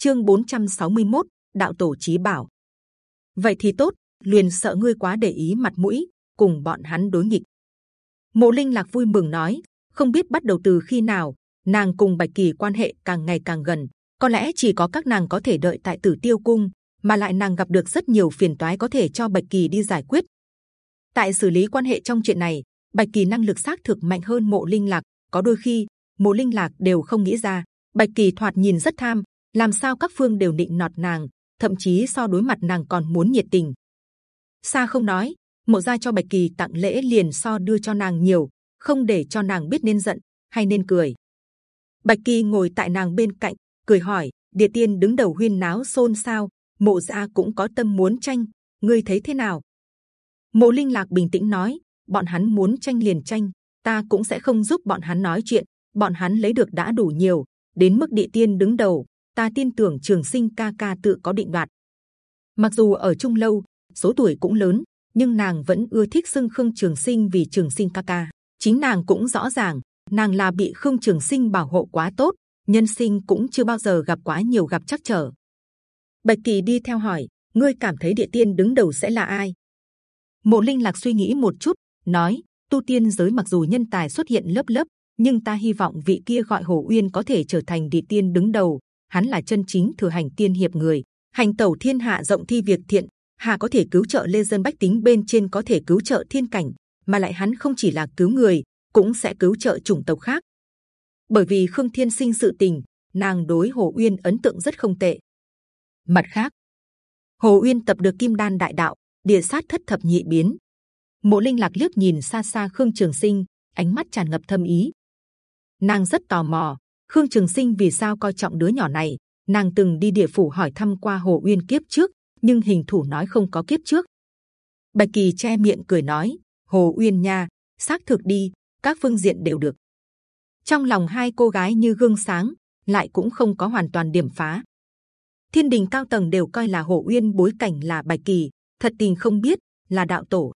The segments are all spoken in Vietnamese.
Chương 461, đạo tổ chí bảo. Vậy thì tốt, liền sợ ngươi quá để ý mặt mũi, cùng bọn hắn đối nghịch. Mộ Linh lạc vui mừng nói, không biết bắt đầu từ khi nào, nàng cùng Bạch Kỳ quan hệ càng ngày càng gần. Có lẽ chỉ có các nàng có thể đợi tại Tử Tiêu Cung, mà lại nàng gặp được rất nhiều phiền toái có thể cho Bạch Kỳ đi giải quyết. Tại xử lý quan hệ trong chuyện này, Bạch Kỳ năng lực xác thực mạnh hơn Mộ Linh lạc. Có đôi khi, Mộ Linh lạc đều không nghĩ ra, Bạch Kỳ thoạt nhìn rất tham, làm sao các phương đều định nọt nàng, thậm chí so đối mặt nàng còn muốn nhiệt tình. Xa không nói, Mộ gia cho Bạch Kỳ tặng lễ liền so đưa cho nàng nhiều, không để cho nàng biết nên giận hay nên cười. Bạch Kỳ ngồi tại nàng bên cạnh, cười hỏi: Địa Tiên đứng đầu huyên náo xôn xao, Mộ gia cũng có tâm muốn tranh, ngươi thấy thế nào? Mộ Linh Lạc bình tĩnh nói: bọn hắn muốn tranh liền tranh, ta cũng sẽ không giúp bọn hắn nói chuyện. Bọn hắn lấy được đã đủ nhiều, đến mức địa tiên đứng đầu, ta tin tưởng Trường Sinh ca ca tự có định đoạt. Mặc dù ở trung lâu, số tuổi cũng lớn, nhưng nàng vẫn ưa thích xưng Khương Trường Sinh vì Trường Sinh ca ca. Chính nàng cũng rõ ràng, nàng là bị Khương Trường Sinh bảo hộ quá tốt, nhân sinh cũng chưa bao giờ gặp quá nhiều gặp chắc trở. Bạch Kỳ đi theo hỏi, ngươi cảm thấy địa tiên đứng đầu sẽ là ai? Mộ Linh lạc suy nghĩ một chút, nói, tu tiên giới mặc dù nhân tài xuất hiện lớp lớp, nhưng ta hy vọng vị kia gọi Hồ Uyên có thể trở thành địa tiên đứng đầu. Hắn là chân chính thừa hành tiên hiệp người, hành tẩu thiên hạ rộng thi việc thiện, hà có thể cứu trợ lê dân bách tính bên trên có thể cứu trợ thiên cảnh, mà lại hắn không chỉ là cứu người, cũng sẽ cứu trợ chủng tộc khác. Bởi vì Khương Thiên Sinh sự tình, nàng đối Hồ Uyên ấn tượng rất không tệ. Mặt khác, Hồ Uyên tập được Kim Đan Đại Đạo, địa sát thất thập nhị biến. Mộ Linh lạc liếc nhìn xa xa Khương Trường Sinh, ánh mắt tràn ngập thâm ý. Nàng rất tò mò, Khương Trường Sinh vì sao coi trọng đứa nhỏ này? Nàng từng đi địa phủ hỏi thăm qua Hồ Uyên kiếp trước, nhưng hình thủ nói không có kiếp trước. Bạch Kỳ che miệng cười nói, Hồ Uyên nha, xác thực đi, các phương diện đều được. Trong lòng hai cô gái như gương sáng, lại cũng không có hoàn toàn điểm phá. Thiên đình cao tầng đều coi là Hồ Uyên bối cảnh là Bạch Kỳ, thật tình không biết là đạo tổ.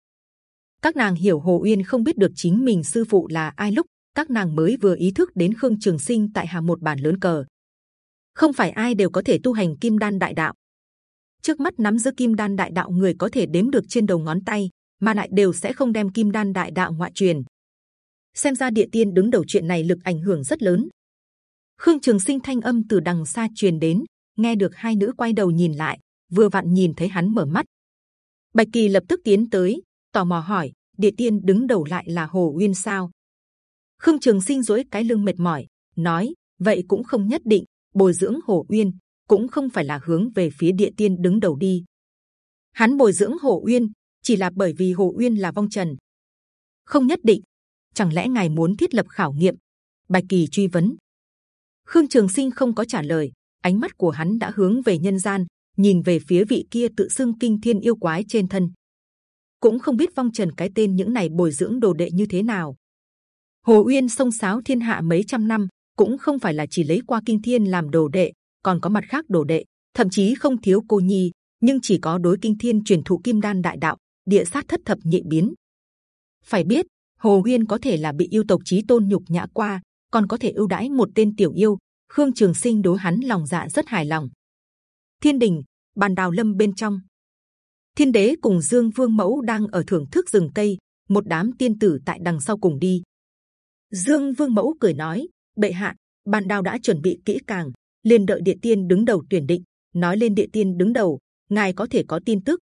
Các nàng hiểu Hồ Uyên không biết được chính mình sư phụ là ai lúc các nàng mới vừa ý thức đến Khương Trường Sinh tại hà một bản lớn cờ. Không phải ai đều có thể tu hành Kim Đan Đại Đạo. Trước mắt nắm giữ Kim Đan Đại Đạo người có thể đếm được trên đầu ngón tay, mà lại đều sẽ không đem Kim Đan Đại Đạo ngoại truyền. Xem ra địa tiên đứng đầu chuyện này lực ảnh hưởng rất lớn. Khương Trường Sinh thanh âm từ đằng xa truyền đến, nghe được hai nữ quay đầu nhìn lại, vừa vặn nhìn thấy hắn mở mắt. Bạch Kỳ lập tức tiến tới, tò mò hỏi: địa tiên đứng đầu lại là Hồ Uyên sao? Khương Trường Sinh duỗi cái lưng mệt mỏi, nói: vậy cũng không nhất định. Bồi dưỡng Hổ Uyên cũng không phải là hướng về phía địa tiên đứng đầu đi. Hắn bồi dưỡng Hổ Uyên chỉ là bởi vì Hổ Uyên là vong trần, không nhất định. Chẳng lẽ ngài muốn thiết lập khảo nghiệm? Bạch Kỳ truy vấn. Khương Trường Sinh không có trả lời, ánh mắt của hắn đã hướng về nhân gian, nhìn về phía vị kia tự xưng kinh thiên yêu quái trên thân. Cũng không biết vong trần cái tên những này bồi dưỡng đồ đệ như thế nào. Hồ Uyên sông sáo thiên hạ mấy trăm năm, cũng không phải là chỉ lấy qua kinh thiên làm đồ đệ, còn có mặt khác đồ đệ, thậm chí không thiếu cô nhi, nhưng chỉ có đối kinh thiên truyền thụ kim đan đại đạo, địa sát thất thập nhị biến. Phải biết, Hồ Uyên có thể là bị yêu tộc chí tôn nhục nhã qua, còn có thể ưu đãi một tên tiểu yêu. Khương Trường Sinh đối hắn lòng dạ rất hài lòng. Thiên đình, bàn đào lâm bên trong, Thiên đế cùng Dương Vương Mẫu đang ở thưởng thức rừng cây, một đám tiên tử tại đằng sau cùng đi. Dương Vương Mẫu cười nói: bệ hạ, bàn đào đã chuẩn bị kỹ càng, liền đợi địa tiên đứng đầu tuyển định. Nói lên địa tiên đứng đầu, ngài có thể có tin tức.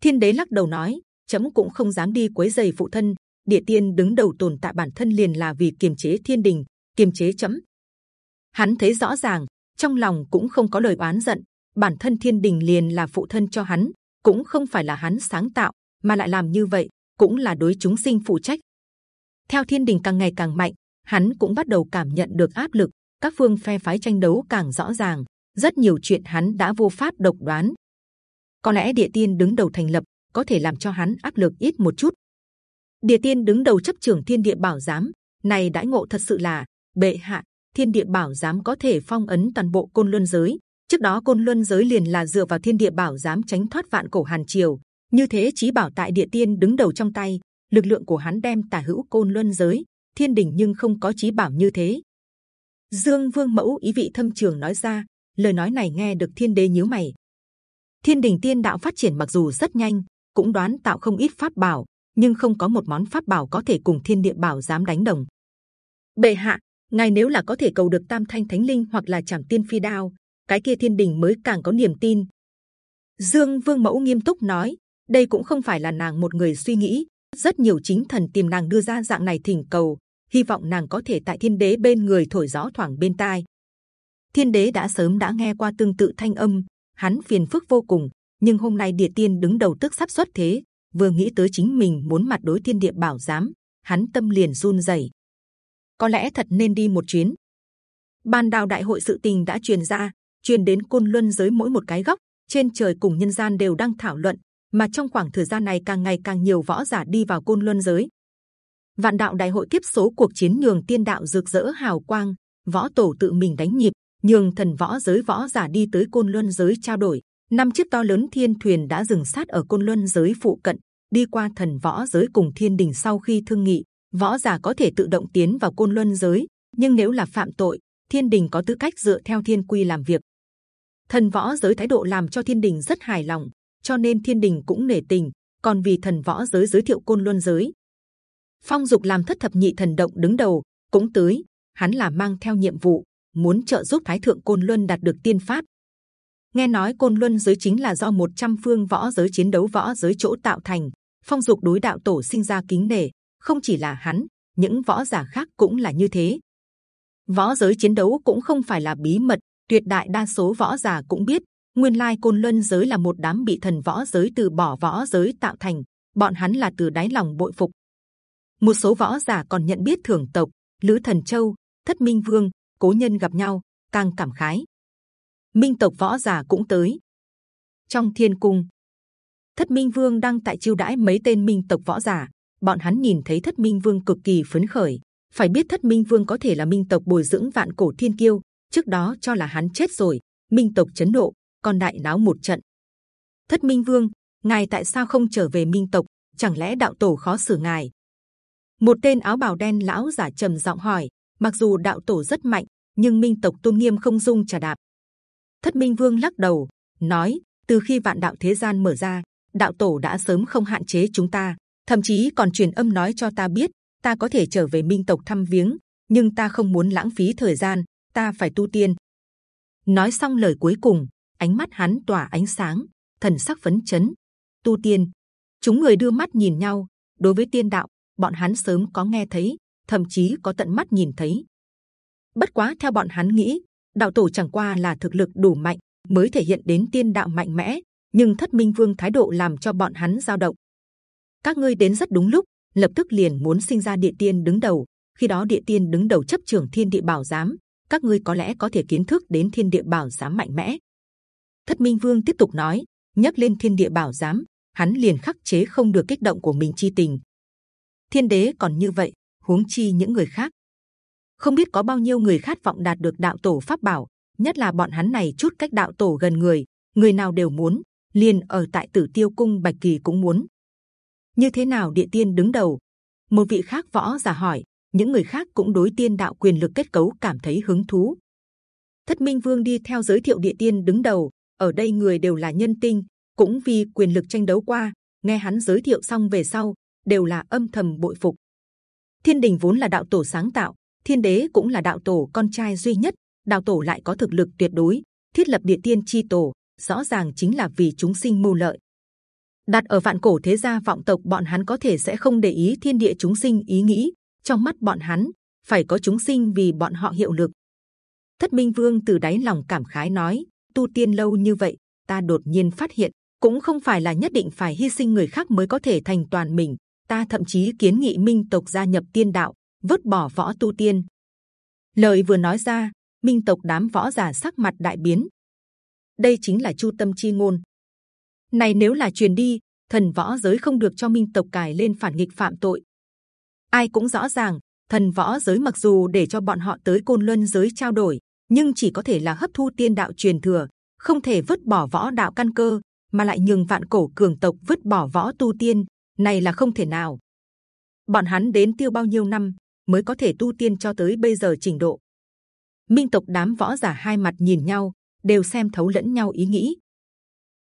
Thiên đế lắc đầu nói: chấm cũng không dám đi quấy giày phụ thân. Địa tiên đứng đầu tồn tại bản thân liền là vì kiềm chế thiên đình, kiềm chế chấm. Hắn thấy rõ ràng, trong lòng cũng không có lời oán giận. Bản thân thiên đình liền là phụ thân cho hắn, cũng không phải là hắn sáng tạo, mà lại làm như vậy cũng là đối chúng sinh phụ trách. Theo thiên đình càng ngày càng mạnh, hắn cũng bắt đầu cảm nhận được áp lực. Các phương phe phái tranh đấu càng rõ ràng, rất nhiều chuyện hắn đã vô pháp độc đoán. Có lẽ địa tiên đứng đầu thành lập có thể làm cho hắn áp lực ít một chút. Địa tiên đứng đầu chấp trưởng thiên địa bảo giám, này đãi ngộ thật sự là bệ hạ. Thiên địa bảo giám có thể phong ấn toàn bộ côn luân giới, trước đó côn luân giới liền là dựa vào thiên địa bảo giám tránh thoát vạn cổ hàn triều như thế chí bảo tại địa tiên đứng đầu trong tay lực lượng của hắn đem tả hữu côn luân giới, thiên đình nhưng không có chí bảo như thế. Dương vương mẫu ý vị thâm trường nói ra, lời nói này nghe được thiên đế nhíu mày. Thiên đình tiên đạo phát triển mặc dù rất nhanh, cũng đoán tạo không ít pháp bảo, nhưng không có một món pháp bảo có thể cùng thiên địa bảo dám đánh đồng. Bệ hạ, ngài nếu là có thể cầu được tam thanh thánh linh hoặc là chẳng tiên phi đao, cái kia thiên đình mới càng có niềm tin. Dương vương mẫu nghiêm túc nói, đây cũng không phải là nàng một người suy nghĩ rất nhiều chính thần tìm nàng đưa ra dạng này thỉnh cầu, hy vọng nàng có thể tại thiên đế bên người thổi gió thoảng bên tai. Thiên đế đã sớm đã nghe qua tương tự thanh âm, hắn phiền phức vô cùng, nhưng hôm nay địa tiên đứng đầu tức sắp xuất thế, vừa nghĩ tới chính mình muốn mặt đối thiên địa bảo giám, hắn tâm liền run rẩy. Có lẽ thật nên đi một chuyến. Ban đào đại hội sự tình đã truyền ra, truyền đến côn luân giới mỗi một cái góc, trên trời cùng nhân gian đều đang thảo luận mà trong khoảng thời gian này càng ngày càng nhiều võ giả đi vào côn luân giới. Vạn đạo đại hội tiếp số cuộc chiến nhường tiên đạo rực rỡ hào quang, võ tổ tự mình đánh nhịp, nhường thần võ giới võ giả đi tới côn luân giới trao đổi. Năm chiếc to lớn thiên thuyền đã dừng sát ở côn luân giới phụ cận, đi qua thần võ giới cùng thiên đình sau khi thương nghị, võ giả có thể tự động tiến vào côn luân giới, nhưng nếu là phạm tội, thiên đình có tư cách dựa theo thiên quy làm việc. Thần võ giới thái độ làm cho thiên đình rất hài lòng cho nên thiên đình cũng nể tình, còn vì thần võ giới giới thiệu côn luân giới. Phong dục làm thất thập nhị thần động đứng đầu, cũng tới, hắn là mang theo nhiệm vụ, muốn trợ giúp thái thượng côn luân đạt được tiên pháp. Nghe nói côn luân giới chính là do 100 phương võ giới chiến đấu võ giới chỗ tạo thành, phong dục đối đạo tổ sinh ra kính nể, không chỉ là hắn, những võ giả khác cũng là như thế. Võ giới chiến đấu cũng không phải là bí mật, tuyệt đại đa số võ giả cũng biết nguyên lai côn luân giới là một đám bị thần võ giới từ bỏ võ giới tạo thành. Bọn hắn là từ đáy lòng bội phục. Một số võ giả còn nhận biết thưởng tộc, lữ thần châu, thất minh vương, cố nhân gặp nhau, càng cảm khái. Minh tộc võ giả cũng tới. Trong thiên cung, thất minh vương đang tại chiêu đãi mấy tên minh tộc võ giả. Bọn hắn nhìn thấy thất minh vương cực kỳ phấn khởi. Phải biết thất minh vương có thể là minh tộc bồi dưỡng vạn cổ thiên kiêu. Trước đó cho là hắn chết rồi, minh tộc chấn nộ còn đại náo một trận. Thất minh vương, ngài tại sao không trở về minh tộc? Chẳng lẽ đạo tổ khó xử ngài? Một tên áo bào đen lão giả trầm giọng hỏi, mặc dù đạo tổ rất mạnh, nhưng minh tộc tôn nghiêm không dung trà đạp. Thất minh vương lắc đầu, nói, từ khi vạn đạo thế gian mở ra, đạo tổ đã sớm không hạn chế chúng ta, thậm chí còn truyền âm nói cho ta biết, ta có thể trở về minh tộc thăm viếng, nhưng ta không muốn lãng phí thời gian, ta phải tu tiên. Nói xong lời cuối cùng ánh mắt hắn tỏa ánh sáng, thần sắc phấn chấn. Tu tiên, chúng người đưa mắt nhìn nhau. Đối với tiên đạo, bọn hắn sớm có nghe thấy, thậm chí có tận mắt nhìn thấy. Bất quá theo bọn hắn nghĩ, đạo tổ chẳng qua là thực lực đủ mạnh mới thể hiện đến tiên đạo mạnh mẽ, nhưng thất minh vương thái độ làm cho bọn hắn dao động. Các ngươi đến rất đúng lúc, lập tức liền muốn sinh ra địa tiên đứng đầu. Khi đó địa tiên đứng đầu chấp trưởng thiên địa bảo giám, các ngươi có lẽ có thể kiến thức đến thiên địa bảo giám mạnh mẽ thất minh vương tiếp tục nói nhấc lên thiên địa bảo giám, hắn liền khắc chế không được kích động của mình chi tình. Thiên đế còn như vậy, huống chi những người khác? Không biết có bao nhiêu người khát vọng đạt được đạo tổ pháp bảo, nhất là bọn hắn này chút cách đạo tổ gần người người nào đều muốn, liền ở tại tử tiêu cung bạch kỳ cũng muốn. Như thế nào địa tiên đứng đầu? Một vị khác võ giả hỏi, những người khác cũng đối tiên đạo quyền lực kết cấu cảm thấy hứng thú. Thất minh vương đi theo giới thiệu địa tiên đứng đầu ở đây người đều là nhân tinh, cũng vì quyền lực tranh đấu qua, nghe hắn giới thiệu xong về sau, đều là âm thầm bội phục. Thiên đình vốn là đạo tổ sáng tạo, thiên đế cũng là đạo tổ con trai duy nhất, đạo tổ lại có thực lực tuyệt đối, thiết lập địa tiên chi tổ, rõ ràng chính là vì chúng sinh mưu lợi. Đặt ở vạn cổ thế gia vọng tộc, bọn hắn có thể sẽ không để ý thiên địa chúng sinh ý nghĩ, trong mắt bọn hắn, phải có chúng sinh vì bọn họ hiệu lực. Thất minh vương từ đáy lòng cảm khái nói tu tiên lâu như vậy, ta đột nhiên phát hiện, cũng không phải là nhất định phải hy sinh người khác mới có thể thành toàn mình. Ta thậm chí kiến nghị minh tộc gia nhập tiên đạo, vứt bỏ võ tu tiên. Lời vừa nói ra, minh tộc đám võ giả sắc mặt đại biến. Đây chính là chu tâm chi ngôn. Này nếu là truyền đi, thần võ giới không được cho minh tộc cài lên phản nghịch phạm tội. Ai cũng rõ ràng, thần võ giới mặc dù để cho bọn họ tới côn luân giới trao đổi nhưng chỉ có thể là hấp thu tiên đạo truyền thừa không thể vứt bỏ võ đạo căn cơ mà lại nhường vạn cổ cường tộc vứt bỏ võ tu tiên này là không thể nào bọn hắn đến tiêu bao nhiêu năm mới có thể tu tiên cho tới bây giờ trình độ minh tộc đám võ giả hai mặt nhìn nhau đều xem thấu lẫn nhau ý nghĩ.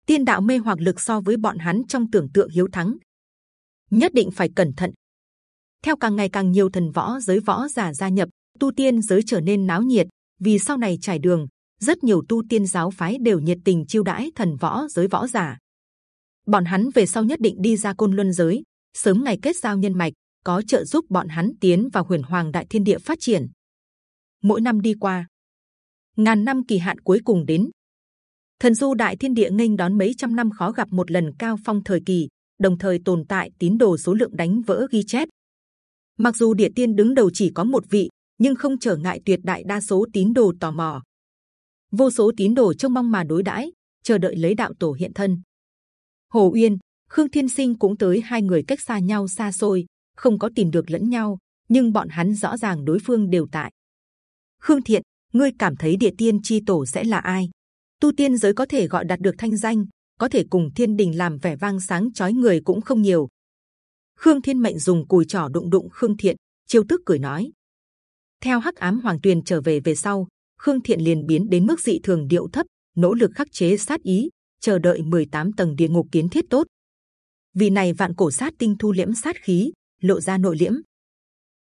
Tiên đạo mê hoặc lực so với bọn hắn trong tưởng tượng hiếu thắng, nhất định phải cẩn thận. Theo càng ngày càng nhiều thần võ giới võ giả gia nhập, tu tiên giới trở nên náo nhiệt. Vì sau này trải đường, rất nhiều tu tiên giáo phái đều nhiệt tình chiêu đãi thần võ giới võ giả. Bọn hắn về sau nhất định đi ra côn luân giới, sớm ngày kết giao nhân mạch, có trợ giúp bọn hắn tiến vào huyền hoàng đại thiên địa phát triển. Mỗi năm đi qua, ngàn năm kỳ hạn cuối cùng đến. Thần du đại thiên địa nghênh đón mấy trăm năm khó gặp một lần cao phong thời kỳ, đồng thời tồn tại tín đồ số lượng đánh vỡ ghi chép. Mặc dù địa tiên đứng đầu chỉ có một vị, nhưng không trở ngại tuyệt đại đa số tín đồ tò mò. Vô số tín đồ trông mong mà đối đãi, chờ đợi lấy đạo tổ hiện thân. Hồ Uyên, Khương Thiên Sinh cũng tới hai người cách xa nhau xa xôi, không có tìm được lẫn nhau, nhưng bọn hắn rõ ràng đối phương đều tại. Khương Thiện, ngươi cảm thấy địa tiên chi tổ sẽ là ai? Tu tiên giới có thể gọi đạt được thanh danh, có thể cùng thiên đình làm vẻ vang sáng chói người cũng không nhiều. Khương Thiên Mệnh dùng cùi trỏ đụng đụng Khương Thiện, chiêu tức cười nói. Theo Hắc Ám Hoàng Tuyền trở về về sau, Khương Thiện liền biến đến mức dị thường điệu thấp, nỗ lực khắc chế sát ý, chờ đợi 18 tầng địa ngục kiến thiết tốt. Vì này vạn cổ sát tinh thu liễm sát khí, lộ ra nội liễm.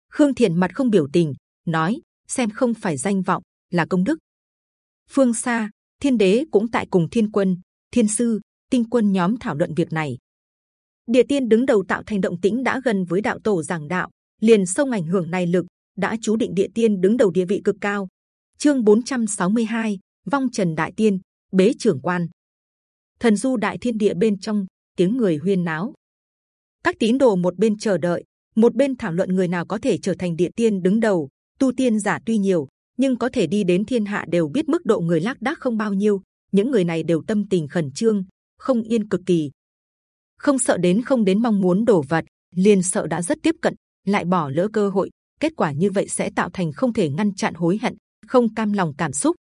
Khương Thiện mặt không biểu tình, nói: xem không phải danh vọng, là công đức. Phương xa, Thiên Đế cũng tại cùng Thiên Quân, Thiên Sư, Tinh Quân nhóm thảo luận việc này. Địa Tiên đứng đầu tạo thành động tĩnh đã gần với đạo tổ giảng đạo, liền sông ảnh hưởng này lực đã chú định Địa Tiên đứng đầu địa vị cực cao. Chương 462, vong trần đại tiên, bế trưởng quan. Thần du đại thiên địa bên trong tiếng người huyên náo. Các tín đồ một bên chờ đợi, một bên thảo luận người nào có thể trở thành địa tiên đứng đầu. Tu tiên giả tuy nhiều, nhưng có thể đi đến thiên hạ đều biết mức độ người lác đác không bao nhiêu. Những người này đều tâm tình khẩn trương, không yên cực kỳ. Không sợ đến không đến mong muốn đổ vật, liền sợ đã rất tiếp cận, lại bỏ lỡ cơ hội. Kết quả như vậy sẽ tạo thành không thể ngăn chặn hối hận, không cam lòng cảm xúc.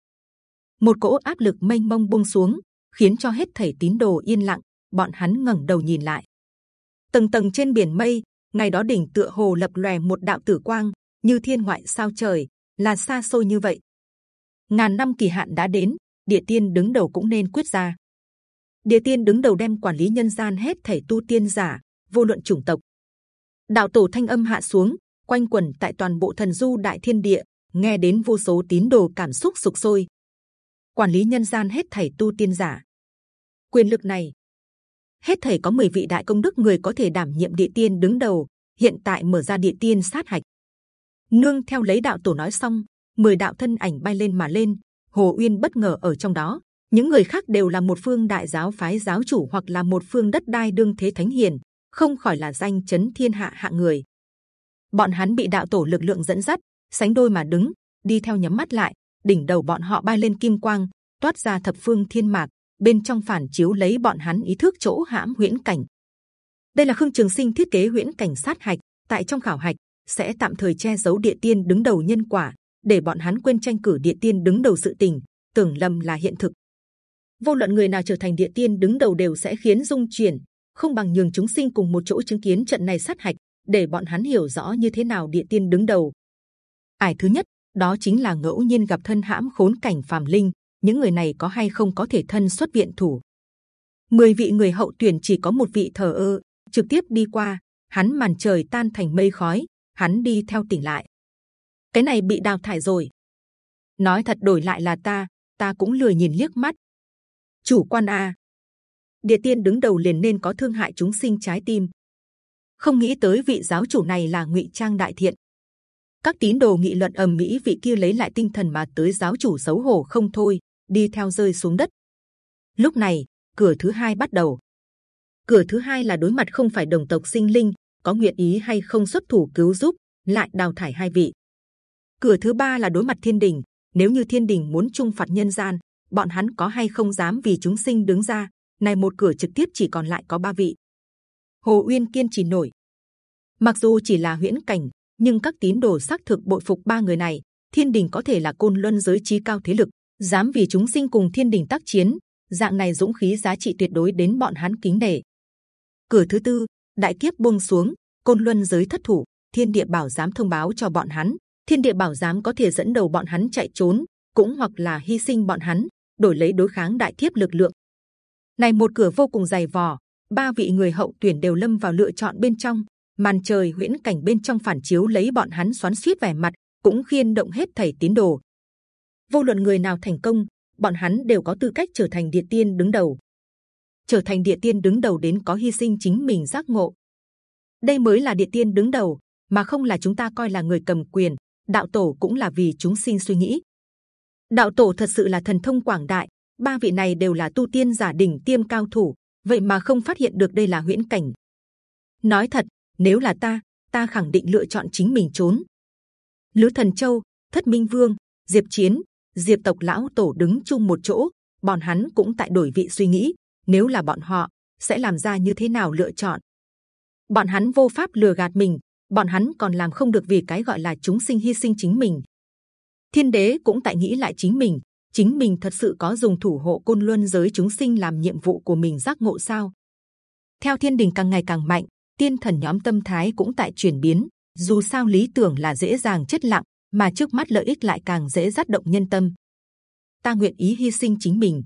Một cỗ áp lực mênh mông buông xuống, khiến cho hết thảy tín đồ yên lặng. Bọn hắn ngẩng đầu nhìn lại, tầng tầng trên biển mây, ngày đó đỉnh tựa hồ lập lòe một đạo tử quang, như thiên ngoại sao trời, là xa xôi như vậy. Ngàn năm kỳ hạn đã đến, địa tiên đứng đầu cũng nên quyết ra. Địa tiên đứng đầu đem quản lý nhân gian hết thảy tu tiên giả, vô luận chủng tộc. Đạo tổ thanh âm hạ xuống, quanh quẩn tại toàn bộ thần du đại thiên địa, nghe đến vô số tín đồ cảm xúc sục sôi. Quản lý nhân gian hết thảy tu tiên giả. Quyền lực này, hết thảy có 10 vị đại công đức người có thể đảm nhiệm địa tiên đứng đầu. Hiện tại mở ra địa tiên sát hạch. Nương theo lấy đạo tổ nói xong, 10 đạo thân ảnh bay lên mà lên. Hồ Uyên bất ngờ ở trong đó. Những người khác đều là một phương đại giáo phái giáo chủ hoặc là một phương đất đai đương thế thánh hiền, không khỏi là danh chấn thiên hạ hạng người. Bọn hắn bị đạo tổ lực lượng dẫn dắt, sánh đôi mà đứng, đi theo nhắm mắt lại, đỉnh đầu bọn họ bay lên kim quang, toát ra thập phương thiên mạc, bên trong phản chiếu lấy bọn hắn ý thức chỗ hãm huyễn cảnh. Đây là khương trường sinh thiết kế huyễn cảnh sát hạch, tại trong khảo hạch sẽ tạm thời che giấu địa tiên đứng đầu nhân quả, để bọn hắn quên tranh cử địa tiên đứng đầu sự tình, tưởng lầm là hiện thực. Vô luận người nào trở thành địa tiên đứng đầu đều sẽ khiến dung chuyển, không bằng nhường chúng sinh cùng một chỗ chứng kiến trận này sát hạch, để bọn hắn hiểu rõ như thế nào địa tiên đứng đầu. Ải thứ nhất, đó chính là ngẫu nhiên gặp thân hãm khốn cảnh phàm linh, những người này có hay không có thể thân xuất viện thủ. Mười vị người hậu tuyển chỉ có một vị thờ ơ, trực tiếp đi qua, hắn màn trời tan thành mây khói, hắn đi theo tỉnh lại. Cái này bị đào thải rồi. Nói thật đổi lại là ta, ta cũng lười nhìn liếc mắt. Chủ quan a, địa tiên đứng đầu liền nên có thương hại chúng sinh trái tim. Không nghĩ tới vị giáo chủ này là ngụy trang đại thiện, các tín đồ nghị luận ầm mỹ vị kia lấy lại tinh thần mà tới giáo chủ xấu hổ không thôi đi theo rơi xuống đất. Lúc này cửa thứ hai bắt đầu. Cửa thứ hai là đối mặt không phải đồng tộc sinh linh, có nguyện ý hay không xuất thủ cứu giúp, lại đào thải hai vị. Cửa thứ ba là đối mặt thiên đình. Nếu như thiên đình muốn trung phạt nhân gian, bọn hắn có hay không dám vì chúng sinh đứng ra? Này một cửa trực tiếp chỉ còn lại có ba vị. Hồ Uyên kiên trì nổi. Mặc dù chỉ là huyễn cảnh, nhưng các tín đồ xác thực bội phục ba người này. Thiên đình có thể là côn luân giới trí cao thế lực, dám vì chúng sinh cùng thiên đình tác chiến dạng này dũng khí giá trị tuyệt đối đến bọn hắn kính nể cửa thứ tư đại kiếp buông xuống côn luân giới thất thủ thiên địa bảo giám thông báo cho bọn hắn thiên địa bảo giám có thể dẫn đầu bọn hắn chạy trốn cũng hoặc là hy sinh bọn hắn đổi lấy đối kháng đại Kiếp lực lượng. Này một cửa vô cùng dày vò, ba vị người hậu tuyển đều lâm vào lựa chọn bên trong. Màn trời huyễn cảnh bên trong phản chiếu lấy bọn hắn xoắn xuýt vẻ mặt, cũng khiên động hết thầy tín đồ. Vô luận người nào thành công, bọn hắn đều có tư cách trở thành địa tiên đứng đầu. Trở thành địa tiên đứng đầu đến có hy sinh chính mình giác ngộ. Đây mới là địa tiên đứng đầu, mà không là chúng ta coi là người cầm quyền. Đạo tổ cũng là vì chúng sinh suy nghĩ. Đạo tổ thật sự là thần thông quảng đại. Ba vị này đều là tu tiên giả đỉnh tiêm cao thủ, vậy mà không phát hiện được đây là huyễn cảnh. Nói thật, nếu là ta, ta khẳng định lựa chọn chính mình trốn. Lữ Thần Châu, Thất Minh Vương, Diệp Chiến, Diệp tộc lão tổ đứng chung một chỗ, bọn hắn cũng tại đổi vị suy nghĩ. Nếu là bọn họ, sẽ làm ra như thế nào lựa chọn? Bọn hắn vô pháp lừa gạt mình, bọn hắn còn làm không được vì cái gọi là chúng sinh hy sinh chính mình. Thiên đế cũng tại nghĩ lại chính mình, chính mình thật sự có dùng thủ hộ côn luân giới chúng sinh làm nhiệm vụ của mình giác ngộ sao? Theo thiên đình càng ngày càng mạnh, tiên thần nhóm tâm thái cũng tại chuyển biến. Dù sao lý tưởng là dễ dàng chất lặng, mà trước mắt lợi ích lại càng dễ dắt động nhân tâm. Ta nguyện ý hy sinh chính mình.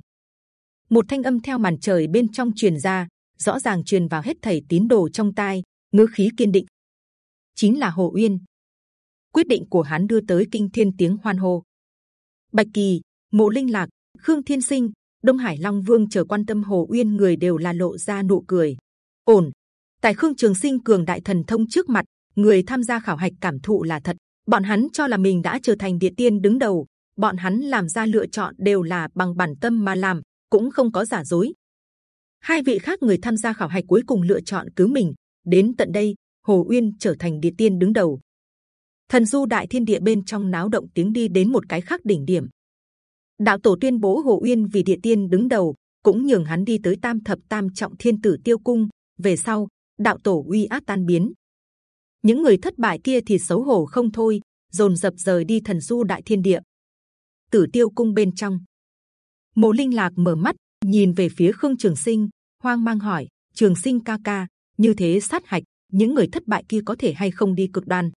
Một thanh âm theo màn trời bên trong truyền ra, rõ ràng truyền vào hết thầy tín đồ trong tai, ngữ khí kiên định. Chính là Hồ Uyên. Quyết định của hắn đưa tới kinh thiên tiếng hoan hô. Bạch Kỳ, Mộ Linh Lạc, Khương Thiên Sinh, Đông Hải Long Vương chờ quan tâm Hồ Uyên người đều là lộ ra nụ cười. ổn. Tại Khương Trường Sinh cường đại thần thông trước mặt, người tham gia khảo hạch cảm thụ là thật. Bọn hắn cho là mình đã trở thành địa tiên đứng đầu. Bọn hắn làm ra lựa chọn đều là bằng bản tâm mà làm, cũng không có giả dối. Hai vị khác người tham gia khảo hạch cuối cùng lựa chọn cứu mình. Đến tận đây, Hồ Uyên trở thành địa tiên đứng đầu. Thần du đại thiên địa bên trong náo động tiếng đi đến một cái khác đỉnh điểm. Đạo tổ tuyên bố Hồ Uyên vì địa tiên đứng đầu, cũng nhường hắn đi tới tam thập tam trọng thiên tử tiêu cung. Về sau, đạo tổ uy áp tan biến. Những người thất bại kia thì xấu hổ không thôi, dồn dập rời đi thần du đại thiên địa. Tử tiêu cung bên trong, Mộ Linh Lạc mở mắt, nhìn về phía Khương Trường Sinh, hoang mang hỏi: Trường Sinh ca ca, như thế sát hạch, những người thất bại kia có thể hay không đi cực đoan?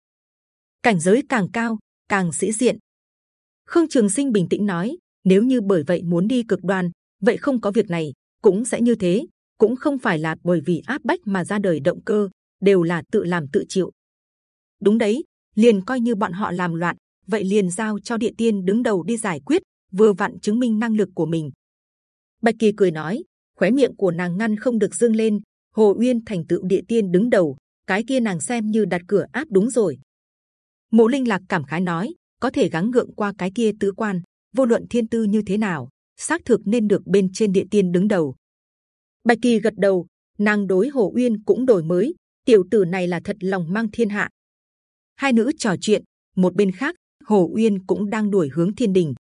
Cảnh giới càng cao, càng sĩ diện. Khương Trường Sinh bình tĩnh nói: nếu như bởi vậy muốn đi cực đoan, vậy không có việc này, cũng sẽ như thế, cũng không phải là bởi vì áp bách mà ra đời động cơ, đều là tự làm tự chịu. Đúng đấy, liền coi như bọn họ làm loạn, vậy liền giao cho địa tiên đứng đầu đi giải quyết, vừa vặn chứng minh năng lực của mình. Bạch Kỳ cười nói, khóe miệng của nàng ngăn không được dương lên. Hồ Uyên thành tựu địa tiên đứng đầu, cái kia nàng xem như đặt cửa áp đúng rồi. Mộ Linh lạc cảm khái nói, có thể gắng gượng qua cái kia tứ quan, vô luận thiên tư như thế nào, xác thực nên được bên trên địa tiên đứng đầu. Bạch Kỳ gật đầu, nàng đối Hồ Uyên cũng đổi mới, tiểu tử này là thật lòng mang thiên hạ. Hai nữ trò chuyện, một bên khác Hồ Uyên cũng đang đuổi hướng thiên đình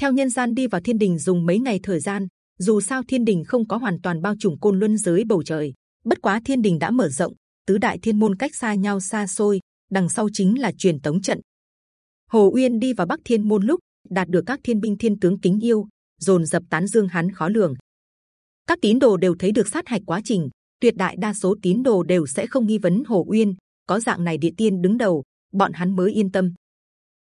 theo nhân gian đi vào thiên đình dùng mấy ngày thời gian dù sao thiên đình không có hoàn toàn bao trùm côn luân giới bầu trời bất quá thiên đình đã mở rộng tứ đại thiên môn cách xa nhau xa xôi đằng sau chính là truyền tống trận hồ uyên đi vào bắc thiên môn lúc đạt được các thiên binh thiên tướng kính yêu dồn dập tán dương hắn khó lường các tín đồ đều thấy được sát hạch quá trình tuyệt đại đa số tín đồ đều sẽ không nghi vấn hồ uyên có dạng này địa tiên đứng đầu bọn hắn mới yên tâm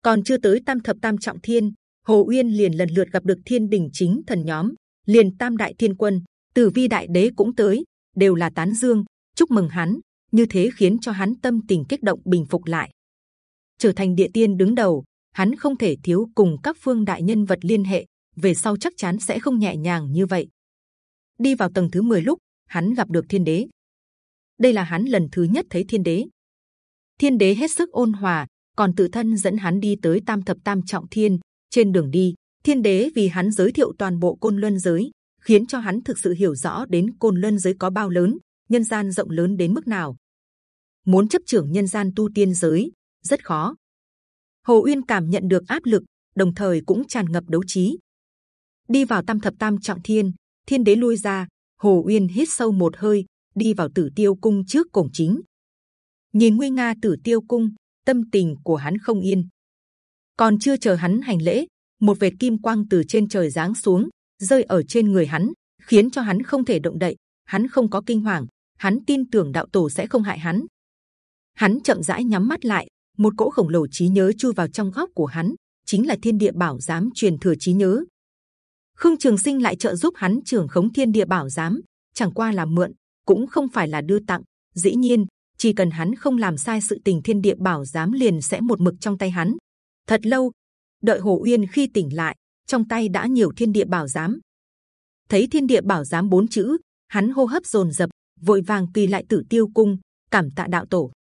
còn chưa tới tam thập tam trọng thiên Hồ Uyên liền lần lượt gặp được Thiên Đình chính thần nhóm, liền Tam Đại Thiên Quân, Tử Vi Đại Đế cũng tới, đều là tán dương, chúc mừng hắn. Như thế khiến cho hắn tâm tình kích động bình phục lại, trở thành địa tiên đứng đầu. Hắn không thể thiếu cùng các phương đại nhân vật liên hệ, về sau chắc chắn sẽ không nhẹ nhàng như vậy. Đi vào tầng thứ 10 lúc, hắn gặp được Thiên Đế. Đây là hắn lần thứ nhất thấy Thiên Đế. Thiên Đế hết sức ôn hòa, còn tự thân dẫn hắn đi tới Tam thập Tam trọng thiên, trên đường đi, Thiên Đế vì hắn giới thiệu toàn bộ côn luân giới, khiến cho hắn thực sự hiểu rõ đến côn luân giới có bao lớn, nhân gian rộng lớn đến mức nào. Muốn chấp trưởng nhân gian tu tiên giới rất khó. Hồ Uyên cảm nhận được áp lực, đồng thời cũng tràn ngập đấu trí. Đi vào tam thập tam trọng thiên, Thiên Đế lui ra, Hồ Uyên hít sâu một hơi, đi vào Tử Tiêu cung trước cổng chính. Nhìn nguy nga Tử Tiêu cung, tâm tình của hắn không yên còn chưa chờ hắn hành lễ một vệt kim quang từ trên trời giáng xuống rơi ở trên người hắn khiến cho hắn không thể động đậy hắn không có kinh hoàng hắn tin tưởng đạo tổ sẽ không hại hắn hắn chậm rãi nhắm mắt lại một cỗ khổng lồ trí nhớ chui vào trong góc của hắn chính là thiên địa bảo giám truyền thừa trí nhớ Khương Trường Sinh lại trợ giúp hắn trưởng khống thiên địa bảo giám, chẳng qua là mượn, cũng không phải là đưa tặng. Dĩ nhiên, chỉ cần hắn không làm sai sự tình, thiên địa bảo giám liền sẽ một mực trong tay hắn. Thật lâu, đợi Hồ Uyên khi tỉnh lại, trong tay đã nhiều thiên địa bảo giám. Thấy thiên địa bảo giám bốn chữ, hắn hô hấp rồn rập vội vàng kỳ lại tử tiêu cung, cảm tạ đạo tổ.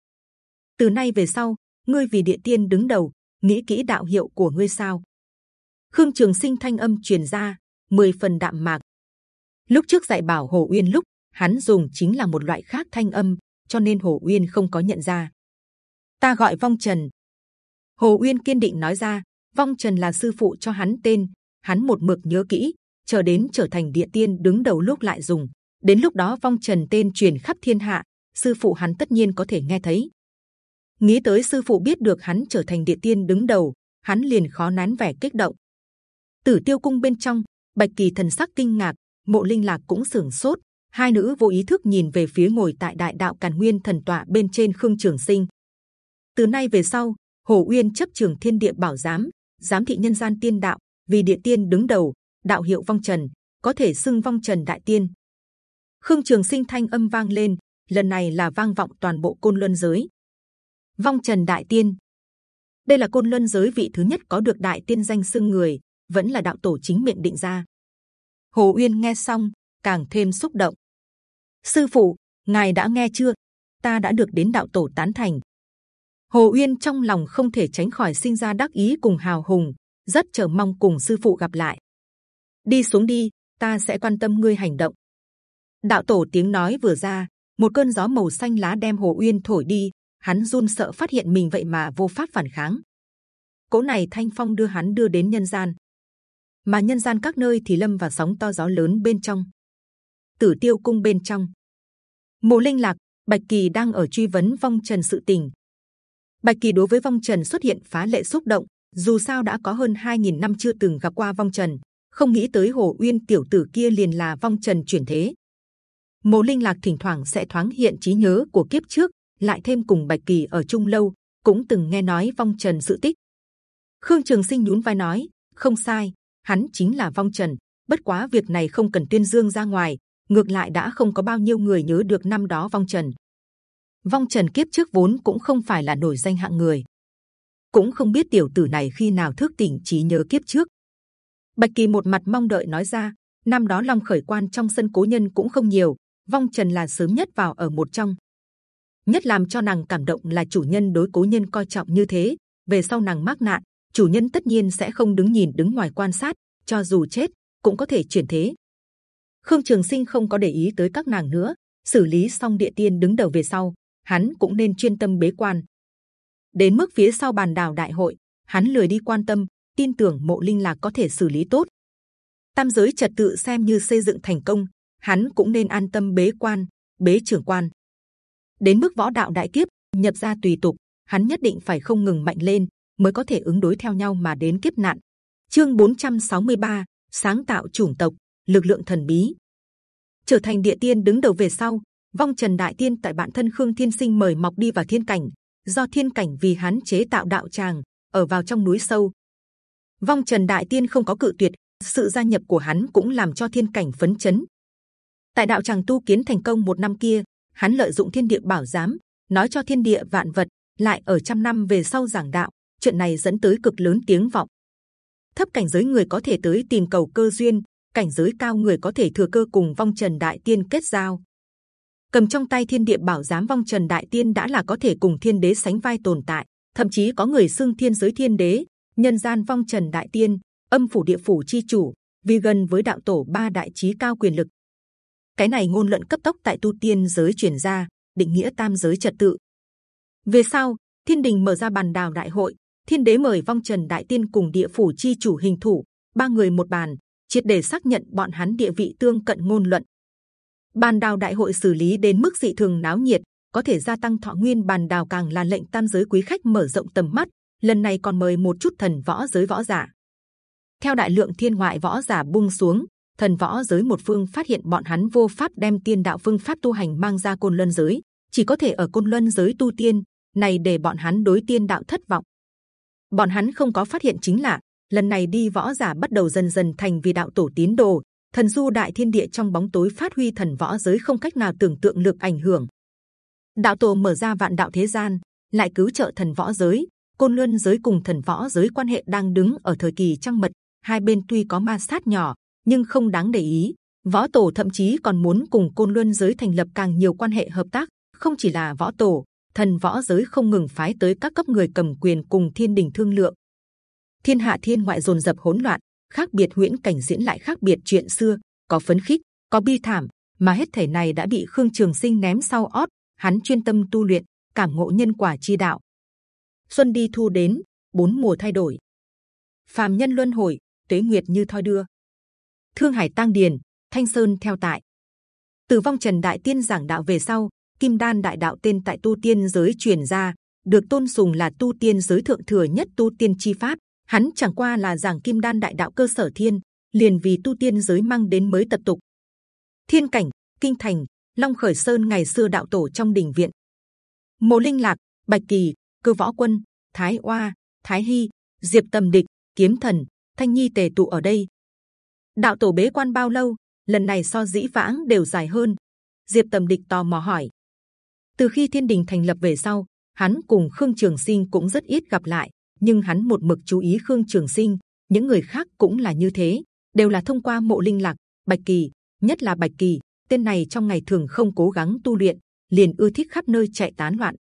Từ nay về sau, ngươi vì địa tiên đứng đầu, nghĩ kỹ đạo hiệu của ngươi sao? Khương Trường Sinh thanh âm truyền ra, mười phần đạm mạc. Lúc trước dạy bảo Hồ Uyên lúc hắn dùng chính là một loại khác thanh âm, cho nên Hồ Uyên không có nhận ra. Ta gọi Vong Trần. Hồ Uyên kiên định nói ra, Vong Trần là sư phụ cho hắn tên, hắn một mực nhớ kỹ, chờ đến trở thành địa tiên đứng đầu lúc lại dùng. Đến lúc đó Vong Trần tên truyền khắp thiên hạ, sư phụ hắn tất nhiên có thể nghe thấy. Nghĩ tới sư phụ biết được hắn trở thành địa tiên đứng đầu, hắn liền khó nén vẻ kích động. Tử Tiêu cung bên trong, Bạch Kỳ thần sắc kinh ngạc, Mộ Linh Lạc cũng sửng sốt. Hai nữ vô ý thức nhìn về phía ngồi tại Đại Đạo Càn Nguyên thần tọa bên trên Khương Trường Sinh. Từ nay về sau, Hồ Uyên chấp trường Thiên Địa Bảo Giám, giám thị nhân gian tiên đạo, vì địa tiên đứng đầu, đạo hiệu vong trần, có thể xưng vong trần đại tiên. Khương Trường Sinh thanh âm vang lên, lần này là vang vọng toàn bộ côn luân giới. Vong trần đại tiên, đây là côn luân giới vị thứ nhất có được đại tiên danh xưng người, vẫn là đạo tổ chính miệng định ra. Hồ Uyên nghe xong càng thêm xúc động. Sư phụ, ngài đã nghe chưa? Ta đã được đến đạo tổ tán thành. Hồ Uyên trong lòng không thể tránh khỏi sinh ra đắc ý cùng hào hùng, rất chờ mong cùng sư phụ gặp lại. Đi xuống đi, ta sẽ quan tâm ngươi hành động. Đạo tổ tiếng nói vừa ra, một cơn gió màu xanh lá đem Hồ Uyên thổi đi. Hắn run sợ phát hiện mình vậy mà vô pháp phản kháng. Cố này thanh phong đưa hắn đưa đến nhân gian mà nhân gian các nơi thì lâm vào sóng to gió lớn bên trong. Tử Tiêu cung bên trong, Mộ Linh Lạc, Bạch Kỳ đang ở truy vấn Vong Trần sự tình. Bạch Kỳ đối với Vong Trần xuất hiện phá lệ xúc động. Dù sao đã có hơn 2.000 năm chưa từng gặp qua Vong Trần, không nghĩ tới Hồ Uyên tiểu tử kia liền là Vong Trần chuyển thế. Mộ Linh Lạc thỉnh thoảng sẽ thoáng hiện trí nhớ của kiếp trước, lại thêm cùng Bạch Kỳ ở chung lâu, cũng từng nghe nói Vong Trần sự tích. Khương Trường Sinh nhún vai nói, không sai, hắn chính là vong trần. Bất quá việc này không cần tuyên dương ra ngoài, ngược lại đã không có bao nhiêu người nhớ được năm đó vong trần. Vong trần kiếp trước vốn cũng không phải là nổi danh hạng người, cũng không biết tiểu tử này khi nào thức tỉnh trí nhớ kiếp trước. Bạch kỳ một mặt mong đợi nói ra, năm đó long khởi quan trong sân cố nhân cũng không nhiều, vong trần là sớm nhất vào ở một trong. Nhất làm cho nàng cảm động là chủ nhân đối cố nhân coi trọng như thế. Về sau nàng mắc nạn, chủ nhân tất nhiên sẽ không đứng nhìn đứng ngoài quan sát, cho dù chết cũng có thể chuyển thế. Khương Trường Sinh không có để ý tới các nàng nữa, xử lý xong địa tiên đứng đầu về sau, hắn cũng nên chuyên tâm bế quan. Đến mức phía sau bàn đào đại hội, hắn lười đi quan tâm, tin tưởng mộ linh là có thể xử lý tốt. Tam giới trật tự xem như xây dựng thành công, hắn cũng nên an tâm bế quan, bế trưởng quan. Đến mức võ đạo đại kiếp nhập ra tùy tục, hắn nhất định phải không ngừng mạnh lên, mới có thể ứng đối theo nhau mà đến kiếp nạn. Chương 463, sáng tạo chủng tộc, lực lượng thần bí, trở thành địa tiên đứng đầu về sau. Vong Trần Đại Tiên tại bản thân Khương Thiên Sinh mời mọc đi vào thiên cảnh, do thiên cảnh vì hắn chế tạo đạo tràng ở vào trong núi sâu. Vong Trần Đại Tiên không có cự tuyệt, sự gia nhập của hắn cũng làm cho thiên cảnh phấn chấn. Tại đạo tràng tu kiến thành công một năm kia, hắn lợi dụng thiên địa bảo giám, nói cho thiên địa vạn vật, lại ở trăm năm về sau giảng đạo, chuyện này dẫn tới cực lớn tiếng vọng. Thấp cảnh giới người có thể tới tìm cầu cơ duyên, cảnh giới cao người có thể thừa cơ cùng vong trần đại tiên kết giao. Cầm trong tay thiên địa bảo giám vong trần đại tiên đã là có thể cùng thiên đế sánh vai tồn tại, thậm chí có người xưng thiên giới thiên đế, nhân gian vong trần đại tiên, âm phủ địa phủ chi chủ, vì gần với đạo tổ ba đại chí cao quyền lực. Cái này ngôn luận cấp tốc tại tu tiên giới truyền ra, định nghĩa tam giới trật tự. Về sau, thiên đình mở ra bàn đào đại hội, thiên đế mời vong trần đại tiên cùng địa phủ chi chủ hình thủ ba người một bàn triệt để xác nhận bọn hắn địa vị tương cận ngôn luận bàn đào đại hội xử lý đến mức dị thường náo nhiệt có thể gia tăng thọ nguyên bàn đào càng là lệnh tam giới quý khách mở rộng tầm mắt lần này còn mời một chút thần võ giới võ giả theo đại lượng thiên ngoại võ giả bung xuống thần võ giới một phương phát hiện bọn hắn vô pháp đem tiên đạo phương pháp tu hành mang ra côn luân giới chỉ có thể ở côn luân giới tu tiên này để bọn hắn đối tiên đạo thất vọng bọn hắn không có phát hiện chính là lần này đi võ giả bắt đầu dần dần thành vì đạo tổ tín đồ. Thần du đại thiên địa trong bóng tối phát huy thần võ giới không cách nào tưởng tượng lực ảnh hưởng. Đạo tổ mở ra vạn đạo thế gian, lại cứu trợ thần võ giới. Côn luân giới cùng thần võ giới quan hệ đang đứng ở thời kỳ trăng mật, hai bên tuy có ma sát nhỏ, nhưng không đáng để ý. Võ tổ thậm chí còn muốn cùng côn luân giới thành lập càng nhiều quan hệ hợp tác, không chỉ là võ tổ, thần võ giới không ngừng phái tới các cấp người cầm quyền cùng thiên đình thương lượng. Thiên hạ thiên ngoại dồn dập hỗn loạn, khác biệt huyễn cảnh diễn lại khác biệt chuyện xưa, có phấn khích, có bi thảm, mà hết thể này đã bị khương trường sinh ném sau ót. Hắn chuyên tâm tu luyện, cảm ngộ nhân quả chi đạo. Xuân đi thu đến, bốn mùa thay đổi. Phàm nhân luân hồi, tuế nguyệt như thoi đưa. Thương Hải tăng điền, Thanh Sơn theo tại. Từ vong trần đại tiên giảng đạo về sau, Kim Đan đại đạo tên tại tu tiên giới truyền ra, được tôn sùng là tu tiên giới thượng thừa nhất tu tiên chi pháp. Hắn chẳng qua là giảng Kim Đan đại đạo cơ sở thiên, liền vì tu tiên giới mang đến mới tập tục. Thiên cảnh, kinh thành, Long Khởi Sơn ngày xưa đạo tổ trong đình viện, Mộ Linh Lạc, Bạch Kỳ, Cơ Võ Quân, Thái Oa, Thái Hi, Diệp Tầm Địch, Kiếm Thần, Thanh Nhi tề tụ ở đây. Đạo tổ bế quan bao lâu? Lần này so dĩ vãng đều dài hơn. Diệp Tầm Địch tò mò hỏi. Từ khi Thiên Đình thành lập về sau, hắn cùng Khương Trường Sinh cũng rất ít gặp lại, nhưng hắn một mực chú ý Khương Trường Sinh. Những người khác cũng là như thế, đều là thông qua Mộ Linh Lạc, Bạch Kỳ, nhất là Bạch Kỳ, tên này trong ngày thường không cố gắng tu luyện, liền ưa thích khắp nơi chạy tán loạn.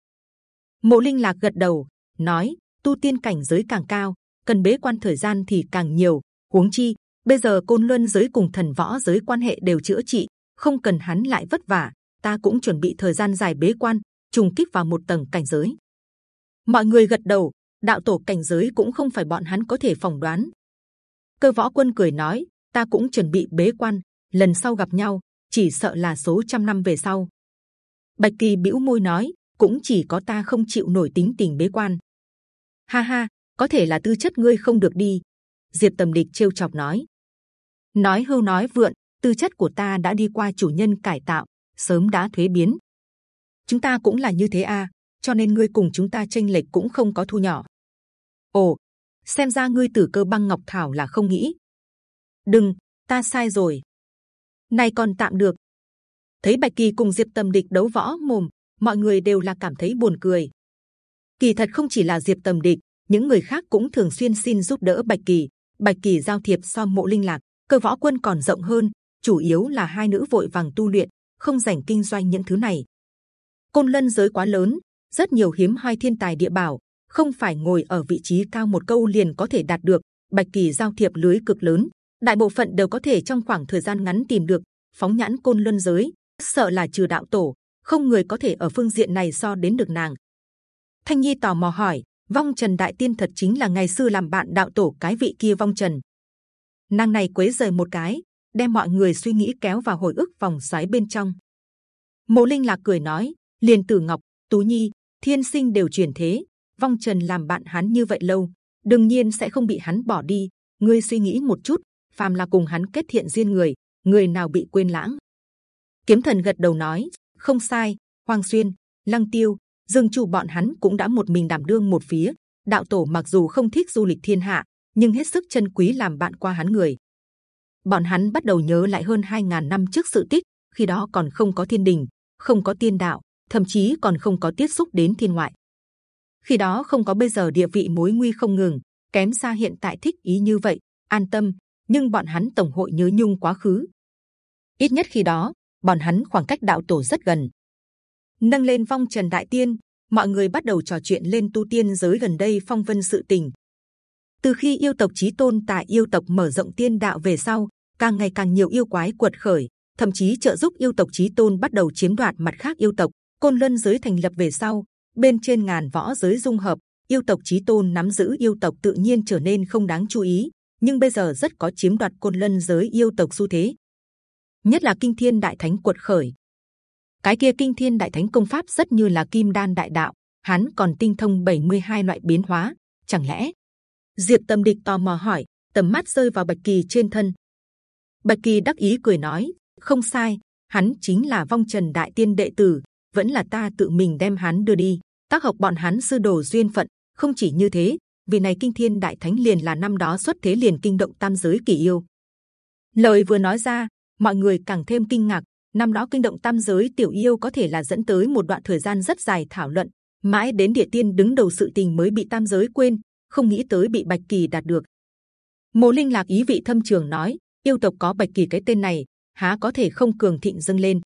Mộ Linh lạc gật đầu, nói: tu tiên cảnh giới càng cao, cần bế quan thời gian thì càng nhiều. Huống chi, bây giờ côn luân giới cùng thần võ giới quan hệ đều chữa trị, không cần hắn lại vất vả. Ta cũng chuẩn bị thời gian dài bế quan, trùng kích vào một tầng cảnh giới. Mọi người gật đầu, đạo tổ cảnh giới cũng không phải bọn hắn có thể phỏng đoán. Cơ võ quân cười nói: ta cũng chuẩn bị bế quan, lần sau gặp nhau, chỉ sợ là số trăm năm về sau. Bạch Kỳ bĩu môi nói, cũng chỉ có ta không chịu nổi tính tình bế quan. Ha ha, có thể là tư chất ngươi không được đi. Diệp Tầm Địch trêu chọc nói. Nói hưu nói vượn, tư chất của ta đã đi qua chủ nhân cải tạo, sớm đã thuế biến. Chúng ta cũng là như thế a, à, cho nên ngươi cùng chúng ta tranh lệch cũng không có thu nhỏ. Ồ, xem ra ngươi tử cơ băng ngọc thảo là không nghĩ. Đừng, ta sai rồi. Này còn tạm được, thấy bạch kỳ cùng diệp tầm địch đấu võ mồm mọi người đều là cảm thấy buồn cười kỳ thật không chỉ là diệp tầm địch những người khác cũng thường xuyên xin giúp đỡ bạch kỳ bạch kỳ giao thiệp so mộ linh lạc cơ võ quân còn rộng hơn, chủ yếu là hai nữ vội vàng tu luyện, không dành kinh doanh những thứ này. Côn lân giới quá lớn, rất nhiều hiếm hoi thiên tài địa bảo, không phải ngồi ở vị trí cao một câu liền có thể đạt được, bạch kỳ giao thiệp lưới cực lớn, đại bộ phận đều có thể trong khoảng thời gian ngắn tìm được, phóng nhãn côn luân giới, sợ là trừ đạo tổ, không người có thể ở phương diện này so đến được nàng. Thanh nhi tò mò hỏi, vong trần đại tiên thật chính là ngày xưa làm bạn đạo tổ cái vị kia vong trần nàng này quấy rời một cái, đem mọi người suy nghĩ kéo vào hồi ức vòng xoáy bên trong. Mộ linh lạc cười nói, liền tử ngọc, tú nhi, thiên sinh đều chuyển thế, vong trần làm bạn hắn như vậy lâu, đương nhiên sẽ không bị hắn bỏ đi. Ngươi suy nghĩ một chút, phàm là cùng hắn kết thiện duyên người người nào bị quên lãng? Kiếm thần gật đầu nói, không sai, hoàng xuyên, lăng tiêu, dương chu bọn hắn cũng đã một mình đảm đương một phía. Đạo tổ mặc dù không thích du lịch thiên hạ nhưng hết sức chân quý làm bạn qua hắn người bọn hắn bắt đầu nhớ lại hơn 2.000 năm trước sự tích khi đó còn không có thiên đình không có tiên đạo thậm chí còn không có tiếp xúc đến thiên ngoại khi đó không có bây giờ địa vị mối nguy không ngừng kém xa hiện tại thích ý như vậy an tâm nhưng bọn hắn tổng hội nhớ nhung quá khứ ít nhất khi đó bọn hắn khoảng cách đạo tổ rất gần. Nâng lên phong trần đại tiên, mọi người bắt đầu trò chuyện lên tu tiên giới gần đây phong vân sự tình. Từ khi yêu tộc chí tôn tại yêu tộc mở rộng tiên đạo về sau, càng ngày càng nhiều yêu quái cuột khởi, thậm chí trợ giúp yêu tộc chí tôn bắt đầu chiếm đoạt mặt khác yêu tộc. Côn lân giới thành lập về sau, bên trên ngàn võ giới dung hợp, yêu tộc chí tôn nắm giữ yêu tộc tự nhiên trở nên không đáng chú ý. Nhưng bây giờ rất có chiếm đoạt côn lân giới yêu tộc xu thế nhất là kinh thiên đại thánh cuột khởi cái kia kinh thiên đại thánh công pháp rất như là kim đan đại đạo hắn còn tinh thông 72 loại biến hóa chẳng lẽ diệp tâm địch tò mò hỏi tầm mắt rơi vào bạch kỳ trên thân bạch kỳ đắc ý cười nói không sai hắn chính là vong trần đại tiên đệ tử vẫn là ta tự mình đem hắn đưa đi tác học bọn hắn sư đồ duyên phận không chỉ như thế vì này kinh thiên đại thánh liền là năm đó xuất thế liền kinh động tam giới kỳ yêu. Lời vừa nói ra, mọi người càng thêm kinh ngạc. Năm đó kinh động tam giới tiểu yêu có thể là dẫn tới một đoạn thời gian rất dài thảo luận, mãi đến địa tiên đứng đầu sự tình mới bị tam giới quên, không nghĩ tới bị bạch kỳ đạt được. Mộ Linh lạc ý vị thâm trường nói, yêu tộc có bạch kỳ cái tên này, há có thể không cường thịnh dâng lên?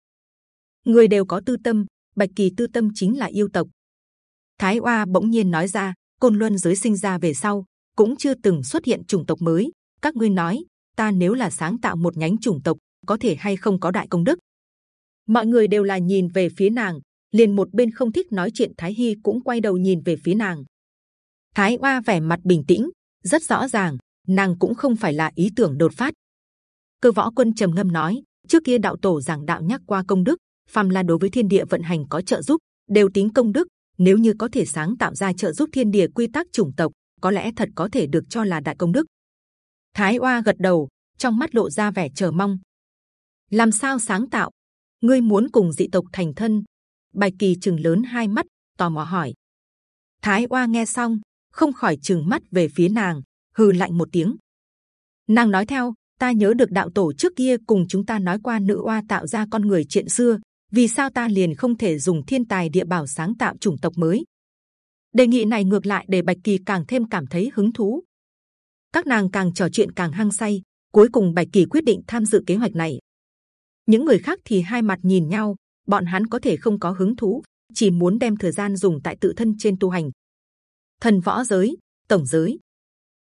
Người đều có tư tâm, bạch kỳ tư tâm chính là yêu tộc. Thái Oa bỗng nhiên nói ra, côn luân giới sinh ra về sau cũng chưa từng xuất hiện chủng tộc mới. Các ngươi nói, ta nếu là sáng tạo một nhánh chủng tộc, có thể hay không có đại công đức? Mọi người đều là nhìn về phía nàng, liền một bên không thích nói chuyện Thái Hi cũng quay đầu nhìn về phía nàng. Thái Oa vẻ mặt bình tĩnh, rất rõ ràng, nàng cũng không phải là ý tưởng đột phát. Cơ võ quân trầm ngâm nói, trước kia đạo tổ giảng đạo nhắc qua công đức, phàm là đối với thiên địa vận hành có trợ giúp, đều tính công đức. Nếu như có thể sáng tạo ra trợ giúp thiên địa quy tắc chủng tộc, có lẽ thật có thể được cho là đại công đức. Thái Oa gật đầu, trong mắt lộ ra vẻ chờ mong. Làm sao sáng tạo? Ngươi muốn cùng dị tộc thành thân? Bạch Kỳ chừng lớn hai mắt, tò mò hỏi. Thái Oa nghe xong, không khỏi chừng mắt về phía nàng, hừ lạnh một tiếng. Nàng nói theo, ta nhớ được đạo tổ trước kia cùng chúng ta nói qua nữ oa tạo ra con người chuyện xưa, vì sao ta liền không thể dùng thiên tài địa bảo sáng tạo chủng tộc mới? Đề nghị này ngược lại để Bạch Kỳ càng thêm cảm thấy hứng thú. Các nàng càng trò chuyện càng hăng say, cuối cùng Bạch Kỳ quyết định tham dự kế hoạch này. Những người khác thì hai mặt nhìn nhau, bọn hắn có thể không có hứng thú, chỉ muốn đem thời gian dùng tại tự thân trên tu hành. Thần võ giới, tổng giới,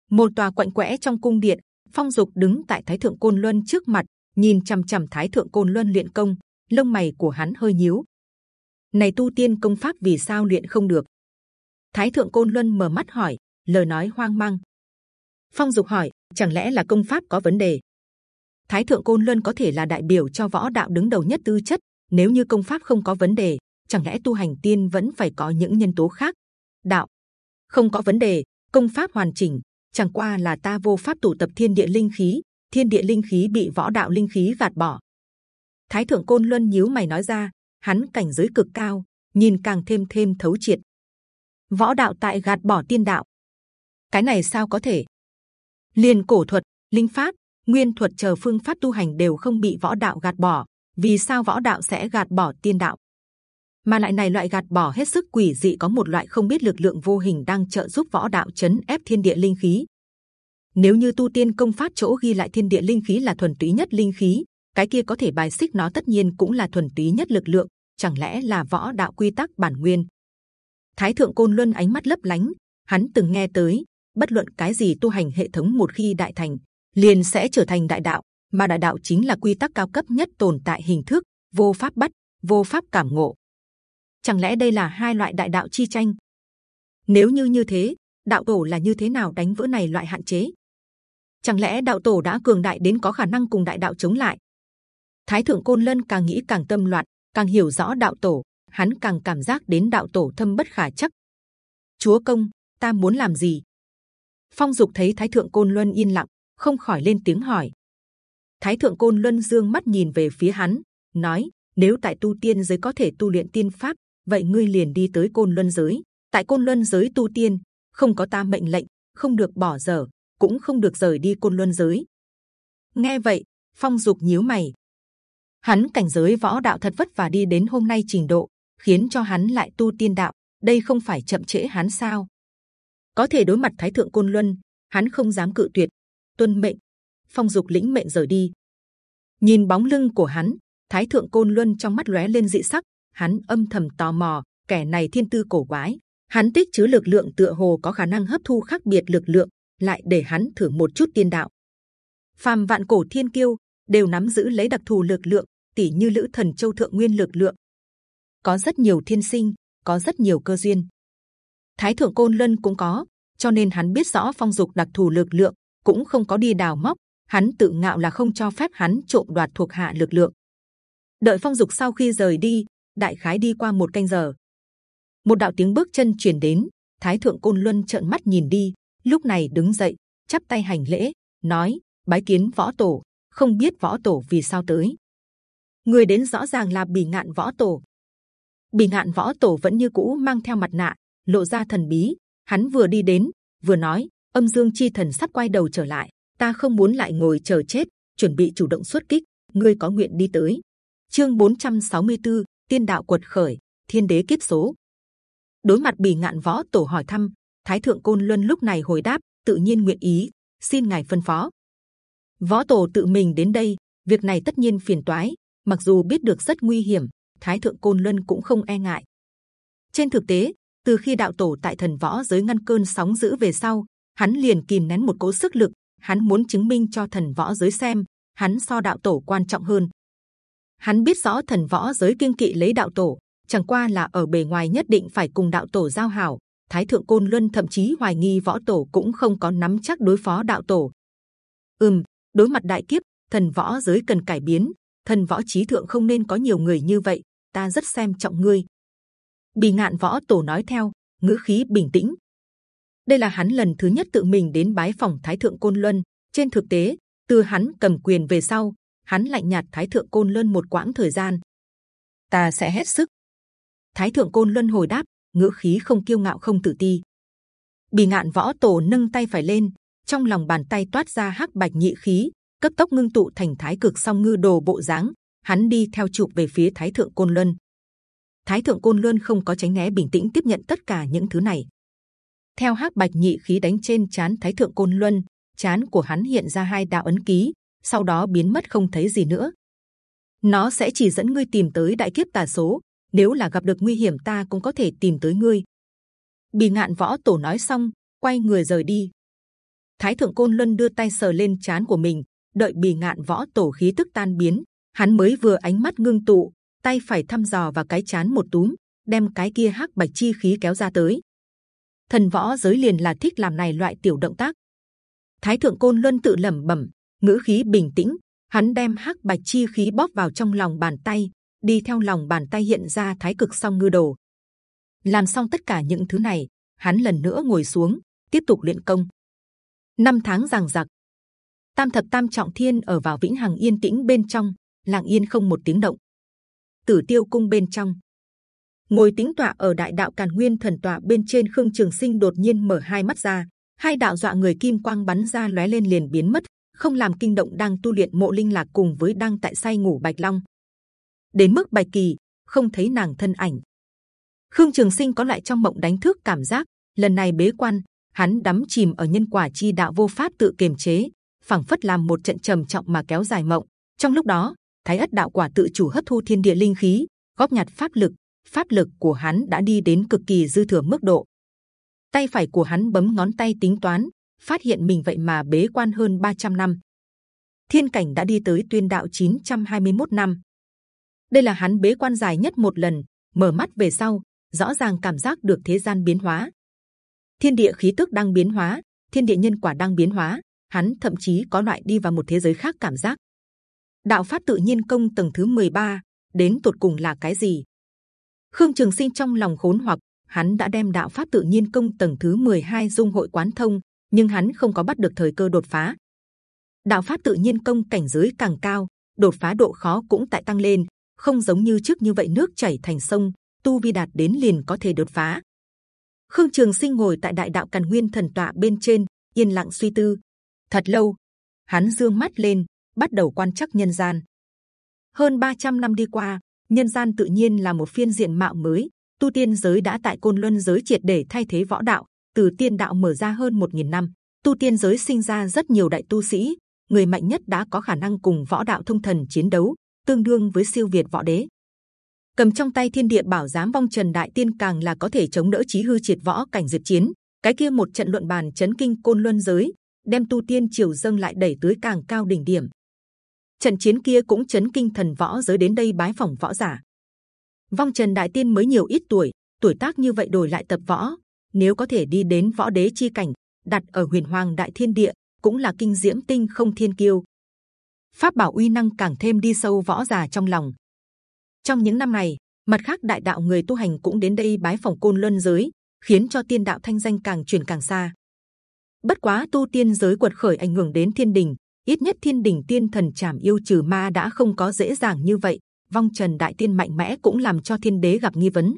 một tòa quạnh quẽ trong cung điện, Phong Dục đứng tại Thái thượng côn luân trước mặt, nhìn c h ầ m c h ầ m Thái thượng côn luân luyện công, lông mày của hắn hơi nhíu. Này tu tiên công pháp vì sao luyện không được? Thái thượng côn luân mở mắt hỏi, lời nói hoang mang. Phong Dục hỏi, chẳng lẽ là công pháp có vấn đề? Thái thượng côn luân có thể là đại biểu cho võ đạo đứng đầu nhất tư chất. Nếu như công pháp không có vấn đề, chẳng lẽ tu hành tiên vẫn phải có những nhân tố khác? Đạo không có vấn đề, công pháp hoàn chỉnh, chẳng qua là ta vô pháp tụ tập thiên địa linh khí, thiên địa linh khí bị võ đạo linh khí gạt bỏ. Thái thượng côn luân nhíu mày nói ra, hắn cảnh giới cực cao, nhìn càng thêm thêm thấu triệt. Võ đạo tại gạt bỏ tiên đạo, cái này sao có thể? liền cổ thuật, linh pháp, nguyên thuật chờ phương pháp tu hành đều không bị võ đạo gạt bỏ, vì sao võ đạo sẽ gạt bỏ tiên đạo? Mà lại này loại gạt bỏ hết sức quỷ dị có một loại không biết lực lượng vô hình đang trợ giúp võ đạo chấn ép thiên địa linh khí. Nếu như tu tiên công pháp chỗ ghi lại thiên địa linh khí là thuần túy nhất linh khí, cái kia có thể bài xích nó tất nhiên cũng là thuần túy nhất lực lượng. Chẳng lẽ là võ đạo quy tắc bản nguyên? Thái thượng côn luân ánh mắt lấp lánh, hắn từng nghe tới, bất luận cái gì tu hành hệ thống một khi đại thành, liền sẽ trở thành đại đạo, mà đại đạo chính là quy tắc cao cấp nhất tồn tại hình thức, vô pháp bắt, vô pháp cảm ngộ chẳng lẽ đây là hai loại đại đạo chi tranh? Nếu như như thế, đạo tổ là như thế nào đánh vỡ này loại hạn chế? Chẳng lẽ đạo tổ đã cường đại đến có khả năng cùng đại đạo chống lại? Thái thượng côn lân càng nghĩ càng tâm loạn, càng hiểu rõ đạo tổ, hắn càng cảm giác đến đạo tổ thâm bất khả chắc. Chúa công, ta muốn làm gì? Phong dục thấy Thái thượng côn luân yên lặng, không khỏi lên tiếng hỏi. Thái thượng côn luân dương mắt nhìn về phía hắn, nói: Nếu tại tu tiên giới có thể tu luyện tiên pháp, vậy ngươi liền đi tới côn luân giới. Tại côn luân giới tu tiên, không có ta mệnh lệnh, không được bỏ dở, cũng không được rời đi côn luân giới. Nghe vậy, phong dục nhíu mày. Hắn cảnh giới võ đạo thật vất vả đi đến hôm nay trình độ, khiến cho hắn lại tu tiên đạo, đây không phải chậm trễ hắn sao? Có thể đối mặt thái thượng côn luân, hắn không dám cự tuyệt. Tuân mệnh. Phong dục lĩnh mệnh rời đi. Nhìn bóng lưng của hắn, thái thượng côn luân trong mắt lóe lên dị sắc hắn âm thầm tò mò, kẻ này thiên tư cổ quái. Hắn tích chứa lực lượng tựa hồ có khả năng hấp thu khác biệt lực lượng, lại để hắn thử một chút tiên đạo. Phàm vạn cổ thiên kiêu đều nắm giữ lấy đặc thù lực lượng tỷ như lữ thần châu thượng nguyên lực lượng. Có rất nhiều thiên sinh, có rất nhiều cơ duyên. Thái thượng côn lân cũng có, cho nên hắn biết rõ phong dục đặc thù lực lượng, cũng không có đi đào móc. Hắn tự ngạo là không cho phép hắn trộm đoạt thuộc hạ lực lượng. Đợi phong dục sau khi rời đi đại khái đi qua một canh giờ. Một đạo tiếng bước chân truyền đến thái thượng côn luân trợn mắt nhìn đi lúc này đứng dậy chắp tay hành lễ nói bái kiến võ tổ không biết võ tổ vì sao tới? Người đến rõ ràng là bì ngạn võ tổ. Bì ngạn võ tổ vẫn như cũ mang theo mặt nạ lộ ra thần bí hắn vừa đi đến vừa nói âm dương chi thần sắp quay đầu trở lại ta không muốn lại ngồi chờ chết chuẩn bị chủ động xuất kích ngươi có nguyện đi tới. Chương 464, tiên đạo quật khởi, thiên đế kiếp số. Đối mặt bì ngạn võ tổ hỏi thăm, thái thượng côn luân lúc này hồi đáp, tự nhiên nguyện ý, xin ngài phân phó. Võ tổ tự mình đến đây, việc này tất nhiên phiền toái, mặc dù biết được rất nguy hiểm, thái thượng côn luân cũng không e ngại. Trên thực tế, từ khi đạo tổ tại thần võ giới ngăn cơn sóng dữ về sau, hắn liền kìm nén một cố sức lực, hắn muốn chứng minh cho thần võ giới xem, hắn so đạo tổ quan trọng hơn hắn biết rõ thần võ giới kiên kỵ lấy đạo tổ, chẳng qua là ở bề ngoài nhất định phải cùng đạo tổ giao hảo. Thái thượng côn luân thậm chí hoài nghi võ tổ cũng không có nắm chắc đối phó đạo tổ. Ừm, đối mặt đại kiếp, thần võ giới cần cải biến. Thần võ trí thượng không nên có nhiều người như vậy, ta rất xem trọng ngươi. Bì ngạn võ tổ nói theo, ngữ khí bình tĩnh. Đây là hắn lần thứ nhất tự mình đến bái phòng thái thượng côn luân. Trên thực tế, từ hắn cầm quyền về sau hắn lạnh nhạt thái thượng côn luân một quãng thời gian. Ta sẽ hết sức. Thái thượng côn luân hồi đáp, ngữ khí không kiêu ngạo không tự ti. Bì ngạn võ tổ nâng tay phải lên, trong lòng bàn tay toát ra hắc bạch nhị khí, cấp tốc ngưng tụ thành thái cực song ngư đồ bộ dáng. Hắn đi theo chụp về phía thái thượng côn luân. Thái thượng côn luân không có tránh né bình tĩnh tiếp nhận tất cả những thứ này. Theo hắc bạch nhị khí đánh trên chán thái thượng côn luân chán của hắn hiện ra hai đạo ấn ký sau đó biến mất không thấy gì nữa. Nó sẽ chỉ dẫn ngươi tìm tới đại kiếp tà số. Nếu là gặp được nguy hiểm, ta cũng có thể tìm tới ngươi. Bì ngạn võ tổ nói xong, quay người rời đi. Thái thượng côn luân đưa tay sờ lên chán của mình, đợi bì ngạn võ tổ khí tức tan biến, hắn mới vừa ánh mắt ngưng tụ, tay phải thăm dò vào cái chán một túm, đem cái kia hắc bạch chi khí kéo ra tới. Thần võ giới liền là thích làm này loại tiểu động tác. Thái thượng côn luân tự lẩm bẩm ngữ khí bình tĩnh, hắn đem hắc bạch chi khí bóp vào trong lòng bàn tay, đi theo lòng bàn tay hiện ra thái cực song ngư đồ. Làm xong tất cả những thứ này, hắn lần nữa ngồi xuống, tiếp tục luyện công. Năm tháng giằng giặc. Tam thập tam trọng thiên ở vào vĩnh hằng yên tĩnh bên trong, lặng yên không một tiếng động. Tử tiêu cung bên trong. Ngồi tĩnh tọa ở đại đạo càn nguyên thần tọa bên trên khương trường sinh đột nhiên mở hai mắt ra, hai đạo dọa người kim quang bắn ra lóe lên liền biến mất không làm kinh động đang tu luyện mộ linh lạc cùng với đang tại say ngủ bạch long. Đến mức bạch kỳ, không thấy nàng thân ảnh. Khương trường sinh có lại trong mộng đánh thức cảm giác, lần này bế quan, hắn đắm chìm ở nhân quả chi đạo vô pháp tự kiềm chế, phảng phất làm một trận trầm trọng mà kéo dài mộng. Trong lúc đó, thái ất đạo quả tự chủ hấp thu thiên địa linh khí, góp nhặt pháp lực pháp lực của hắn đã đi đến cực kỳ dư thừa mức độ. Tay phải của hắn bấm ngón tay tính toán phát hiện mình vậy mà bế quan hơn 300 năm. Thiên cảnh đã đi tới tuyên đạo 921 năm. Đây là hắn bế quan dài nhất một lần mở mắt về sau rõ ràng cảm giác được thế gian biến hóa. Thiên địa khí tức đang biến hóa thiên địa nhân quả đang biến hóa hắn thậm chí có loại đi vào một thế giới khác cảm giác. Đạo pháp tự nhiên công tầng thứ 13, đến tột cùng là cái gì? Khương trường sinh trong lòng khốn hoặc hắn đã đem đạo pháp tự nhiên công tầng thứ 12 dung hội quán thông nhưng hắn không có bắt được thời cơ đột phá. Đạo pháp tự nhiên công cảnh giới càng cao, đột phá độ khó cũng tại tăng lên, không giống như trước như vậy nước chảy thành sông, tu vi đạt đến liền có thể đột phá. Khương trường sinh ngồi tại đại đạo càn nguyên thần tọa bên trên, yên lặng suy tư. Thật lâu, hắn dương mắt lên, bắt đầu quan chắc nhân gian. Hơn 300 năm đi qua, nhân gian tự nhiên là một phiên diện mạo mới, tu tiên giới đã tại côn luân giới triệt để thay thế võ đạo từ tiên đạo mở ra hơn 1.000 năm, tu tiên giới sinh ra rất nhiều đại tu sĩ, người mạnh nhất đã có khả năng cùng võ đạo thông thần chiến đấu, tương đương với siêu việt võ đế. Cầm trong tay thiên địa bảo giám vong trần đại tiên càng là có thể chống đỡ chí hư triệt võ cảnh diệt chiến. Cái kia một trận luận bàn chấn kinh côn luân giới, đem tu tiên triều dâng lại đẩy tới càng cao đỉnh điểm. Trận chiến kia cũng chấn kinh thần võ giới đến đây bái phỏng võ giả. Vong trần đại tiên mới nhiều ít tuổi tuổi tác như vậy đổi lại tập võ nếu có thể đi đến võ đế chi cảnh, đặt ở huyền hoàng đại thiên địa, cũng là kinh diễm tinh không thiên kiêu. Pháp bảo uy năng càng thêm đi sâu võ giả trong lòng. Trong những năm này, mặt khác đại đạo người tu hành cũng đến đây bái phỏng côn luân giới, khiến cho tiên đạo thanh danh càng truyền càng xa. Bất quá tu tiên giới quật khởi ảnh hưởng đến thiên đình, ít nhất thiên đình tiên thần chảm yêu trừ ma đã không có dễ dàng như vậy. Vong trần đại tiên mạnh mẽ cũng làm cho thiên đế gặp nghi vấn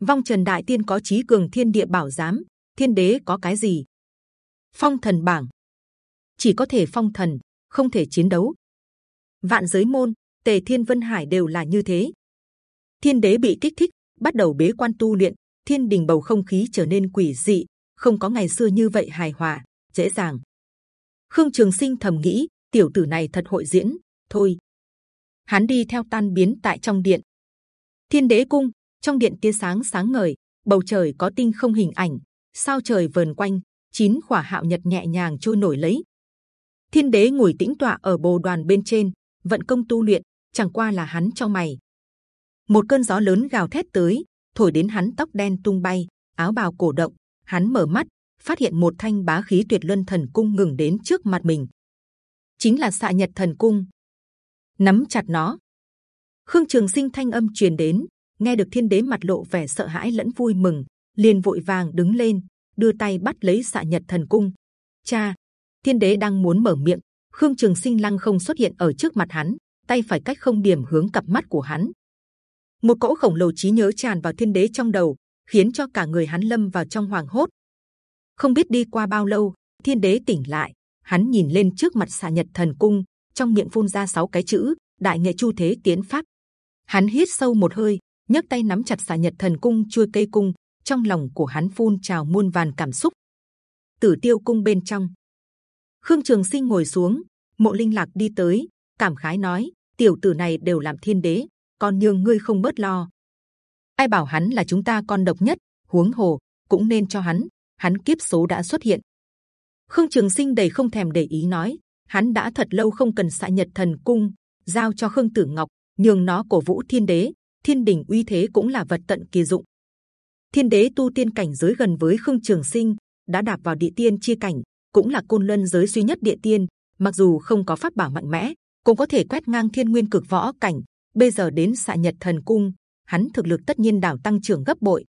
vong trần đại tiên có trí cường thiên địa bảo giám thiên đế có cái gì phong thần bảng chỉ có thể phong thần, không thể chiến đấu. Vạn giới môn, Tề Thiên Vân Hải đều là như thế. Thiên đế bị kích thích, bắt đầu bế quan tu luyện, thiên đình bầu không khí trở nên quỷ dị, không có ngày xưa như vậy hài hòa, dễ dàng. Khương Trường Sinh thầm nghĩ, tiểu tử này thật hội diễn, thôi. Hắn đi theo tan biến tại trong điện. Thiên đế cung, trong điện tia sáng sáng ngời, bầu trời có tinh không hình ảnh, sao trời vờn quanh, chín quả hạo nhật nhẹ nhàng trôi nổi lấy. Thiên đế ngồi tĩnh tọa ở bồ đoàn bên trên, vận công tu luyện, chẳng qua là hắn trong mày. Một cơn gió lớn gào thét tới, thổi đến hắn tóc đen tung bay, áo bào cổ động. Hắn mở mắt, phát hiện một thanh bá khí tuyệt luân thần cung ngừng đến trước mặt mình. Chính là xạ nhật thần cung. Nắm chặt nó. Khương Trường Sinh thanh âm truyền đến, nghe được Thiên Đế mặt lộ vẻ sợ hãi lẫn vui mừng, liền vội vàng đứng lên, đưa tay bắt lấy xạ nhật thần cung. Cha, Thiên Đế đang muốn mở miệng, Khương Trường Sinh lăng không xuất hiện ở trước mặt hắn, tay phải cách không điểm hướng cặp mắt của hắn. Một cỗ khổng lồ trí nhớ tràn vào Thiên Đế trong đầu, khiến cho cả người hắn lâm vào trong hoàng hốt. Không biết đi qua bao lâu, Thiên Đế tỉnh lại, hắn nhìn lên trước mặt xạ nhật thần cung, trong miệng phun ra sáu cái chữ: Đại nghệ chu thế tiến pháp. Hắn hít sâu một hơi, nhấc tay nắm chặt xà nhật thần cung chui cây cung, trong lòng của hắn phun trào muôn vàn cảm xúc. Tử tiêu cung bên trong, Khương Trường Sinh ngồi xuống, Mộ Linh Lạc đi tới, cảm khái nói: tiểu tử này đều làm thiên đế, còn nhường ngươi không bớt lo. Ai bảo hắn là chúng ta con độc nhất, huống hồ cũng nên cho hắn, hắn kiếp số đã xuất hiện. Khương Trường Sinh đầy không thèm để ý nói, hắn đã thật lâu không cần xạ nhật thần cung, giao cho Khương Tử Ngọc, nhường nó cổ vũ thiên đế, thiên đình uy thế cũng là vật tận kỳ dụng. Thiên đế tu tiên cảnh giới gần với Khương Trường Sinh, đã đạp vào địa tiên chi cảnh, cũng là côn luân giới duy nhất địa tiên. Mặc dù không có pháp bảo mạnh mẽ, cũng có thể quét ngang thiên nguyên cực võ cảnh. Bây giờ đến xạ nhật thần cung, hắn thực lực tất nhiên đảo tăng trưởng gấp bội.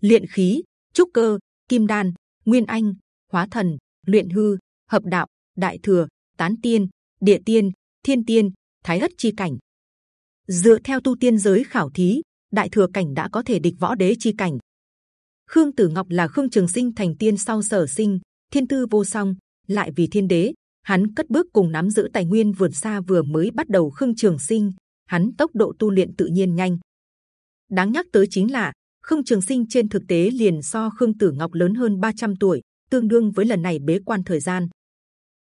Luyện khí, trúc cơ, kim đan, nguyên anh, hóa thần, luyện hư, hợp đạo, đại thừa, tán tiên, địa tiên, thiên tiên, thái ất chi cảnh. Dựa theo tu tiên giới khảo thí, đại thừa cảnh đã có thể địch võ đế chi cảnh. Khương Tử Ngọc là Khương Trường Sinh thành tiên sau sở sinh, thiên tư vô song, lại vì thiên đế, hắn cất bước cùng nắm giữ tài nguyên vượt xa vừa mới bắt đầu Khương Trường Sinh, hắn tốc độ tu luyện tự nhiên nhanh. Đáng nhắc tới chính là Khương Trường Sinh trên thực tế liền so Khương Tử Ngọc lớn hơn 300 tuổi, tương đương với lần này bế quan thời gian.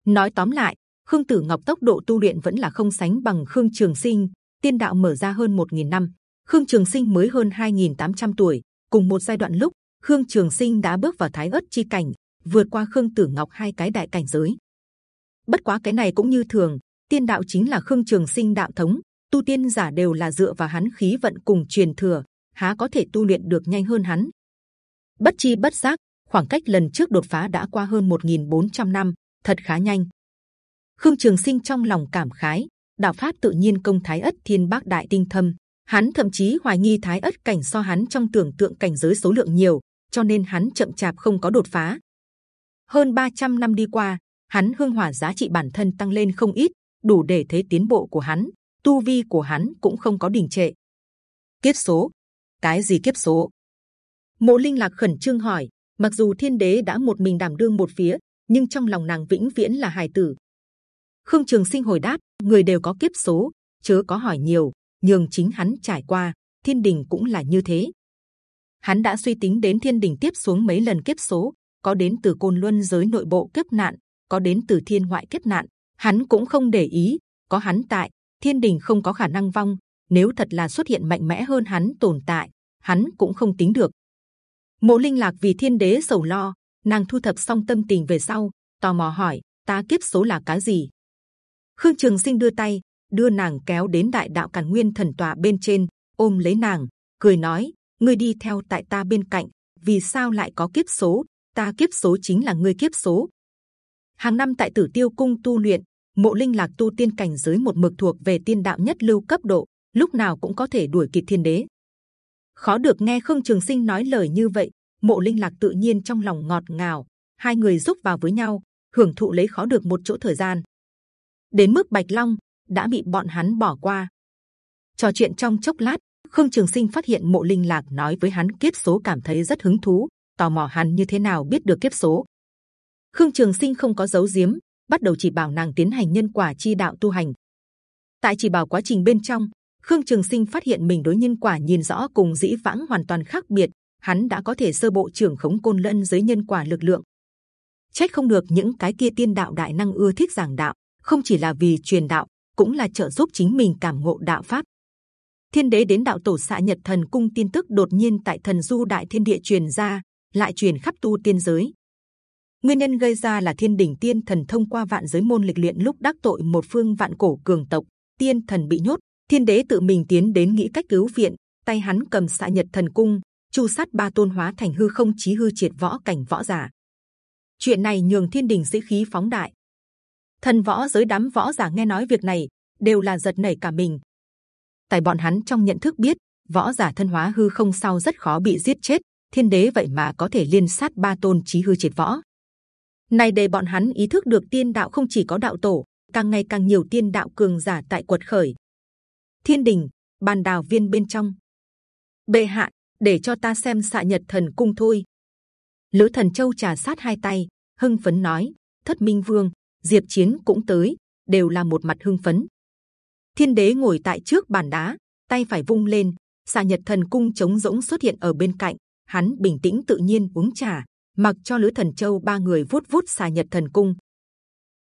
Nói tóm lại, Khương Tử Ngọc tốc độ tu luyện vẫn là không sánh bằng Khương Trường Sinh. Tiên đạo mở ra hơn 1.000 năm, Khương Trường Sinh mới hơn 2.800 tuổi. Cùng một giai đoạn lúc, Khương Trường Sinh đã bước vào Thái ất chi cảnh, vượt qua Khương Tử Ngọc hai cái đại cảnh giới. Bất quá cái này cũng như thường, tiên đạo chính là Khương Trường Sinh đạo thống, tu tiên giả đều là dựa vào hắn khí vận cùng truyền thừa, há có thể tu luyện được nhanh hơn hắn? Bất chi bất giác, khoảng cách lần trước đột phá đã qua hơn 1.400 năm, thật khá nhanh. Khương Trường Sinh trong lòng cảm khái, đạo pháp tự nhiên công Thái ất Thiên Bác Đại Tinh Thâm, hắn thậm chí hoài nghi Thái ất cảnh so hắn trong tưởng tượng cảnh giới số lượng nhiều, cho nên hắn chậm chạp không có đột phá. Hơn 300 năm đi qua, hắn hương hỏa giá trị bản thân tăng lên không ít, đủ để thấy tiến bộ của hắn. Tu vi của hắn cũng không có đình trệ. Kiếp số, cái gì kiếp số? Mộ Linh lạc khẩn trương hỏi. Mặc dù Thiên Đế đã một mình đảm đương một phía, nhưng trong lòng nàng vĩnh viễn là hài tử. Khương Trường Sinh hồi đáp: người đều có kiếp số, chớ có hỏi nhiều, nhường chính hắn trải qua. Thiên Đình cũng là như thế. Hắn đã suy tính đến Thiên Đình tiếp xuống mấy lần kiếp số, có đến từ côn luân giới nội bộ kiếp nạn, có đến từ thiên ngoại kiếp nạn. Hắn cũng không để ý, có hắn tại, thiên đình không có khả năng vong. Nếu thật là xuất hiện mạnh mẽ hơn hắn tồn tại, hắn cũng không tính được. Mộ Linh lạc vì thiên đế sầu lo, nàng thu thập xong tâm tình về sau, tò mò hỏi: ta kiếp số là cái gì? Khương Trường Sinh đưa tay, đưa nàng kéo đến đại đạo càn nguyên thần tòa bên trên, ôm lấy nàng, cười nói: ngươi đi theo tại ta bên cạnh, vì sao lại có kiếp số? ta kiếp số chính là ngươi kiếp số. Hàng năm tại Tử Tiêu Cung tu luyện, Mộ Linh lạc tu tiên cảnh giới một mực thuộc về tiên đạo nhất lưu cấp độ, lúc nào cũng có thể đuổi kịp thiên đế. Khó được nghe Khương Trường Sinh nói lời như vậy, Mộ Linh lạc tự nhiên trong lòng ngọt ngào, hai người giúp vào với nhau, hưởng thụ lấy khó được một chỗ thời gian. Đến mức Bạch Long đã bị bọn hắn bỏ qua. Trò chuyện trong chốc lát, Khương Trường Sinh phát hiện Mộ Linh lạc nói với hắn kiếp số cảm thấy rất hứng thú, tò mò hắn như thế nào biết được kiếp số. Khương Trường Sinh không có giấu giếm, bắt đầu chỉ bảo nàng tiến hành nhân quả chi đạo tu hành. Tại chỉ bảo quá trình bên trong, Khương Trường Sinh phát hiện mình đối nhân quả nhìn rõ cùng dĩ vãng hoàn toàn khác biệt. Hắn đã có thể sơ bộ trưởng khống côn lân dưới nhân quả lực lượng. Trách không được những cái kia tiên đạo đại năng ưa thích giảng đạo, không chỉ là vì truyền đạo, cũng là trợ giúp chính mình cảm ngộ đạo pháp. Thiên đế đến đạo tổ xạ nhật thần cung tin tức đột nhiên tại thần du đại thiên địa truyền ra, lại truyền khắp tu tiên giới. Nguyên nhân gây ra là thiên đỉnh tiên thần thông qua vạn giới môn lịch luyện lúc đắc tội một phương vạn cổ cường tộc, tiên thần bị nhốt, thiên đế tự mình tiến đến nghĩ cách cứu viện, tay hắn cầm xạ nhật thần cung, chu sát ba tôn hóa thành hư không chí hư triệt võ cảnh võ giả. Chuyện này nhường thiên đình sĩ khí phóng đại. Thần võ giới đám võ giả nghe nói việc này đều là giật nảy cả mình. Tại bọn hắn trong nhận thức biết võ giả thân hóa hư không sau rất khó bị giết chết, thiên đế vậy mà có thể liên sát ba tôn chí hư triệt võ. Này để bọn hắn ý thức được tiên đạo không chỉ có đạo tổ, càng ngày càng nhiều tiên đạo cường giả tại quật khởi. Thiên đình, bàn đào viên bên trong. Bệ hạ, để cho ta xem xạ nhật thần cung thôi. Lữ thần châu trà sát hai tay, hưng phấn nói: Thất Minh Vương, Diệp Chiến cũng tới, đều là một mặt hưng phấn. Thiên đế ngồi tại trước bàn đá, tay phải vung lên, xà nhật thần cung chống rỗng xuất hiện ở bên cạnh. Hắn bình tĩnh tự nhiên uống trà, mặc cho lứa thần châu ba người vuốt vuốt xà nhật thần cung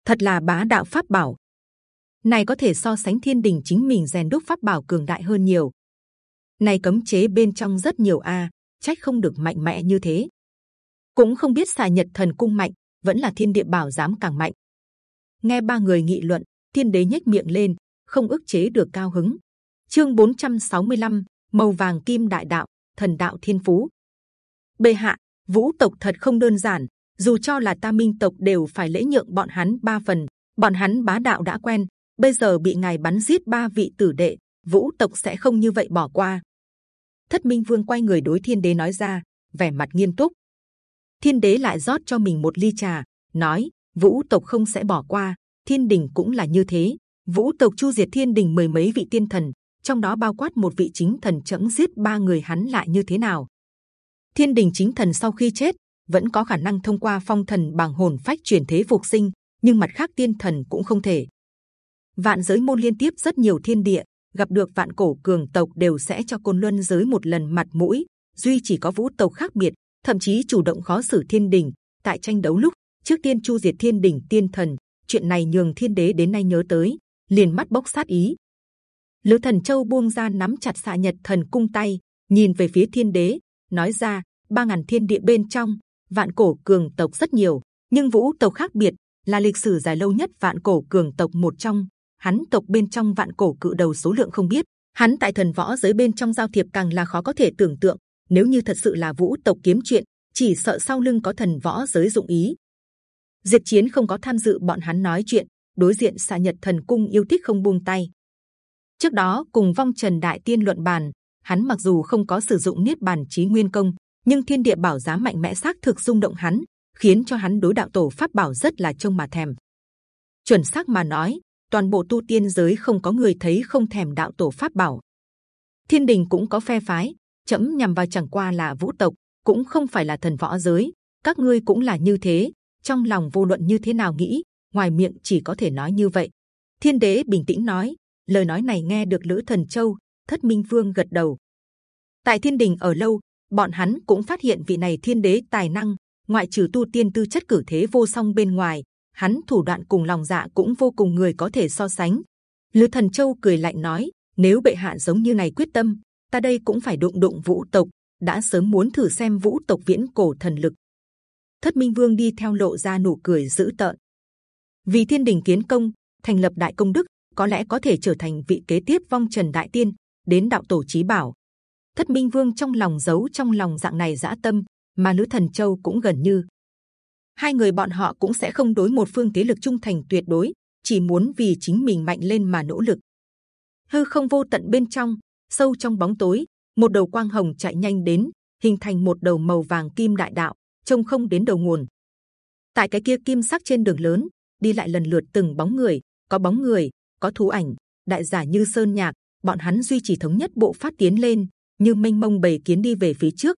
thật là bá đạo pháp bảo này có thể so sánh thiên đình chính mình rèn đúc pháp bảo cường đại hơn nhiều này cấm chế bên trong rất nhiều a trách không được mạnh mẽ như thế cũng không biết xà nhật thần cung mạnh vẫn là thiên địa bảo dám càng mạnh nghe ba người nghị luận thiên đế nhếch miệng lên không ức chế được cao hứng chương 465, màu vàng kim đại đạo thần đạo thiên phú bệ hạ Vũ tộc thật không đơn giản. Dù cho là Ta Minh tộc đều phải lễ nhượng bọn hắn ba phần. Bọn hắn bá đạo đã quen, bây giờ bị ngài bắn giết ba vị tử đệ, Vũ tộc sẽ không như vậy bỏ qua. Thất Minh Vương quay người đối Thiên Đế nói ra, vẻ mặt nghiêm túc. Thiên Đế lại rót cho mình một ly trà, nói: Vũ tộc không sẽ bỏ qua. Thiên Đình cũng là như thế. Vũ tộc chu diệt Thiên Đình mười mấy vị tiên thần, trong đó bao quát một vị chính thần chẫm giết ba người hắn lại như thế nào? thiên đình chính thần sau khi chết vẫn có khả năng thông qua phong thần bằng hồn phách chuyển thế phục sinh nhưng mặt khác tiên thần cũng không thể vạn giới môn liên tiếp rất nhiều thiên địa gặp được vạn cổ cường tộc đều sẽ cho côn luân giới một lần mặt mũi duy chỉ có vũ tộc khác biệt thậm chí chủ động khó xử thiên đình tại tranh đấu lúc trước tiên chu diệt thiên đỉnh, tiên thần. Chuyện này nhường thiên đế đến nay nhớ tới. Liền mắt bốc sát ý. Lữ thần châu buông ra nắm chặt xạ nhật thần cung tay, nhìn về phía thiên đế, nói ra, ba ngàn thiên địa bên trong, vạn cổ cường tộc rất nhiều, nhưng vũ tộc khác biệt, là lịch sử dài lâu nhất vạn cổ cường tộc một trong. Hắn tộc bên trong vạn cổ cự đầu số lượng không biết, hắn tại thần võ giới bên trong giao thiệp càng là khó có thể tưởng tượng. Nếu như thật sự là vũ tộc kiếm chuyện, chỉ sợ sau lưng có thần võ giới dụng ý diệt chiến không có tham dự, bọn hắn nói chuyện, đối diện xạ nhật thần cung yêu thích không buông tay. Trước đó, cùng vong trần đại tiên luận bàn, hắn mặc dù không có sử dụng niết bàn trí nguyên công, nhưng thiên địa bảo giá mạnh mẽ xác thực rung động hắn, khiến cho hắn đối đạo tổ pháp bảo rất là trông mà thèm. Chuẩn xác mà nói, toàn bộ tu tiên giới không có người thấy không thèm đạo tổ pháp bảo. Thiên đình cũng có phe phái, chấm nhằm vào chẳng qua là vũ tộc, cũng không phải là thần võ giới, các ngươi cũng là như thế trong lòng vô luận như thế nào nghĩ, ngoài miệng chỉ có thể nói như vậy. Thiên đế bình tĩnh nói, lời nói này nghe được lữ thần châu, thất minh vương gật đầu. Tại thiên đình ở lâu, bọn hắn cũng phát hiện vị này thiên đế tài năng, ngoại trừ tu tiên tư chất cử thế vô song bên ngoài, hắn thủ đoạn cùng lòng dạ cũng vô cùng người có thể so sánh. Lữ thần châu cười lạnh nói, nếu bệ hạ giống như này quyết tâm, ta đây cũng phải đụng đụng vũ tộc, đã sớm muốn thử xem vũ tộc viễn cổ thần lực thất minh vương đi theo lộ ra nụ cười dữ tợn. Vì thiên đình kiến công, thành lập đại công đức, có lẽ có thể trở thành vị kế tiếp vong trần đại tiên, đến đạo tổ Chí bảo. Thất minh vương trong lòng giấu trong lòng dạng này dã tâm, mà nữ thần châu cũng gần như. Hai người bọn họ cũng sẽ không đối một phương thế lực trung thành tuyệt đối, chỉ muốn vì chính mình mạnh lên mà nỗ lực. Hư không vô tận bên trong, sâu trong bóng tối, một đầu quang hồng chạy nhanh đến, hình thành một đầu màu vàng kim đại đạo trông không đến đầu nguồn. Tại cái kia kim sắc trên đường lớn, đi lại lần lượt từng bóng người, có bóng người, có thú ảnh, đại giả như sơn nhạc, bọn hắn duy trì thống nhất bộ phát tiến lên, như mênh mông bầy kiến đi về phía trước.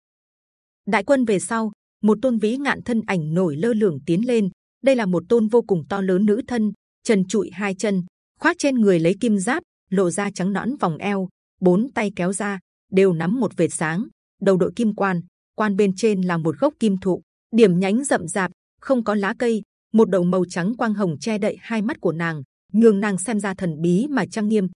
Đại quân về sau, một tôn vĩ ngạn thân ảnh nổi lơ lửng tiến lên, đây là một tôn vô cùng to lớn nữ thân, trần trụi hai chân, khoác trên người lấy kim giáp, lộ ra trắng nõn vòng eo, bốn tay kéo ra, đều nắm một vệt sáng, đầu đội kim quan quan bên trên là một gốc kim thụ, điểm nhánh rậm rạp, không có lá cây, một đầu màu trắng quang hồng che đậy hai mắt của nàng, nhường nàng xem ra thần bí mà trang nghiêm.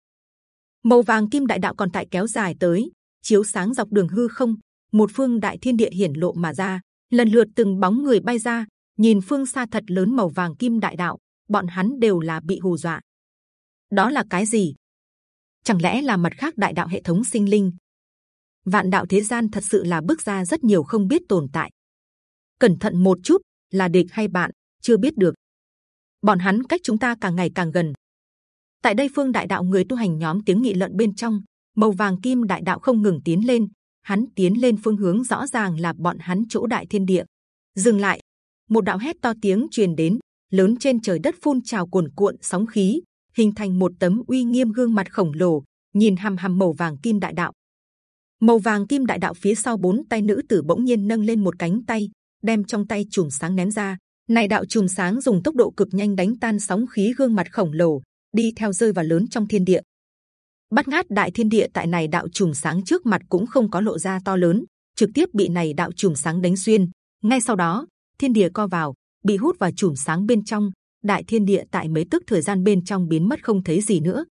Màu vàng kim đại đạo còn tại kéo dài tới, chiếu sáng dọc đường hư không, một phương đại thiên địa hiển lộ mà ra, lần lượt từng bóng người bay ra, nhìn phương xa thật lớn màu vàng kim đại đạo, bọn hắn đều là bị hù dọa. Đó là cái gì? Chẳng lẽ là mặt khác đại đạo hệ thống sinh linh? Vạn đạo thế gian thật sự là bước ra rất nhiều không biết tồn tại. Cẩn thận một chút là địch hay bạn, chưa biết được. Bọn hắn cách chúng ta càng ngày càng gần. Tại đây phương đại đạo người tu hành nhóm tiếng nghị luận bên trong, màu vàng kim đại đạo không ngừng tiến lên, hắn tiến lên phương hướng rõ ràng là bọn hắn chỗ đại thiên địa. Dừng lại. Một đạo hét to tiếng truyền đến, lớn trên trời đất phun trào cuồn cuộn sóng khí, hình thành một tấm uy nghiêm gương mặt khổng lồ, nhìn hầm hầm màu vàng kim đại đạo màu vàng kim đại đạo phía sau bốn tay nữ tử bỗng nhiên nâng lên một cánh tay, đem trong tay chùm sáng ném ra. Này đạo chùm sáng dùng tốc độ cực nhanh đánh tan sóng khí gương mặt khổng lồ, đi theo rơi vào lớn trong thiên địa. Bắt ngát đại thiên địa tại này đạo chùm sáng trước mặt cũng không có lộ ra to lớn, trực tiếp bị này đạo chùm sáng đánh xuyên. Ngay sau đó, thiên địa co vào, bị hút vào chùm sáng bên trong, đại thiên địa tại mấy tức thời gian bên trong biến mất không thấy gì nữa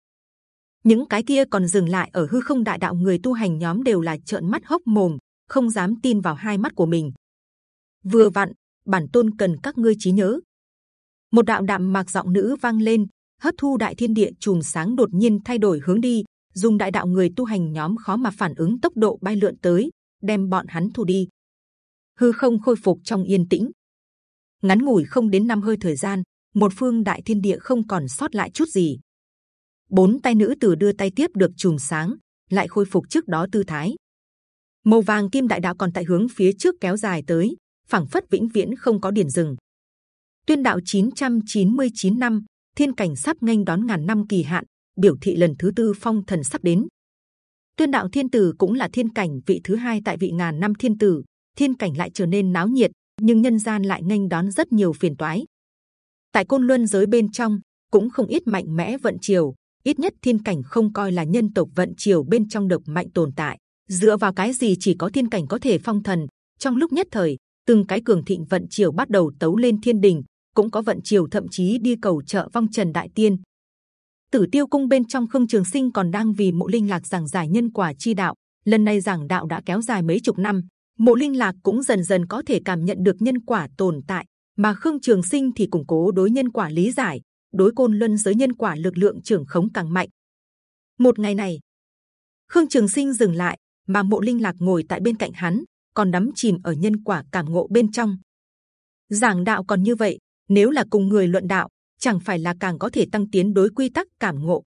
những cái kia còn dừng lại ở hư không đại đạo, người tu hành nhóm đều là trợn mắt hốc mồm, không dám tin vào hai mắt của mình. Vừa vặn, bản tôn cần các ngươi trí nhớ. Một đạo đạm mạc giọng nữ vang lên, hấp thu đại thiên địa, chùm sáng đột nhiên thay đổi hướng đi, dùng đại đạo người tu hành nhóm khó mà phản ứng tốc độ bay lượn tới, đem bọn hắn thu đi. Hư không khôi phục trong yên tĩnh. Ngắn ngủi không đến năm hơi thời gian, một phương đại thiên địa không còn sót lại chút gì bốn tay nữ tử đưa tay tiếp được chùm sáng, lại khôi phục trước đó tư thái. Màu vàng kim đại đạo còn tại hướng phía trước kéo dài tới, phảng phất vĩnh viễn không có điển dừng tuyên đạo 999 năm, thiên cảnh sắp nghênh đón ngàn năm kỳ hạn, biểu thị lần thứ tư phong thần sắp đến. Tuyên đạo thiên tử cũng là thiên cảnh vị thứ hai tại vị ngàn năm thiên tử, thiên cảnh lại trở nên náo nhiệt, nhưng nhân gian lại nghênh đón rất nhiều phiền toái. Tại côn luân giới bên trong, cũng không ít mạnh mẽ vận chiều ít nhất thiên cảnh không coi là nhân tộc vận chiều bên trong độc mạnh tồn tại. Dựa vào cái gì chỉ có thiên cảnh có thể phong thần? Trong lúc nhất thời, từng cái cường thịnh vận chiều bắt đầu tấu lên thiên đình, cũng có vận chiều thậm chí đi cầu trợ vong trần đại tiên. Tử tiêu cung bên trong khương trường sinh còn đang vì mộ linh lạc giảng giải nhân quả chi đạo. Lần này giảng đạo đã kéo dài mấy chục năm, mộ linh lạc cũng dần dần có thể cảm nhận được nhân quả tồn tại. Mà khương trường sinh thì củng cố đối nhân quả lý giải đối côn luân giới nhân quả lực lượng trưởng khống càng mạnh. Một ngày này, khương trường sinh dừng lại, mà mộ linh lạc ngồi tại bên cạnh hắn, còn đắm chìm ở nhân quả cảm ngộ bên trong. Giảng đạo còn như vậy, nếu là cùng người luận đạo, chẳng phải là càng có thể tăng tiến đối quy tắc cảm ngộ?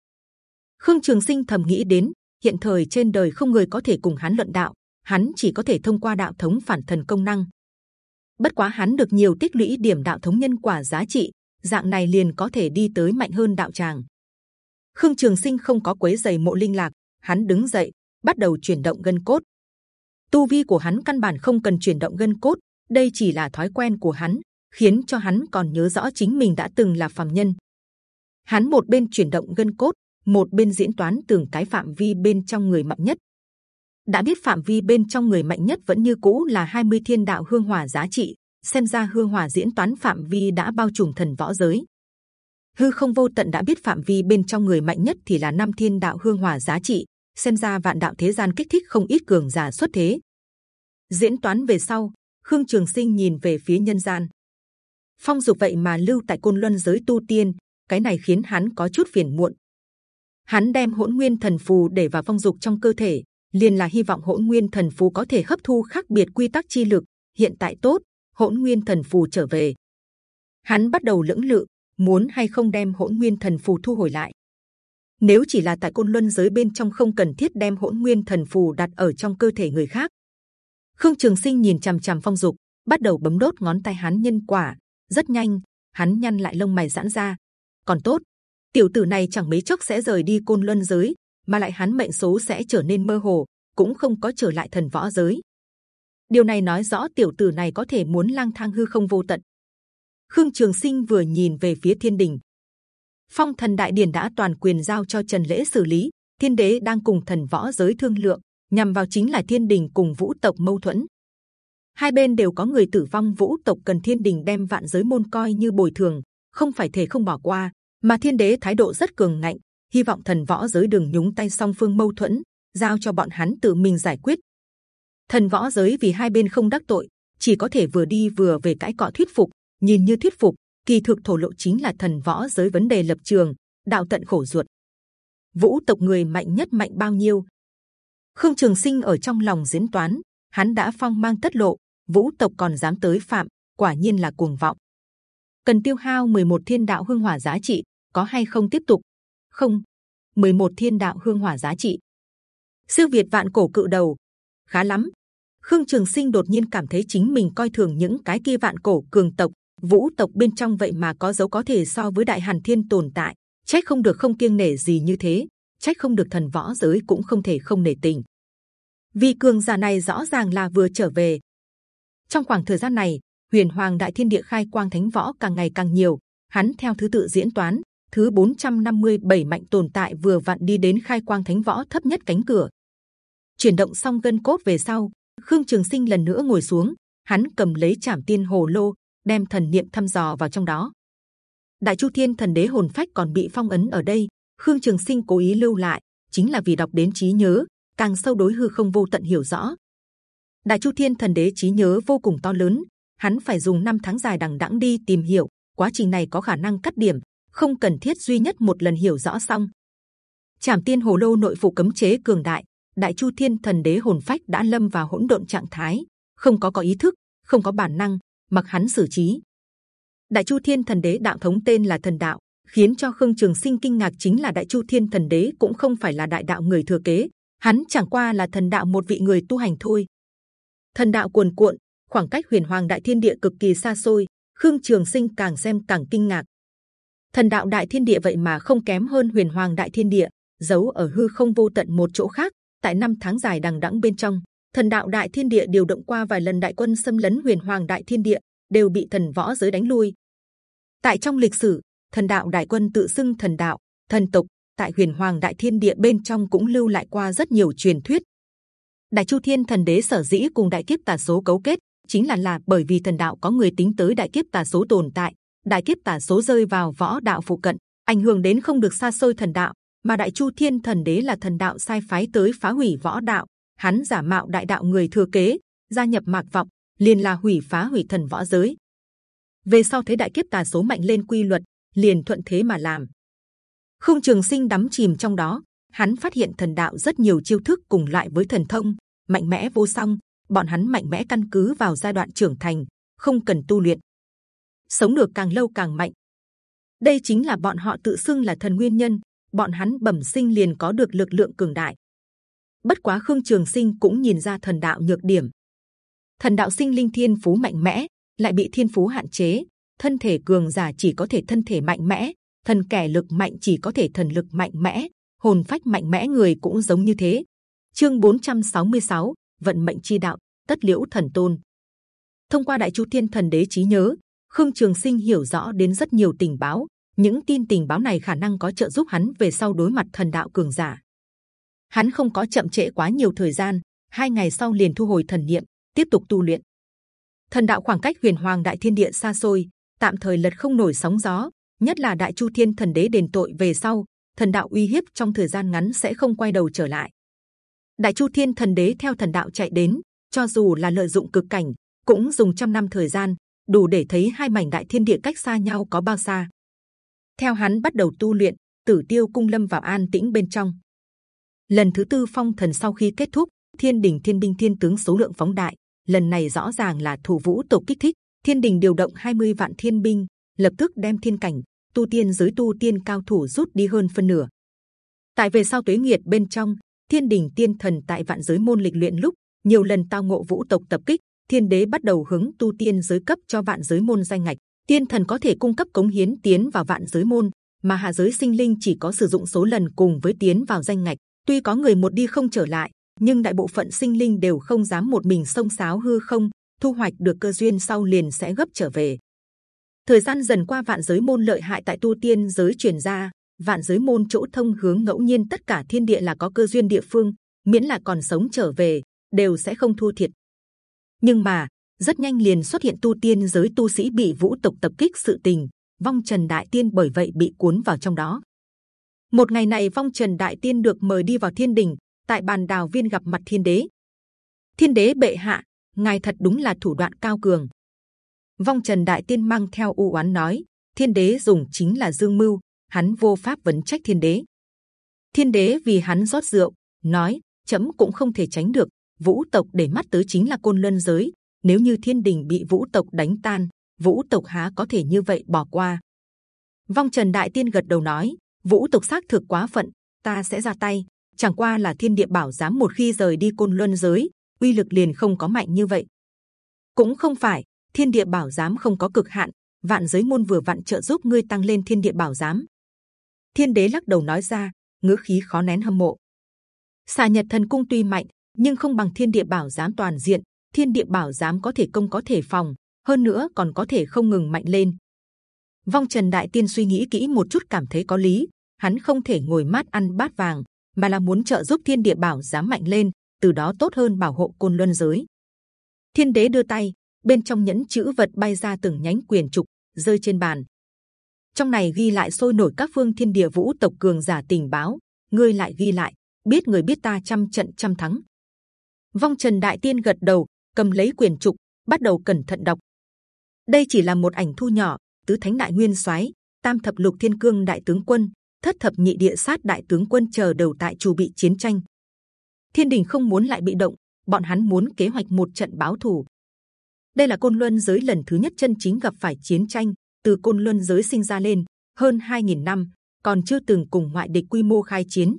Khương trường sinh thầm nghĩ đến, hiện thời trên đời không người có thể cùng hắn luận đạo, hắn chỉ có thể thông qua đạo thống phản thần công năng. Bất quá hắn được nhiều tích lũy điểm đạo thống nhân quả giá trị dạng này liền có thể đi tới mạnh hơn đạo tràng. Khương trường sinh không có quấy giày mộ linh lạc, hắn đứng dậy, bắt đầu chuyển động gân cốt. Tu vi của hắn căn bản không cần chuyển động gân cốt, đây chỉ là thói quen của hắn, khiến cho hắn còn nhớ rõ chính mình đã từng là phàm nhân. Hắn một bên chuyển động gân cốt, một bên diễn toán từng cái phạm vi bên trong người mạnh nhất. Đã biết phạm vi bên trong người mạnh nhất vẫn như cũ là 20 thiên đạo hương hỏa giá trị xem ra hương hỏa diễn toán phạm vi đã bao trùm thần võ giới. Hư không vô tận đã biết phạm vi bên trong người mạnh nhất thì là năm thiên đạo hương hỏa giá trị, xem ra vạn đạo thế gian kích thích không ít cường giả xuất thế. Diễn toán về sau, khương trường sinh nhìn về phía nhân gian. Phong dục vậy mà lưu tại côn luân giới tu tiên, cái này khiến hắn có chút phiền muộn. Hắn đem hỗn nguyên thần phù để vào phong dục trong cơ thể, liền là hy vọng hỗn nguyên thần phù có thể hấp thu khác biệt quy tắc chi lực, hiện tại tốt hỗn nguyên thần phù trở về. Hắn bắt đầu lưỡng lự, muốn hay không đem hỗn nguyên thần phù thu hồi lại. Nếu chỉ là tại côn luân giới bên trong không cần thiết đem hỗn nguyên thần phù đặt ở trong cơ thể người khác. Khương trường sinh nhìn c h ầ m c h ầ m phong dục, bắt đầu bấm đốt ngón tay hắn nhân quả. Rất nhanh, hắn nhăn lại lông mày giãn ra. Còn tốt, tiểu tử này chẳng mấy chốc sẽ rời đi côn luân giới, mà lại hắn mệnh số sẽ trở nên mơ hồ, cũng không có trở lại thần võ giới điều này nói rõ tiểu tử này có thể muốn lang thang hư không vô tận Khương Trường Sinh vừa nhìn về phía Thiên Đình, Phong Thần Đại Điển đã toàn quyền giao cho Trần Lễ xử lý. Thiên Đế đang cùng thần võ giới thương lượng, nhằm vào chính là Thiên Đình cùng Vũ tộc mâu thuẫn. Hai bên đều có người tử vong, Vũ tộc cần Thiên Đình đem vạn giới môn coi như bồi thường, không phải thể không bỏ qua. Mà Thiên Đế thái độ rất cường ngạnh, hy vọng thần võ giới đừng nhúng tay song phương mâu thuẫn, giao cho bọn hắn tự mình giải quyết. Thần võ giới vì hai bên không đắc tội, chỉ có thể vừa đi vừa về cãi cọ thuyết phục, nhìn như thuyết phục, kỳ thực thổ lộ chính là thần võ giới vấn đề lập trường, đạo tận khổ ruột. Vũ tộc người mạnh nhất mạnh bao nhiêu? Khương Trường Sinh ở trong lòng diễn toán, hắn đã phong mang tất lộ, Vũ tộc còn dám tới phạm, quả nhiên là cuồng vọng. Cần tiêu hao 11 thiên đạo hương hỏa giá trị, có hay không tiếp tục? Không, 11 thiên đạo hương hỏa giá trị. Siêu việt vạn cổ cự đầu, khá lắm. Khương Trường Sinh đột nhiên cảm thấy chính mình coi thường những cái kia vạn cổ cường tộc, vũ tộc bên trong vậy mà có dấu có thể so với đại hàn thiên tồn tại. Trách không được không kiêng nể gì như thế. Trách không được thần võ giới cũng không thể không nể tình. Vì cường giả này rõ ràng là vừa trở về. Trong khoảng thời gian này huyền hoàng đại thiên địa khai quang thánh võ càng ngày càng nhiều. Hắn theo thứ tự diễn toán thứ 457 mạnh tồn tại vừa vặn đi đến khai quang thánh võ thấp nhất cánh cửa chuyển động xong gân cốt về sau khương trường sinh lần nữa ngồi xuống hắn cầm lấy chảm tiên hồ lô đem thần niệm thăm dò vào trong đó. Đại Chu Thiên Thần Đế hồn phách còn bị phong ấn ở đây, Khương Trường Sinh cố ý lưu lại, chính là vì đọc đến trí nhớ, càng sâu đối hư không vô tận hiểu rõ. Đại Chu Thiên Thần Đế trí nhớ vô cùng to lớn, hắn phải dùng năm tháng dài đằng đẵng đi tìm hiểu, quá trình này có khả năng cắt điểm, không cần thiết duy nhất một lần hiểu rõ xong. Trảm Tiên Hồ Lô nội phụ cấm chế cường đại, Đại Chu Thiên Thần Đế hồn phách đã lâm vào hỗn độn trạng thái, không có có ý thức, không có bản năng, mặc hắn xử trí. Đại Chu Thiên Thần Đế đạo thống tên là Thần Đạo, khiến cho Khương Trường Sinh kinh ngạc chính là Đại Chu Thiên Thần Đế cũng không phải là đại đạo người thừa kế, hắn chẳng qua là thần đạo một vị người tu hành thôi. Thần đạo cuồn cuộn, khoảng cách Huyền Hoàng Đại Thiên Địa cực kỳ xa xôi, Khương Trường Sinh càng xem càng kinh ngạc. Thần đạo Đại Thiên Địa vậy mà không kém hơn Huyền Hoàng Đại Thiên Địa, giấu ở hư không vô tận một chỗ khác. Tại năm tháng dài đằng đẵng bên trong, thần đạo đại thiên địa điều động qua vài lần đại quân xâm lấn huyền hoàng đại thiên địa đều bị thần võ giới đánh lui. Tại trong lịch sử thần đạo đại quân tự xưng thần đạo thần tộc tại huyền hoàng đại thiên địa bên trong cũng lưu lại qua rất nhiều truyền thuyết. Đại chu thiên thần đế sở dĩ cùng đại kiếp tà số cấu kết chính là là bởi vì thần đạo có người tính tới đại kiếp tà số tồn tại đại kiếp tà số rơi vào võ đạo phụ cận ảnh hưởng đến không được xa xôi thần đạo mà đại chu thiên thần đế là thần đạo sai phái tới phá hủy võ đạo. Hắn giả mạo đại đạo người thừa kế, gia nhập mạc vọng, liền là hủy phá hủy thần võ giới. Về sau thấy đại kiếp tà số mạnh lên quy luật, liền thuận thế mà làm. Khung trường sinh đắm chìm trong đó, hắn phát hiện thần đạo rất nhiều chiêu thức cùng lại với thần thông, mạnh mẽ vô song, bọn hắn mạnh mẽ căn cứ vào giai đoạn trưởng thành, không cần tu luyện. Sống được càng lâu càng mạnh. Đây chính là bọn họ tự xưng là thần nguyên nhân bọn hắn bẩm sinh liền có được lực lượng cường đại. Bất quá khương trường sinh cũng nhìn ra thần đạo nhược điểm. Thần đạo sinh linh thiên phú mạnh mẽ lại bị thiên phú hạn chế thân thể cường giả chỉ có thể thân thể mạnh mẽ thần kẻ lực mạnh chỉ có thể thần lực mạnh mẽ hồn phách mạnh mẽ người cũng giống như thế. Chương 466, vận mệnh chi đạo tất liễu thần tôn. Thông qua đại chu thiên thần đế trí nhớ khương trường sinh hiểu rõ đến rất nhiều tình báo những tin tình báo này khả năng có trợ giúp hắn về sau đối mặt thần đạo cường giả. Hắn không có chậm trễ quá nhiều thời gian, hai ngày sau liền thu hồi thần niệm, tiếp tục tu luyện. Thần đạo khoảng cách huyền hoàng đại thiên địa xa xôi, tạm thời lật không nổi sóng gió, nhất là đại chu thiên thần đế đền tội về sau, thần đạo uy hiếp trong thời gian ngắn sẽ không quay đầu trở lại. Đại chu thiên thần đế theo thần đạo chạy đến, cho dù là lợi dụng cực cảnh, cũng dùng trăm năm thời gian, đủ để thấy hai mảnh đại thiên địa cách xa nhau có bao xa theo hắn bắt đầu tu luyện, tử tiêu cung lâm vào an tĩnh bên trong. Lần thứ tư phong thần sau khi kết thúc, thiên đình thiên binh thiên tướng số lượng phóng đại. Lần này rõ ràng là thủ vũ tộc kích thích, thiên đình điều động 20 vạn thiên binh, lập tức đem thiên cảnh, tu tiên giới tu tiên cao thủ rút đi hơn phân nửa. Tại về sau tuế nghiệt bên trong, thiên đình tiên thần tại vạn giới môn lịch luyện lúc, nhiều lần tao ngộ vũ tộc tập kích, thiên đế bắt đầu hướng tu tiên giới cấp cho vạn giới môn danh ngạch tiên thần có thể cung cấp cống hiến tiến vào vạn giới môn mà hạ giới sinh linh chỉ có sử dụng số lần cùng với tiến vào danh ngạch Tuy có người một đi không trở lại, nhưng đại bộ phận sinh linh đều không dám một mình xông xáo hư không, thu hoạch được cơ duyên sau liền sẽ gấp trở về. thời gian dần qua vạn giới môn lợi hại tại tu tiên giới truyền ra vạn giới môn chỗ thông hướng ngẫu nhiên tất cả thiên địa là có cơ duyên địa phương miễn là còn sống trở về đều sẽ không thua thiệt nhưng mà rất nhanh liền xuất hiện tu tiên giới tu sĩ bị vũ tộc tập kích sự tình, vong trần đại tiên bởi vậy bị cuốn vào trong đó. Một ngày này vong trần đại tiên được mời đi vào thiên đình, tại bàn đào viên gặp mặt thiên đế. Thiên đế bệ hạ, ngài thật đúng là thủ đoạn cao cường. Vong trần đại tiên mang theo u oán nói, thiên đế dùng chính là dương mưu, hắn vô pháp vấn trách thiên đế. Thiên đế vì hắn rót rượu, nói, chấm cũng không thể tránh được, vũ tộc để mắt tới chính là côn lân giới nếu như thiên đình bị vũ tộc đánh tan, vũ tộc há có thể như vậy bỏ qua? Vong trần đại tiên gật đầu nói, vũ tộc xác thực quá phận, ta sẽ ra tay. Chẳng qua là thiên địa bảo giám một khi rời đi côn luân giới, uy lực liền không có mạnh như vậy. Cũng không phải, thiên địa bảo giám không có cực hạn, vạn giới môn vừa vặn trợ giúp ngươi tăng lên thiên địa bảo giám. Thiên đế lắc đầu nói ra, ngữ khí khó nén hâm mộ. Xà nhật thần cung tuy mạnh, nhưng không bằng thiên địa bảo giám toàn diện thiên địa bảo giám có thể công có thể phòng, hơn nữa còn có thể không ngừng mạnh lên. Vong trần đại tiên suy nghĩ kỹ một chút cảm thấy có lý. Hắn không thể ngồi mát ăn bát vàng, mà là muốn trợ giúp thiên địa bảo giám mạnh lên, từ đó tốt hơn bảo hộ côn luân giới. Thiên đế đưa tay, bên trong nhẫn chữ vật bay ra từng nhánh quyền trục, rơi trên bàn. Trong này ghi lại sôi nổi các phương thiên địa vũ tộc cường giả tình báo. Ngươi lại ghi lại, biết người biết ta trăm trận trăm thắng. Vong trần đại tiên gật đầu cầm lấy quyền trục, bắt đầu cẩn thận đọc. Đây chỉ là một ảnh thu nhỏ, tứ thánh đại nguyên soái, tam thập lục thiên cương đại tướng quân, thất thập nhị địa sát đại tướng quân chờ đầu tại chủ bị chiến tranh. Thiên đình không muốn lại bị động, bọn hắn muốn kế hoạch một trận báo thù. Đây là côn luân giới lần thứ nhất chân chính gặp phải chiến tranh, từ côn luân giới sinh ra lên, hơn 2.000 năm, còn chưa từng cùng ngoại địch quy mô khai chiến.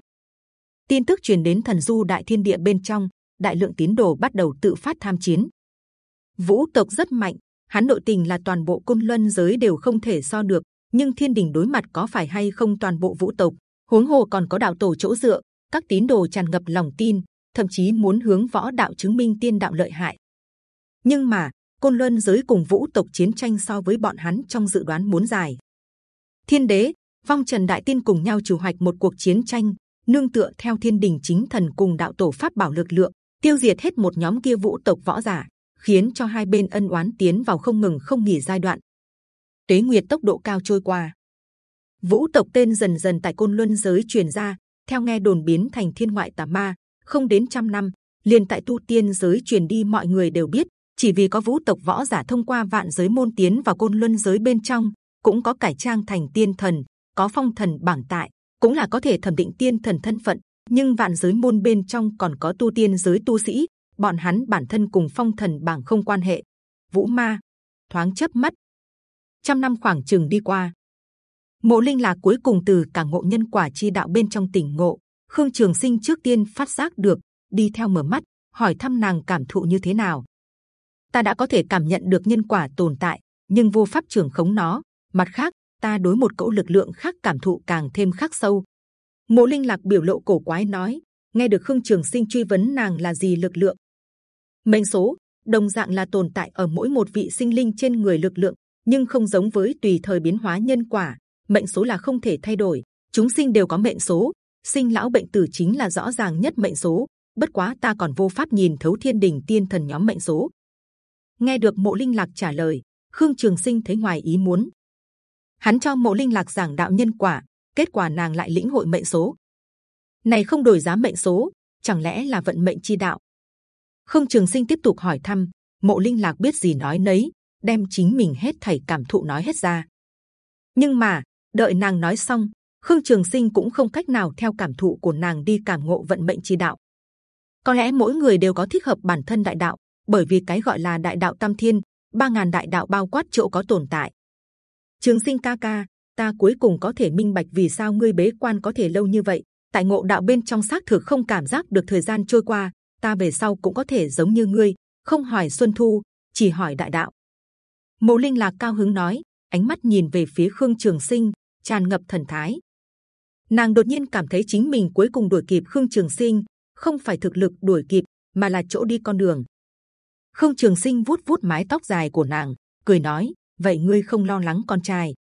Tin tức truyền đến thần du đại thiên địa bên trong đại lượng tín đồ bắt đầu tự phát tham chiến. Vũ tộc rất mạnh, hắn nội tình là toàn bộ côn luân giới đều không thể so được, nhưng thiên đình đối mặt có phải hay không toàn bộ vũ tộc? Huống hồ còn có đạo tổ chỗ dựa, các tín đồ tràn ngập lòng tin, thậm chí muốn hướng võ đạo chứng minh tiên đạo lợi hại. Nhưng mà, côn luân giới cùng vũ tộc chiến tranh so với bọn hắn trong dự đoán muốn dài. Thiên đế, vong trần đại tiên cùng nhau chủ hoạch một cuộc chiến tranh, nương tựa theo thiên đình chính thần cùng đạo tổ pháp bảo lực lượng tiêu diệt hết một nhóm kia vũ tộc võ giả, khiến cho hai bên ân oán tiến vào không ngừng không nghỉ giai đoạn. Tế nguyệt tốc độ cao trôi qua. Vũ tộc tên dần dần tại côn luân giới truyền ra, theo nghe đồn biến thành thiên ngoại tà ma, không đến trăm năm, liền tại tu tiên giới truyền đi, mọi người đều biết, chỉ vì có vũ tộc võ giả thông qua vạn giới môn tiến vào côn luân giới bên trong, cũng có cải trang thành tiên thần, có phong thần bảng tại, cũng là có thể thẩm định tiên thần thân phận nhưng vạn giới môn bên trong còn có tu tiên giới tu sĩ, bọn hắn bản thân cùng phong thần bảng không quan hệ. Vũ ma, thoáng chớp mắt. Trăm năm khoảng chừng đi qua. Mộ linh là cuối cùng từ cả ngộ nhân quả chi đạo bên trong tỉnh ngộ. Khương trường sinh trước tiên phát giác được, đi theo mở mắt, hỏi thăm nàng cảm thụ như thế nào. Ta đã có thể cảm nhận được nhân quả tồn tại, nhưng vô pháp trưởng khống nó. Mặt khác, ta đối một cỗ lực lượng khác cảm thụ càng thêm khắc sâu mộ linh lạc biểu lộ cổ quái nói, nghe được khương trường sinh truy vấn nàng là gì lực lượng? Mệnh số, đồng dạng là tồn tại ở mỗi một vị sinh linh trên người lực lượng, nhưng không giống với tùy thời biến hóa nhân quả. Mệnh số là không thể thay đổi. Chúng sinh đều có mệnh số. Sinh lão bệnh tử chính là rõ ràng nhất mệnh số. Bất quá ta còn vô pháp nhìn thấu thiên đình tiên thần nhóm mệnh số. Nghe được mộ linh lạc trả lời, khương trường sinh thấy ngoài ý muốn. Hắn cho mộ linh lạc giảng đạo nhân quả kết quả nàng lại lĩnh hội mệnh số. Này không đổi giá mệnh số, chẳng lẽ là vận mệnh chi đạo? Không trường sinh tiếp tục hỏi thăm, mộ linh lạc biết gì nói nấy, đem chính mình hết thảy cảm thụ nói hết ra. Nhưng mà, đợi nàng nói xong, khương trường sinh cũng không cách nào theo cảm thụ của nàng đi cảm ngộ vận mệnh chi đạo. Có lẽ mỗi người đều có thích hợp bản thân đại đạo, bởi vì cái gọi là đại đạo tam thiên, ba ngàn đại đạo bao quát chỗ có tồn tại. Trường sinh ca ca ta cuối cùng có thể minh bạch vì sao ngươi bế quan có thể lâu như vậy. Tại ngộ đạo bên trong xác thực không cảm giác được thời gian trôi qua, ta về sau cũng có thể giống như ngươi, không hỏi xuân thu, chỉ hỏi đại đạo. Mộ linh lạc cao hứng nói, ánh mắt nhìn về phía khương trường sinh, tràn ngập thần thái. Nàng đột nhiên cảm thấy chính mình cuối cùng đuổi kịp khương trường sinh, không phải thực lực đuổi kịp, mà là chỗ đi con đường. Khương trường sinh vuốt vuốt mái tóc dài của nàng, cười nói, vậy ngươi không lo lắng con trai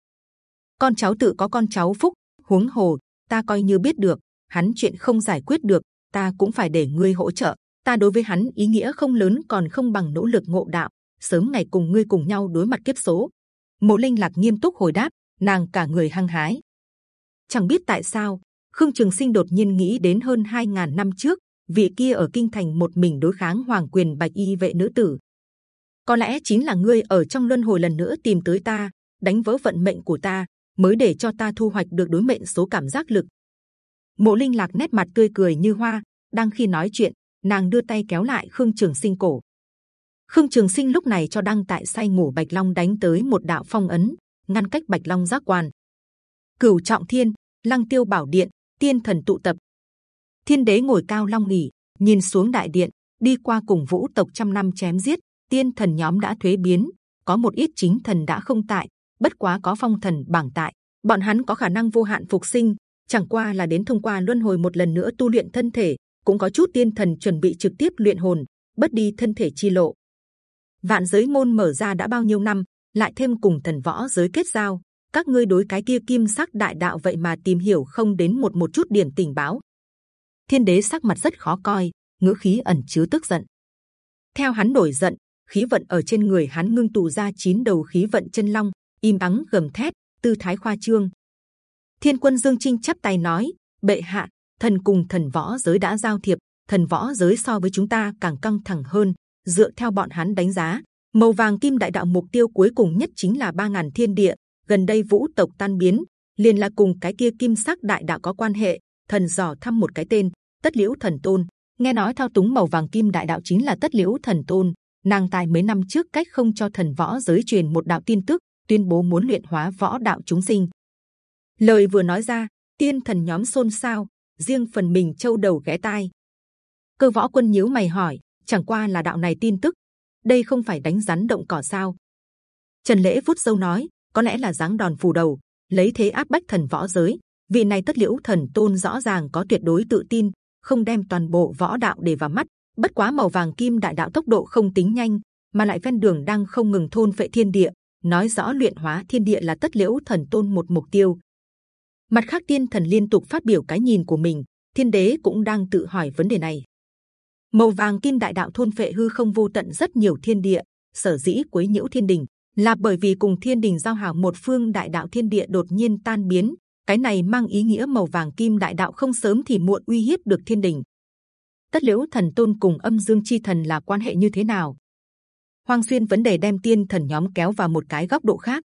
con cháu tự có con cháu phúc, huống hồ, ta coi như biết được, hắn chuyện không giải quyết được, ta cũng phải để ngươi hỗ trợ. Ta đối với hắn ý nghĩa không lớn còn không bằng nỗ lực ngộ đạo. Sớm ngày cùng ngươi cùng nhau đối mặt kiếp số. Mộ linh lạc nghiêm túc hồi đáp, nàng cả người hăng hái. Chẳng biết tại sao, khương trường sinh đột nhiên nghĩ đến hơn 2.000 năm trước, vị kia ở kinh thành một mình đối kháng hoàng quyền bạch y vệ nữ tử. Có lẽ chính là ngươi ở trong luân hồi lần nữa tìm tới ta, đánh vỡ vận mệnh của ta mới để cho ta thu hoạch được đối mệnh số cảm giác lực. Mộ linh lạc nét mặt tươi cười như hoa, đang khi nói chuyện, nàng đưa tay kéo lại khương trường sinh cổ. Khương trường sinh lúc này cho đang tại say ngủ bạch long đánh tới một đạo phong ấn, ngăn cách bạch long giác quan. Cửu trọng thiên, lăng tiêu bảo điện, tiên thần tụ tập. Thiên đế ngồi cao long nghỉ nhìn xuống đại điện, đi qua cùng vũ tộc trăm năm chém giết, tiên thần nhóm đã thuế biến, có một ít chính thần đã không tại bất quá có phong thần bảng tại, bọn hắn có khả năng vô hạn phục sinh, chẳng qua là đến thông qua luân hồi một lần nữa tu luyện thân thể, cũng có chút tiên thần chuẩn bị trực tiếp luyện hồn bất đi thân thể chi lộ. Vạn giới môn mở ra đã bao nhiêu năm, lại thêm cùng thần võ giới kết giao, các ngươi đối cái kia kim sắc đại đạo vậy mà tìm hiểu không đến một một chút điểm tình báo. Thiên đế sắc mặt rất khó coi, ngữ khí ẩn chứa tức giận. Theo hắn nổi giận, khí vận ở trên người hắn ngưng tụ ra chín đầu khí vận chân long im ắng gầm thét, tư thái khoa trương. Thiên quân dương trinh chắp tay nói, bệ hạ, thần cùng thần võ giới đã giao thiệp, thần võ giới so với chúng ta càng căng thẳng hơn, dựa theo bọn hắn đánh giá. Màu vàng kim đại đạo mục tiêu cuối cùng nhất chính là ba ngàn thiên địa, gần đây vũ tộc tan biến, liền là cùng cái kia kim sắc đại đạo có quan hệ, thần dò thăm một cái tên, tất liễu thần tôn. Nghe nói thao túng màu vàng kim đại đạo chính là tất liễu thần tôn, nàng tài mấy năm trước cách không cho thần võ giới truyền một đạo tin tức tuyên bố muốn luyện hóa võ đạo chúng sinh. Lời vừa nói ra, tiên thần nhóm xôn xao, riêng phần mình châu đầu ghé tai. Cơ võ quân nhíu mày hỏi, chẳng qua là đạo này tin tức, đây không phải đánh rắn động cỏ sao? Trần lễ vút dâu nói, có lẽ là dáng đòn phù đầu, lấy thế áp bách thần võ giới, vị này tất liễu thần tôn rõ ràng có tuyệt đối tự tin, không đem toàn bộ võ đạo để vào mắt, bất quá màu vàng kim đại đạo tốc độ không tính nhanh, mà lại ven đường đang không ngừng thôn phệ thiên địa nói rõ luyện hóa thiên địa là tất liễu thần tôn một mục tiêu. Mặt khác tiên thần liên tục phát biểu cái nhìn của mình, thiên đế cũng đang tự hỏi vấn đề này. Màu vàng kim đại đạo thôn phệ hư không vô tận rất nhiều thiên địa, sở dĩ quấy nhiễu thiên đình, là bởi vì cùng thiên đình giao hảo một phương đại đạo thiên địa đột nhiên tan biến, cái này mang ý nghĩa màu vàng kim đại đạo không sớm thì muộn uy hiếp được thiên đình. Tất liễu thần tôn cùng âm dương chi thần là quan hệ như thế nào? Hoang xuyên vấn đề đem tiên thần nhóm kéo vào một cái góc độ khác.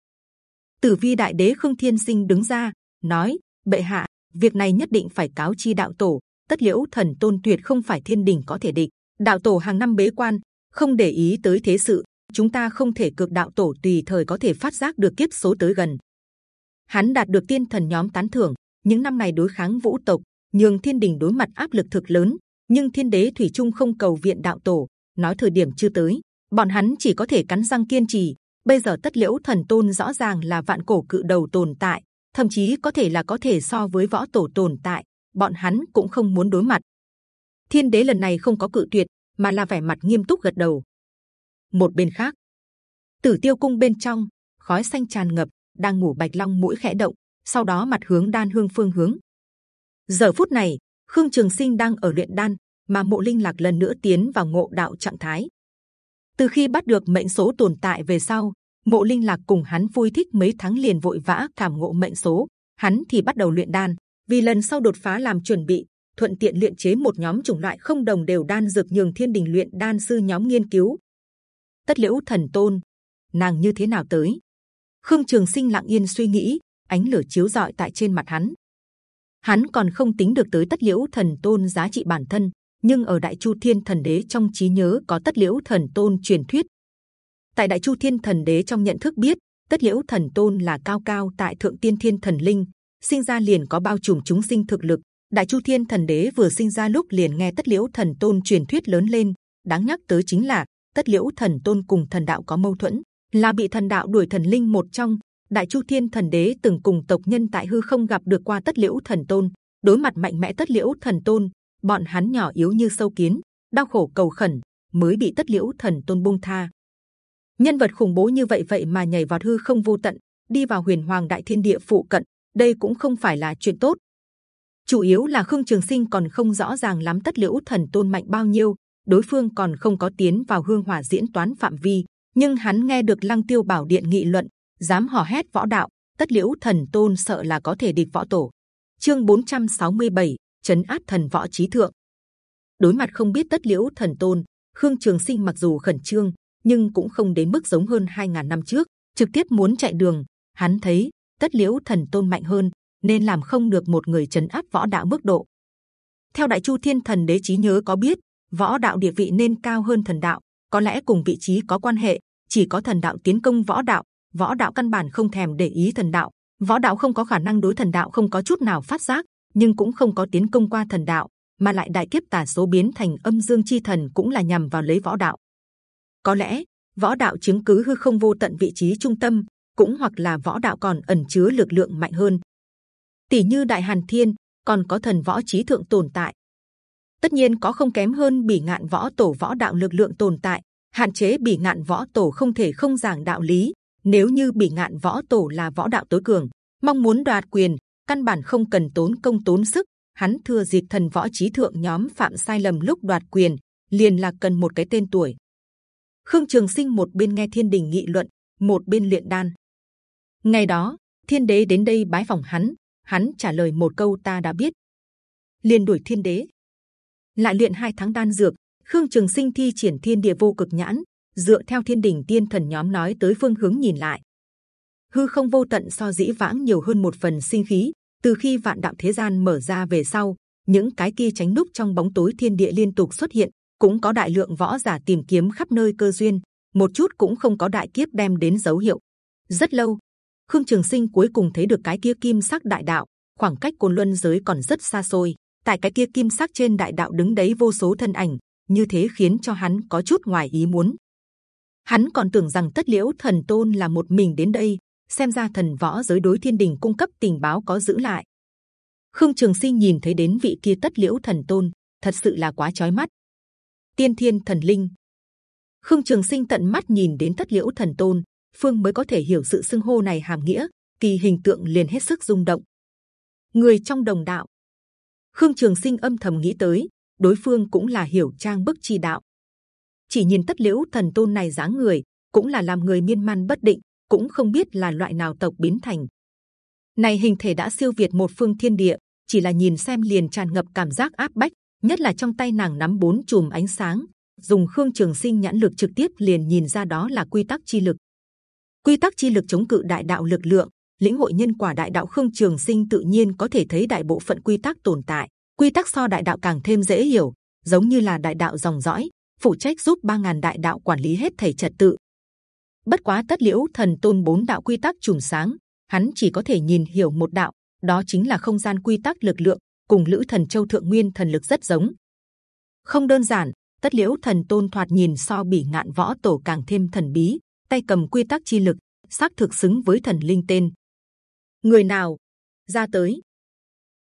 Tử vi đại đế khương thiên sinh đứng ra nói: bệ hạ, việc này nhất định phải cáo chi đạo tổ. Tất liễu thần tôn tuyệt không phải thiên đình có thể địch. Đạo tổ hàng năm bế quan, không để ý tới thế sự. Chúng ta không thể cược đạo tổ tùy thời có thể phát giác được kiếp số tới gần. Hắn đạt được tiên thần nhóm tán thưởng. Những năm này đối kháng vũ tộc, nhường thiên đình đối mặt áp lực thực lớn. Nhưng thiên đế thủy trung không cầu viện đạo tổ, nói thời điểm chưa tới, bọn hắn chỉ có thể cắn răng kiên trì. Bây giờ tất liễu thần tôn rõ ràng là vạn cổ cự đầu tồn tại, thậm chí có thể là có thể so với võ tổ tồn tại. Bọn hắn cũng không muốn đối mặt. Thiên đế lần này không có cự tuyệt, mà là vẻ mặt nghiêm túc gật đầu. Một bên khác, Tử Tiêu cung bên trong khói xanh tràn ngập, đang ngủ bạch long mũi khẽ động, sau đó mặt hướng đan hương phương hướng. Giờ phút này, Khương Trường Sinh đang ở luyện đan, mà Mộ Linh lạc lần nữa tiến vào ngộ đạo trạng thái từ khi bắt được mệnh số tồn tại về sau, mộ linh lạc cùng hắn vui thích mấy tháng liền vội vã cảm ngộ mệnh số. Hắn thì bắt đầu luyện đan, vì lần sau đột phá làm chuẩn bị, thuận tiện luyện chế một nhóm chủng loại không đồng đều đan dược nhường thiên đình luyện đan sư nhóm nghiên cứu. Tất liễu thần tôn, nàng như thế nào tới? Khương trường sinh lặng yên suy nghĩ, ánh lửa chiếu rọi tại trên mặt hắn. Hắn còn không tính được tới tất liễu thần tôn giá trị bản thân nhưng ở đại chu thiên thần đế trong trí nhớ có tất liễu thần tôn truyền thuyết. Tại đại chu thiên thần đế trong nhận thức biết, tất liễu thần tôn là cao cao tại thượng tiên thiên thần linh, sinh ra liền có bao trùm chúng sinh thực lực. Đại chu thiên thần đế vừa sinh ra lúc liền nghe tất liễu thần tôn truyền thuyết lớn lên, đáng nhắc tới chính là tất liễu thần tôn cùng thần đạo có mâu thuẫn, là bị thần đạo đuổi thần linh một trong. Đại chu thiên thần đế từng cùng tộc nhân tại hư không gặp được qua tất liễu thần tôn, đối mặt mạnh mẽ tất liễu thần tôn bọn hắn nhỏ yếu như sâu kiến, đau khổ cầu khẩn mới bị tất liễu thần tôn buông tha. nhân vật khủng bố như vậy vậy mà nhảy vào hư không vô tận đi vào huyền hoàng đại thiên địa phụ cận đây cũng không phải là chuyện tốt chủ yếu là khương trường sinh còn không rõ ràng lắm tất liễu thần tôn mạnh bao nhiêu đối phương còn không có tiến vào hương hỏa diễn toán phạm vi nhưng hắn nghe được lăng tiêu bảo điện nghị luận dám hò hét võ đạo tất liễu thần tôn sợ là có thể địch võ tổ chương 467, chấn áp thần võ trí thượng. Đối mặt không biết tất liễu thần tôn, khương trường sinh mặc dù khẩn trương, nhưng cũng không đến mức giống hơn 2.000 năm trước, trực tiếp muốn chạy đường. Hắn thấy, tất liễu thần tôn mạnh hơn, nên làm không được một người chấn áp võ đạo mức độ. Theo đại chu thiên thần đế trí nhớ có biết, võ đạo địa vị nên cao hơn thần đạo, có lẽ cùng vị trí có quan hệ, chỉ có thần đạo tiến công võ đạo võ đạo căn bản không thèm để ý thần đạo. Võ đạo không có khả năng đối thần đạo không có chút nào phát giác nhưng cũng không có tiến công qua thần đạo, mà lại đại kiếp tả số biến thành âm dương chi thần cũng là nhằm vào lấy võ đạo. Có lẽ, võ đạo chứng cứ hư không vô tận vị trí trung tâm, cũng hoặc là võ đạo còn ẩn chứa lực lượng mạnh hơn. Tỷ như đại hàn thiên, còn có thần võ trí thượng tồn tại. Tất nhiên có không kém hơn bỉ ngạn võ tổ võ đạo lực lượng tồn tại, hạn chế bỉ ngạn võ tổ không thể không giảng đạo lý. Nếu như bỉ ngạn võ tổ là võ đạo tối cường, mong muốn đoạt quyền căn bản không cần tốn công tốn sức. Hắn thừa dịp thần võ trí thượng nhóm phạm sai lầm lúc đoạt quyền, liền là cần một cái tên tuổi. Khương trường sinh một bên nghe thiên đình nghị luận, một bên luyện đan. Ngày đó, thiên đế đến đây bái phòng hắn hắn trả lời một câu ta đã biết. Liền đuổi thiên đế. Lại luyện hai tháng đan dược, khương trường sinh thi triển thiên địa vô cực nhãn, dựa theo thiên đình tiên thần nhóm nói tới phương hướng nhìn lại hư không vô tận so dĩ vãng nhiều hơn một phần sinh khí. Từ khi vạn đạo thế gian mở ra về sau, những cái kia tránh núp trong bóng tối thiên địa liên tục xuất hiện, cũng có đại lượng võ giả tìm kiếm khắp nơi cơ duyên, một chút cũng không có đại kiếp đem đến dấu hiệu. Rất lâu, khương trường sinh cuối cùng thấy được cái kia kim sắc đại đạo, khoảng cách côn luân giới còn rất xa xôi. Tại cái kia kim sắc trên đại đạo đứng đấy vô số thân ảnh, như thế khiến cho hắn có chút ngoài ý muốn. Hắn còn tưởng rằng tất liễu thần tôn là một mình đến đây xem ra thần võ giới đối thiên đình cung cấp tình báo có giữ lại. Khương trường sinh nhìn thấy đến vị kia tất liễu thần tôn, thật sự là quá chói mắt. Tiên thiên thần linh. Khương trường sinh tận mắt nhìn đến tất liễu thần tôn, phương mới có thể hiểu sự xưng hô này hàm nghĩa, kỳ hình tượng liền hết sức rung động. Người trong đồng đạo. Khương trường sinh âm thầm nghĩ tới, đối phương cũng là hiểu trang bức chi đạo. Chỉ nhìn tất liễu thần tôn này dáng người, cũng là làm người miên man bất định cũng không biết là loại nào tộc biến thành. Này hình thể đã siêu việt một phương thiên địa, chỉ là nhìn xem liền tràn ngập cảm giác áp bách, nhất là trong tay nàng nắm bốn chùm ánh sáng, dùng khương trường sinh nhãn lực trực tiếp liền nhìn ra đó là quy tắc chi lực. Quy tắc chi lực chống cự đại đạo lực lượng, lĩnh hội nhân quả đại đạo khương trường sinh tự nhiên có thể thấy đại bộ phận quy tắc tồn tại. Quy tắc so đại đạo càng thêm dễ hiểu, giống như là đại đạo dòng dõi, phụ trách giúp ba ngàn đại đạo quản lý hết thảy trật tự bất quá tất liễu thần tôn bốn đạo quy tắc trùng sáng, hắn chỉ có thể nhìn hiểu một đạo, đó chính là không gian quy tắc lực lượng, cùng lữ thần châu thượng nguyên thần lực rất giống. Không đơn giản, tất liễu thần tôn thoạt nhìn so bỉ ngạn võ tổ càng thêm thần bí, tay cầm quy tắc chi lực, xác thực xứng với thần linh tên. Người nào? Ra tới.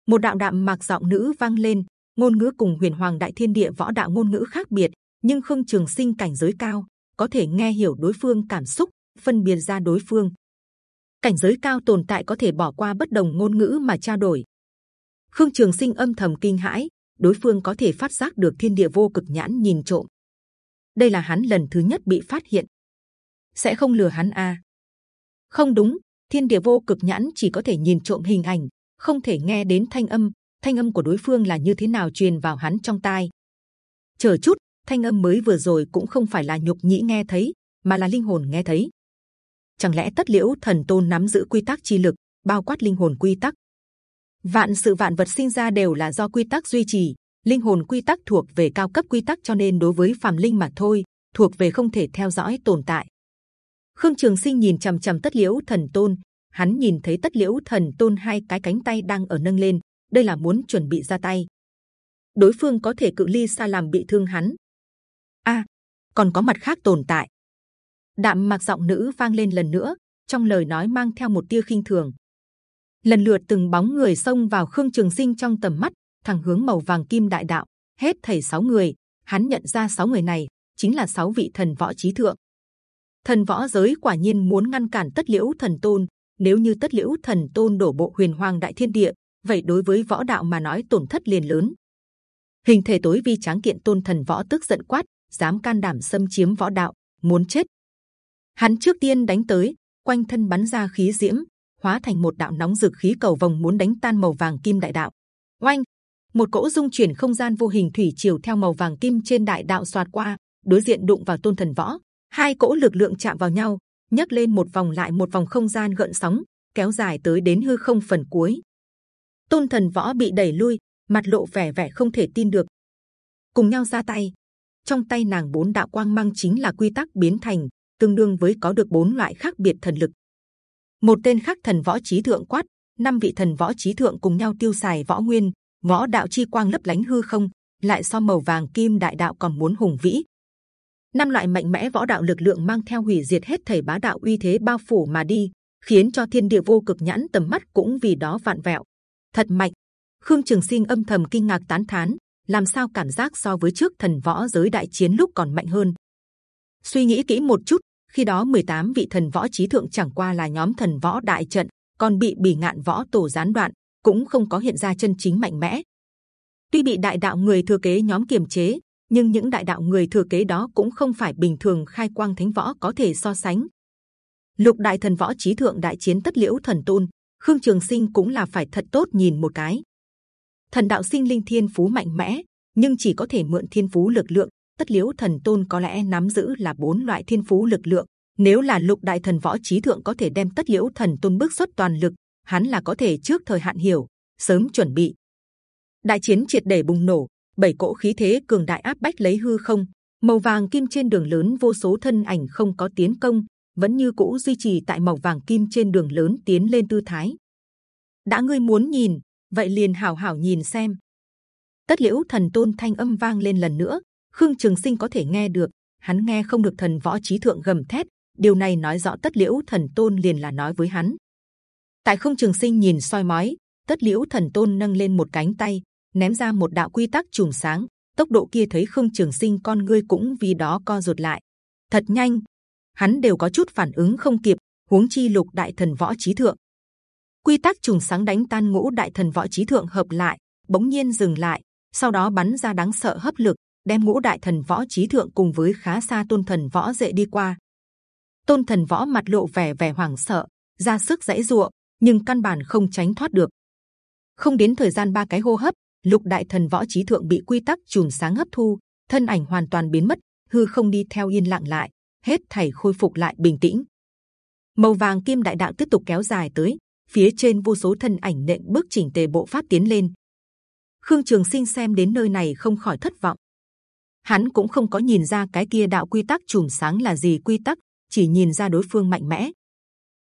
Một đạo đạm mạc giọng nữ vang lên, ngôn ngữ cùng huyền hoàng đại thiên địa võ đạo ngôn ngữ khác biệt, nhưng khương trường sinh cảnh giới cao có thể nghe hiểu đối phương cảm xúc, phân biệt ra đối phương. Cảnh giới cao tồn tại có thể bỏ qua bất đồng ngôn ngữ mà trao đổi. Khương trường sinh âm thầm kinh hãi, đối phương có thể phát giác được thiên địa vô cực nhãn nhìn trộm. Đây là hắn lần thứ nhất bị phát hiện. Sẽ không lừa hắn a à? không đúng, thiên địa vô cực nhãn chỉ có thể nhìn trộm hình ảnh, không thể nghe đến thanh âm. Thanh âm của đối phương là như thế nào truyền vào hắn trong tai? Chờ chút thanh âm mới vừa rồi cũng không phải là nhục nhĩ nghe thấy, mà là linh hồn nghe thấy. Chẳng lẽ tất liễu thần tôn nắm giữ quy tắc chi lực, bao quát linh hồn quy tắc? Vạn sự vạn vật sinh ra đều là do quy tắc duy trì, linh hồn quy tắc thuộc về cao cấp quy tắc cho nên đối với phàm linh mà thôi, thuộc về không thể theo dõi, tồn tại. Khương trường sinh nhìn c h ầ m c h ầ m tất liễu thần tôn, hắn nhìn thấy tất liễu thần tôn hai cái cánh tay đang ở nâng lên, đây là muốn chuẩn bị ra tay. Đối phương có thể cự ly xa làm bị thương hắn a còn có mặt khác tồn tại đạm mặc giọng nữ vang lên lần nữa trong lời nói mang theo một tia khinh thường lần lượt từng bóng người xông vào khương trường sinh trong tầm mắt thẳng hướng màu vàng kim đại đạo hết thảy sáu người hắn nhận ra sáu người này chính là sáu vị thần võ trí thượng thần võ giới quả nhiên muốn ngăn cản tất liễu thần tôn. Nếu như tất liễu thần tôn đổ bộ huyền hoàng đại thiên địa, vậy đối với võ đạo mà nói tổn thất liền lớn. Hình thể tối vi tráng kiện tôn thần võ tức giận quát, dám can đảm xâm chiếm võ đạo, muốn chết. Hắn trước tiên đánh tới, quanh thân bắn ra khí diễm, hóa thành một đạo nóng rực khí cầu vòng muốn đánh tan màu vàng kim đại đạo. Oanh! Một cỗ dung chuyển không gian vô hình thủy triều theo màu vàng kim trên đại đạo xoát qua, đối diện đụng vào tôn thần võ. Hai cỗ lực lượng chạm vào nhau, nhấc lên một vòng lại một vòng không gian gợn sóng, kéo dài tới đến hư không phần cuối. Tôn thần võ bị đẩy lui, mặt lộ vẻ vẻ không thể tin được. Cùng nhau ra tay, trong tay nàng bốn đạo quang mang chính là quy tắc biến thành, tương đương với có được bốn loại khác biệt thần lực. Một tên khác thần võ trí thượng quát, năm vị thần võ trí thượng cùng nhau tiêu xài võ nguyên, võ đạo chi quang lấp lánh hư không, lại so màu vàng kim đại đạo còn muốn hùng vĩ. Năm loại mạnh mẽ võ đạo lực lượng mang theo hủy diệt hết thầy bá đạo uy thế bao phủ mà đi, khiến cho thiên địa vô cực nhãn tầm mắt cũng vì đó vạn vẹo. Thật mạnh. Khương Trường Sinh âm thầm kinh ngạc tán thán, làm sao cảm giác so với trước thần võ giới đại chiến lúc còn mạnh hơn. Suy nghĩ kỹ một chút, khi đó 18 vị thần võ trí thượng chẳng qua là nhóm thần võ đại trận, còn bị bỉ ngạn võ tổ gián đoạn, cũng không có hiện ra chân chính mạnh mẽ. Tuy bị đại đạo người thừa kế nhóm kiềm chế, nhưng những đại đạo người thừa kế đó cũng không phải bình thường khai quang thánh võ có thể so sánh. Lục đại thần võ trí thượng đại chiến tất liễu thần tôn, khương trường sinh cũng là phải thật tốt nhìn một cái. Thần đạo sinh linh thiên phú mạnh mẽ, nhưng chỉ có thể mượn thiên phú lực lượng. Tất liễu thần tôn có lẽ nắm giữ là bốn loại thiên phú lực lượng. Nếu là lục đại thần võ trí thượng có thể đem tất liễu thần tôn bước xuất toàn lực, hắn là có thể trước thời hạn hiểu, sớm chuẩn bị. Đại chiến triệt để bùng nổ, bảy cỗ khí thế cường đại áp bách lấy hư không, màu vàng kim trên đường lớn vô số thân ảnh không có tiến công, vẫn như cũ duy trì tại màu vàng kim trên đường lớn tiến lên tư thái. đã ngươi muốn nhìn, vậy liền hảo hảo nhìn xem. Tất liễu thần tôn thanh âm vang lên lần nữa, khương trường sinh có thể nghe được, hắn nghe không được thần võ trí thượng gầm thét. điều này nói rõ tất liễu thần tôn liền là nói với hắn. tại không trường sinh nhìn soi mói, tất liễu thần tôn nâng lên một cánh tay, ném ra một đạo quy tắc chùm sáng. tốc độ kia thấy khương trường sinh con ngươi cũng vì đó co rụt lại. thật nhanh, hắn đều có chút phản ứng không kịp. huống chi lục đại thần võ trí thượng quy tắc trùng sáng đánh tan ngũ đại thần võ trí thượng hợp lại, bỗng nhiên dừng lại, sau đó bắn ra đáng sợ hấp lực, đem ngũ đại thần võ trí thượng cùng với khá xa tôn thần võ dệ đi qua. Tôn thần võ mặt lộ vẻ vẻ hoảng sợ, ra sức dãy dụa, nhưng căn bản không tránh thoát được. Không đến thời gian ba cái hô hấp, lục đại thần võ trí thượng bị quy tắc chùm sáng hấp thu, thân ảnh hoàn toàn biến mất, hư không đi theo yên lặng lại, hết thảy khôi phục lại bình tĩnh. Màu vàng kim đại đạo tiếp tục kéo dài tới, phía trên vô số thân ảnh nện bước chỉnh tề bộ pháp tiến lên. Khương Trường Sinh xem đến nơi này không khỏi thất vọng. Hắn cũng không có nhìn ra cái kia đạo quy tắc chùm sáng là gì quy tắc, chỉ nhìn ra đối phương mạnh mẽ,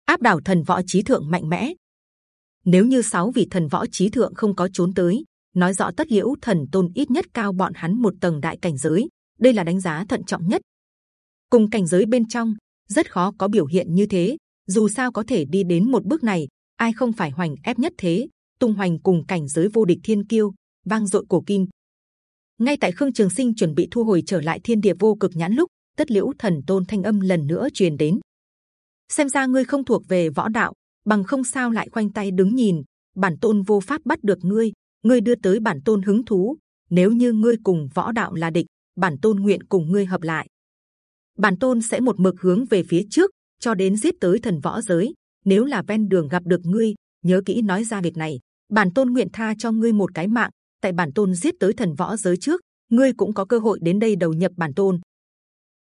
áp đảo thần võ trí thượng mạnh mẽ. Nếu như sáu vị thần võ trí thượng không có trốn tới, nói rõ tất liễu thần tôn ít nhất cao bọn hắn một tầng đại cảnh giới. Đây là đánh giá thận trọng nhất. Cùng cảnh giới bên trong rất khó có biểu hiện như thế. Dù sao có thể đi đến một bước này, ai không phải hoành ép nhất thế, tung hoành cùng cảnh giới vô địch thiên kiêu, vang dội cổ kim. Ngay tại khương trường sinh chuẩn bị thu hồi trở lại thiên địa vô cực nhãn lúc, tất liễu thần tôn thanh âm lần nữa truyền đến. Xem ra ngươi không thuộc về võ đạo, bằng không sao lại khoanh tay đứng nhìn, bản tôn vô pháp bắt được ngươi ngươi đưa tới bản tôn hứng thú. Nếu như ngươi cùng võ đạo là địch, bản tôn nguyện cùng ngươi hợp lại. Bản tôn sẽ một mực hướng về phía trước, cho đến giết tới thần võ giới nếu là ven đường gặp được ngươi, nhớ kỹ nói ra việc này. Bản tôn nguyện tha cho ngươi một cái mạng. Tại bản tôn giết tới thần võ giới trước, ngươi cũng có cơ hội đến đây đầu nhập bản tôn.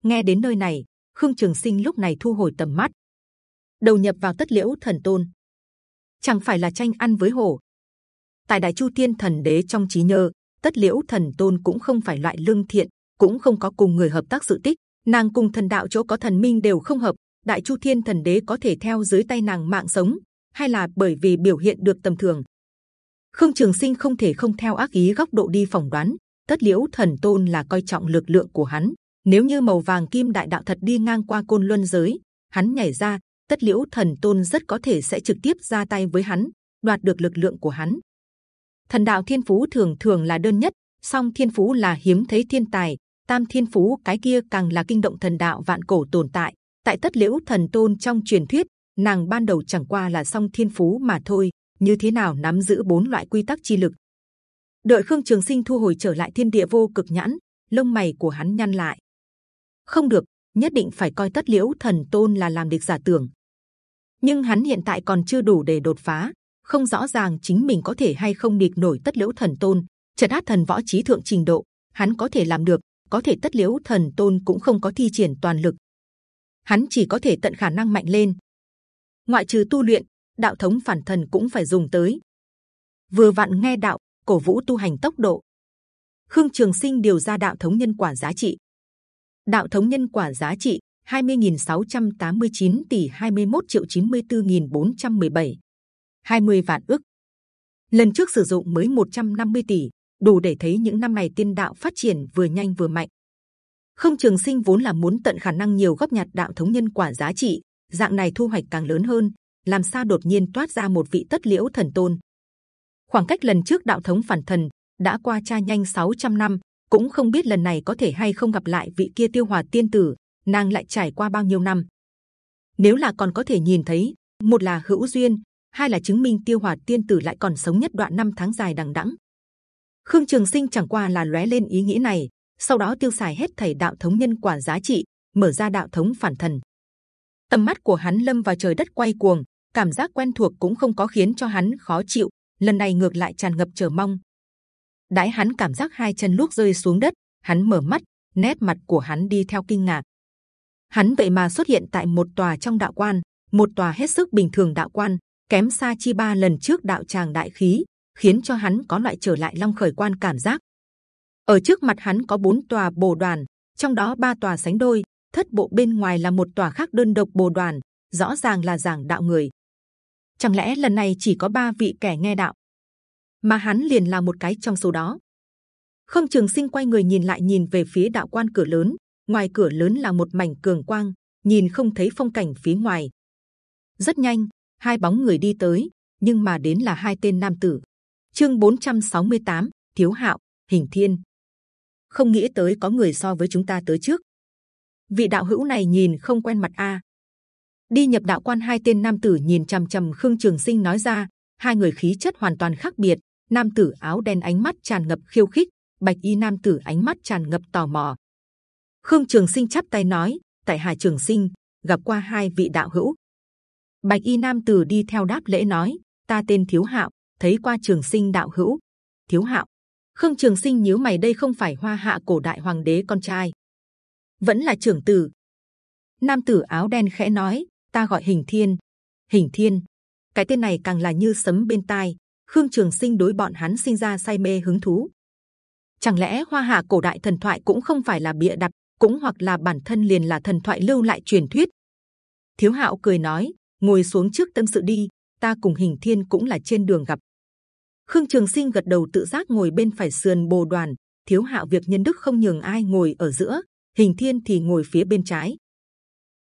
Nghe đến nơi này, khương trường sinh lúc này thu hồi tầm mắt. Đầu nhập vào tất liễu thần tôn. Chẳng phải là tranh ăn với hổ. Tại đại chu tiên thần đế trong trí nhớ, tất liễu thần tôn cũng không phải loại lương thiện, cũng không có cùng người hợp tác sự tích. Nàng cùng thần đạo chỗ có thần minh đều không hợp đại chu thiên thần đế có thể theo dưới tay nàng mạng sống, hay là bởi vì biểu hiện được tầm thường? Khương trường sinh không thể không theo ác ý góc độ đi phỏng đoán, tất liễu thần tôn là coi trọng lực lượng của hắn. Nếu như màu vàng kim đại đạo thật đi ngang qua côn luân giới, hắn nhảy ra, tất liễu thần tôn rất có thể sẽ trực tiếp ra tay với hắn, đoạt được lực lượng của hắn. Thần đạo thiên phú thường thường là đơn nhất, song thiên phú là hiếm thấy thiên tài, tam thiên phú cái kia càng là kinh động thần đạo vạn cổ tồn tại tại tất liễu thần tôn trong truyền thuyết, nàng ban đầu chẳng qua là song thiên phú mà thôi, như thế nào nắm giữ bốn loại quy tắc chi lực? Đợi khương trường sinh thu hồi trở lại thiên địa vô cực nhãn, lông mày của hắn nhăn lại. Không được, nhất định phải coi tất liễu thần tôn là làm địch giả tưởng. Nhưng hắn hiện tại còn chưa đủ để đột phá, không rõ ràng chính mình có thể hay không địch nổi tất liễu thần tôn. Trận át thần võ trí thượng trình độ, hắn có thể làm được, có thể tất liễu thần tôn cũng không có thi triển toàn lực hắn chỉ có thể tận khả năng mạnh lên. Ngoại trừ tu luyện, đạo thống phản thần cũng phải dùng tới. Vừa vặn nghe đạo, cổ vũ tu hành tốc độ. Khương trường sinh điều ra đạo thống nhân quả giá trị. Đạo thống nhân quả giá trị 20.689 tỷ 21 triệu 94.417 20 vạn ước. Lần trước sử dụng mới 150 tỷ, đủ để thấy những năm này tiên đạo phát triển vừa nhanh vừa mạnh không trường sinh vốn là muốn tận khả năng nhiều góp nhặt đạo thống nhân quả giá trị, dạng này thu hoạch càng lớn hơn, làm sao đột nhiên toát ra một vị tất liễu thần tôn. Khoảng cách lần trước đạo thống phản thần đã qua cha nhanh 600 năm, cũng không biết lần này có thể hay không gặp lại vị kia tiêu hòa tiên tử, nàng lại trải qua bao nhiêu năm. Nếu là còn có thể nhìn thấy, một là hữu duyên, hai là chứng minh tiêu hòa tiên tử lại còn sống nhất đoạn năm tháng dài đằng đẵng. Khương trường sinh chẳng qua là lóe lên ý nghĩ này sau đó tiêu xài hết thảy đạo thống nhân quả giá trị, mở ra đạo thống phản thần. Tầm mắt của hắn lâm vào trời đất quay cuồng, cảm giác quen thuộc cũng không có khiến cho hắn khó chịu, lần này ngược lại tràn ngập chờ mong. Đãi hắn cảm giác hai chân lúc rơi xuống đất, hắn mở mắt, nét mặt của hắn đi theo kinh ngạc. Hắn vậy mà xuất hiện tại một tòa trong đạo quan, một tòa hết sức bình thường đạo quan, kém xa chi ba lần trước đạo tràng đại khí, khiến cho hắn có loại trở lại long khởi quan cảm giác ở trước mặt hắn có bốn tòa bồ đoàn trong đó ba tòa sánh đôi thất bộ bên ngoài là một tòa khác đơn độc bồ đoàn rõ ràng là giảng đạo người. Chẳng lẽ lần này chỉ có ba vị kẻ nghe đạo? Mà hắn liền là một cái trong số đó. Không trường sinh quay người nhìn lại nhìn về phía đạo quan cửa lớn ngoài cửa lớn là một mảnh cường quang nhìn không thấy phong cảnh phía ngoài. Rất nhanh hai bóng người đi tới nhưng mà đến là hai tên nam tử. Chương 468, thiếu hạo hình thiên không nghĩ tới có người so với chúng ta tới trước. Vị đạo hữu này nhìn không quen mặt a. Đi nhập đạo quan hai tên nam tử nhìn c h ầ m c h ầ m khương trường sinh nói ra, hai người khí chất hoàn toàn khác biệt, nam tử áo đen ánh mắt tràn ngập khiêu khích, bạch y nam tử ánh mắt tràn ngập tò mò. Khương trường sinh chắp tay nói, tại hà trường sinh, gặp qua hai vị đạo hữu. Bạch y nam tử đi theo đáp lễ nói, ta tên thiếu hạo, thấy qua trường sinh đạo hữu. Thiếu hạo khương trường sinh nhíu mày, đây không phải hoa hạ cổ đại hoàng đế con trai. Vẫn là trưởng tử. Nam tử áo đen khẽ nói, ta gọi hình thiên. Hình thiên. Cái tên này càng là như sấm bên tai. Khương trường sinh đối bọn hắn sinh ra say mê hứng thú. Chẳng lẽ hoa hạ cổ đại thần thoại cũng không phải là bịa đặt, cũng hoặc là bản thân liền là thần thoại lưu lại truyền thuyết? Thiếu hạo cười nói, ngồi xuống trước tâm sự đi, ta cùng hình thiên cũng là trên đường gặp khương trường sinh gật đầu tự giác ngồi bên phải sườn bồ đoàn thiếu hạo việc nhân đức không nhường ai ngồi ở giữa hình thiên thì ngồi phía bên trái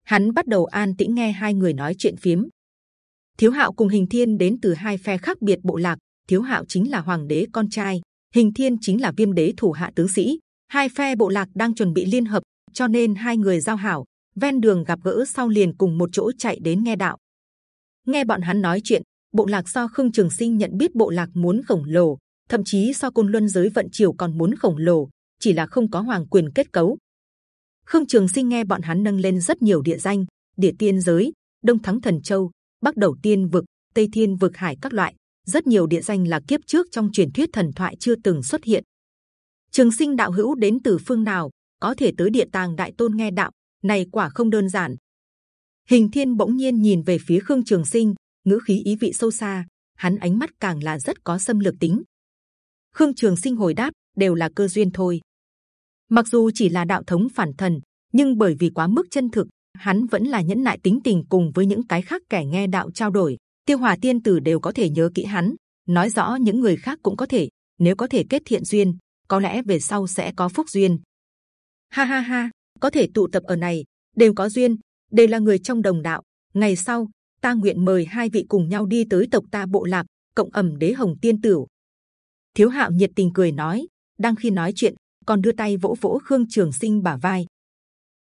hắn bắt đầu an tĩnh nghe hai người nói chuyện phiếm. Thiếu Hạo cùng Hình Thiên đến từ hai phe khác biệt bộ lạc. Thiếu Hạo chính là hoàng đế con trai, Hình Thiên chính là viêm đế thủ hạ tướng sĩ. Hai phe bộ lạc đang chuẩn bị liên hợp, cho nên hai người giao hảo. Ven đường gặp gỡ sau liền cùng một chỗ chạy đến nghe đạo. Nghe bọn hắn nói chuyện, bộ lạc so khương trường sinh nhận biết bộ lạc muốn khổng lồ, thậm chí so côn luân giới vận triều còn muốn khổng lồ, chỉ là không có hoàng quyền kết cấu. Khương Trường Sinh nghe bọn hắn nâng lên rất nhiều địa danh, địa tiên giới, Đông Thắng Thần Châu, Bắc Đầu Tiên Vực, Tây Thiên Vực Hải các loại, rất nhiều địa danh là kiếp trước trong truyền thuyết thần thoại chưa từng xuất hiện. Trường Sinh đạo hữu đến từ phương nào, có thể tới địa tàng đại tôn nghe đạo, này quả không đơn giản. Hình Thiên bỗng nhiên nhìn về phía Khương Trường Sinh, ngữ khí ý vị sâu xa, hắn ánh mắt càng là rất có xâm lược tính. Khương Trường Sinh hồi đáp đều là cơ duyên thôi. Mặc dù chỉ là đạo thống phản thần, nhưng bởi vì quá mức chân thực, hắn vẫn là nhẫn nại tính tình cùng với những cái khác kẻ nghe đạo trao đổi. Tiêu Hòa Tiên Tử đều có thể nhớ kỹ hắn, nói rõ những người khác cũng có thể. Nếu có thể kết thiện duyên, có lẽ về sau sẽ có phúc duyên. Ha ha ha, có thể tụ tập ở này, đều có duyên, đều là người trong đồng đạo. Ngày sau, ta nguyện mời hai vị cùng nhau đi tới tộc ta bộ lạc, cộng ẩm đế hồng tiên tử. Thiếu Hạo nhiệt tình cười nói, đang khi nói chuyện, còn đưa tay vỗ vỗ khương trường sinh bả vai.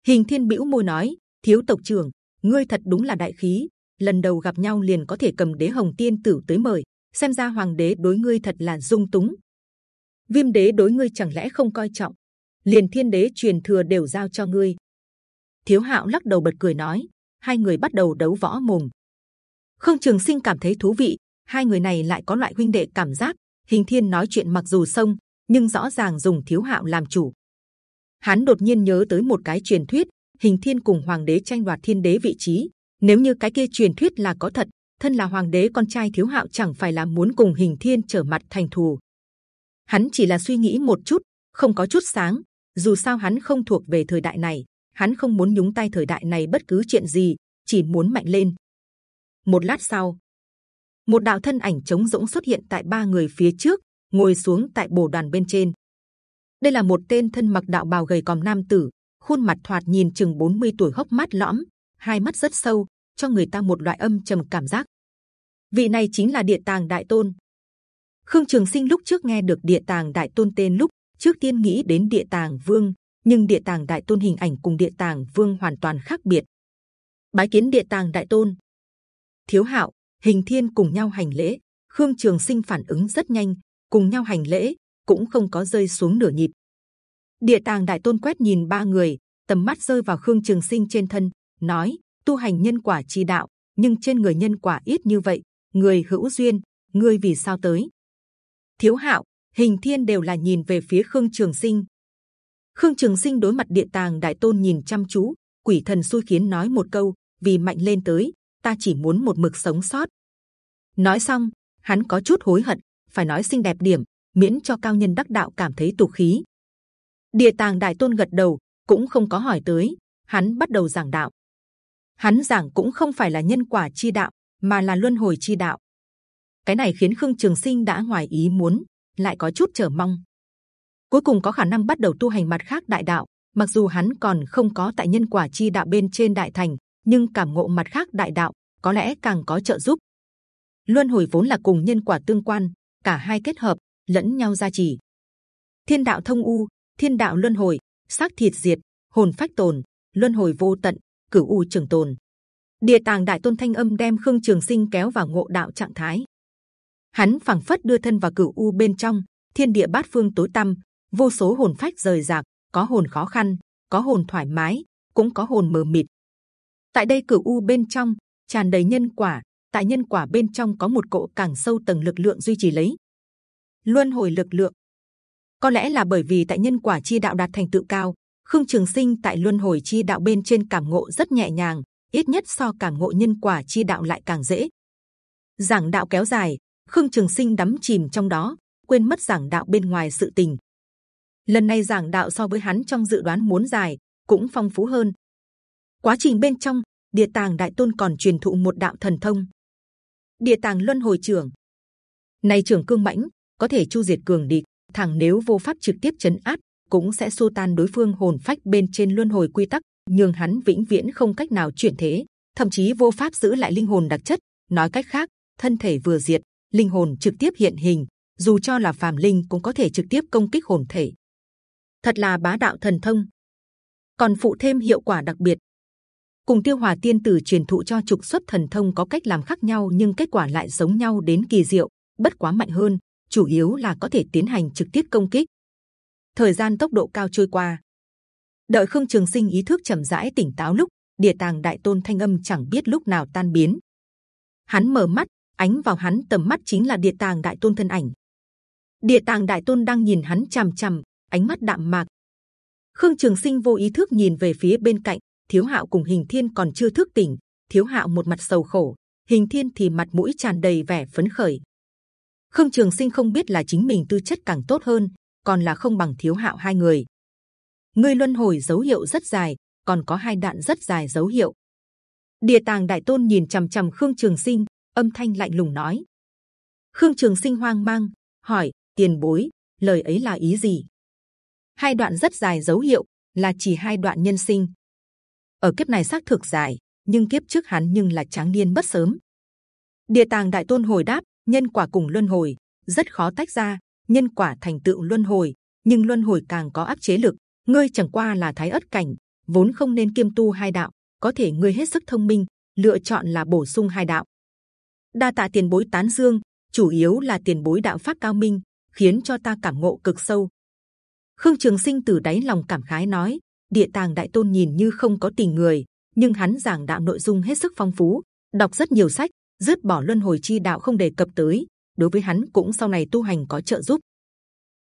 Hình thiên bĩu môi nói thiếu tộc trưởng ngươi thật đúng là đại khí lần đầu gặp nhau liền có thể cầm đế hồng tiên tử tới mời xem ra hoàng đế đối ngươi thật là dung túng. Viêm đế đối ngươi chẳng lẽ không coi trọng? Liền thiên đế truyền thừa đều giao cho ngươi. Thiếu hạo lắc đầu bật cười nói hai người bắt đầu đấu võ mồm khương trường sinh cảm thấy thú vị, hai người này lại có loại huynh đệ cảm giác. Hình thiên nói chuyện mặc dù sông, nhưng rõ ràng dùng thiếu hạo làm chủ. Hắn đột nhiên nhớ tới một cái truyền thuyết, hình thiên cùng hoàng đế tranh đoạt thiên đế vị trí. Nếu như cái kia truyền thuyết là có thật, thân là hoàng đế con trai thiếu hạo chẳng phải là muốn cùng hình thiên trở mặt thành thù. Hắn chỉ là suy nghĩ một chút, không có chút sáng. Dù sao hắn không thuộc về thời đại này, hắn không muốn nhúng tay thời đại này bất cứ chuyện gì, chỉ muốn mạnh lên một lát sau, một đạo thân ảnh trống rỗng xuất hiện tại ba người phía trước, ngồi xuống tại bồ đoàn bên trên. Đây là một tên thân mặc đạo bào gầy còm nam tử, khuôn mặt thoạt nhìn chừng 40 tuổi, hốc mắt lõm, hai mắt rất sâu, cho người ta một loại âm trầm cảm giác. Vị này chính là địa tàng đại tôn. Khương trường sinh lúc trước nghe được địa tàng đại tôn tên lúc, trước tiên nghĩ đến địa tàng vương, nhưng địa tàng đại tôn hình ảnh cùng địa tàng vương hoàn toàn khác biệt. Bái kiến địa tàng đại tôn thiếu hạo, hình thiên cùng nhau hành lễ. Khương trường sinh phản ứng rất nhanh, cùng nhau hành lễ, cũng không có rơi xuống nửa nhịp. Địa tàng đại tôn quét nhìn ba người, tầm mắt rơi vào khương trường sinh trên thân, nói, tu hành nhân quả chi đạo, nhưng trên người nhân quả ít như vậy, người hữu duyên, ngươi vì sao tới? Thiếu hạo, hình thiên đều là nhìn về phía khương trường sinh. Khương trường sinh đối mặt địa tàng đại tôn nhìn chăm chú, quỷ thần xui khiến nói một câu, vì mạnh lên tới ta chỉ muốn một mực sống sót. Nói xong, hắn có chút hối hận, phải nói xinh đẹp điểm, miễn cho cao nhân đắc đạo cảm thấy tục khí. Địa tàng đại tôn gật đầu, cũng không có hỏi tới, hắn bắt đầu giảng đạo. Hắn giảng cũng không phải là nhân quả chi đạo, mà là luân hồi chi đạo. Cái này khiến khương trường sinh đã ngoài ý muốn, lại có chút chờ mong. Cuối cùng có khả năng bắt đầu tu hành mặt khác đại đạo, mặc dù hắn còn không có tại nhân quả chi đạo bên trên đại thành nhưng cảm ngộ mặt khác đại đạo, có lẽ càng có trợ giúp. Luân hồi vốn là cùng nhân quả tương quan, cả hai kết hợp, lẫn nhau gia trì. Thiên đạo thông u, thiên đạo luân hồi, xác thịt diệt, hồn phách tồn, luân hồi vô tận, cửu u trường tồn. Địa tàng đại tôn thanh âm đem khương trường sinh kéo vào ngộ đạo trạng thái. Hắn phảng phất đưa thân vào cửu u bên trong, thiên địa bát phương tối tăm, vô số hồn phách rời rạc, có hồn khó khăn, có hồn thoải mái, cũng có hồn mờ mịt tại đây cửu u bên trong, tràn đầy nhân quả. Tại nhân quả bên trong có một cỗ càng sâu tầng lực lượng duy trì lấy. Luân hồi lực lượng. Có lẽ là bởi vì tại nhân quả chi đạo đạt thành tựu cao, khương trường sinh tại luân hồi chi đạo bên trên cảm ngộ rất nhẹ nhàng, ít nhất so cảm ngộ nhân quả chi đạo lại càng dễ. Giảng đạo kéo dài, khương trường sinh đắm chìm trong đó, quên mất giảng đạo bên ngoài sự tình. Lần này giảng đạo so với hắn trong dự đoán muốn dài, cũng phong phú hơn quá trình bên trong, địa tàng đại tôn còn truyền thụ một đạo thần thông. Địa tàng luân hồi trưởng. Này trưởng cương mãnh, có thể chu diệt cường địch, thẳng nếu vô pháp trực tiếp chấn áp, cũng sẽ xô tan đối phương hồn phách bên trên luân hồi quy tắc nhưng hắn vĩnh viễn không cách nào chuyển thế, thậm chí vô pháp giữ lại linh hồn đặc chất. Nói cách khác, thân thể vừa diệt, linh hồn trực tiếp hiện hình, dù cho là phàm linh cũng có thể trực tiếp công kích hồn thể. Thật là bá đạo thần thông. Còn phụ thêm hiệu quả đặc biệt cùng tiêu hòa tiên tử truyền thụ cho trục xuất thần thông có cách làm khác nhau nhưng kết quả lại giống nhau đến kỳ diệu, bất quá mạnh hơn, chủ yếu là có thể tiến hành trực tiếp công kích. Thời gian tốc độ cao trôi qua. Đợi khương trường sinh ý thức chậm rãi tỉnh táo lúc, địa tàng đại tôn thanh âm chẳng biết lúc nào tan biến. Hắn mở mắt, ánh vào hắn tầm mắt chính là địa tàng đại tôn thân ảnh. Địa tàng đại tôn đang nhìn hắn c h ầ m c h ầ m ánh mắt đạm mạc. Khương trường sinh vô ý thức nhìn về phía bên cạnh thiếu hạo cùng hình thiên còn chưa thức tỉnh thiếu hạo một mặt sầu khổ hình thiên thì mặt mũi tràn đầy vẻ phấn khởi khương trường sinh không biết là chính mình tư chất càng tốt hơn còn là không bằng thiếu hạo hai người ngươi luân hồi dấu hiệu rất dài còn có hai đạn rất dài dấu hiệu địa tàng đại tôn nhìn c h ầ m c h ầ m khương trường sinh âm thanh lạnh lùng nói. Khương Trường Sinh hoang mang hỏi: Tiền bối, lời ấy là ý gì? Hai đoạn rất dài dấu hiệu là chỉ hai đoạn nhân sinh. Ở kiếp này xác thực dài, nhưng kiếp trước hắn nhưng là tráng niên bất sớm. Địa tàng đại tôn hồi đáp: nhân quả cùng luân hồi rất khó tách ra. Nhân quả thành tựu luân hồi, nhưng luân hồi càng có áp chế lực. Ngươi chẳng qua là thái ất cảnh, vốn không nên kiêm tu hai đạo, có thể ngươi hết sức thông minh, lựa chọn là bổ sung hai đạo. Đa tạ tiền bối tán dương, chủ yếu là tiền bối đạo pháp cao minh, khiến cho ta cảm ngộ cực sâu. Khương Trường Sinh từ đáy lòng cảm khái nói, địa tàng đại tôn nhìn như không có tình người, nhưng hắn giảng đạo nội dung hết sức phong phú, đọc rất nhiều sách, dứt bỏ luân hồi chi đạo không đề cập tới, đối với hắn cũng sau này tu hành có trợ giúp.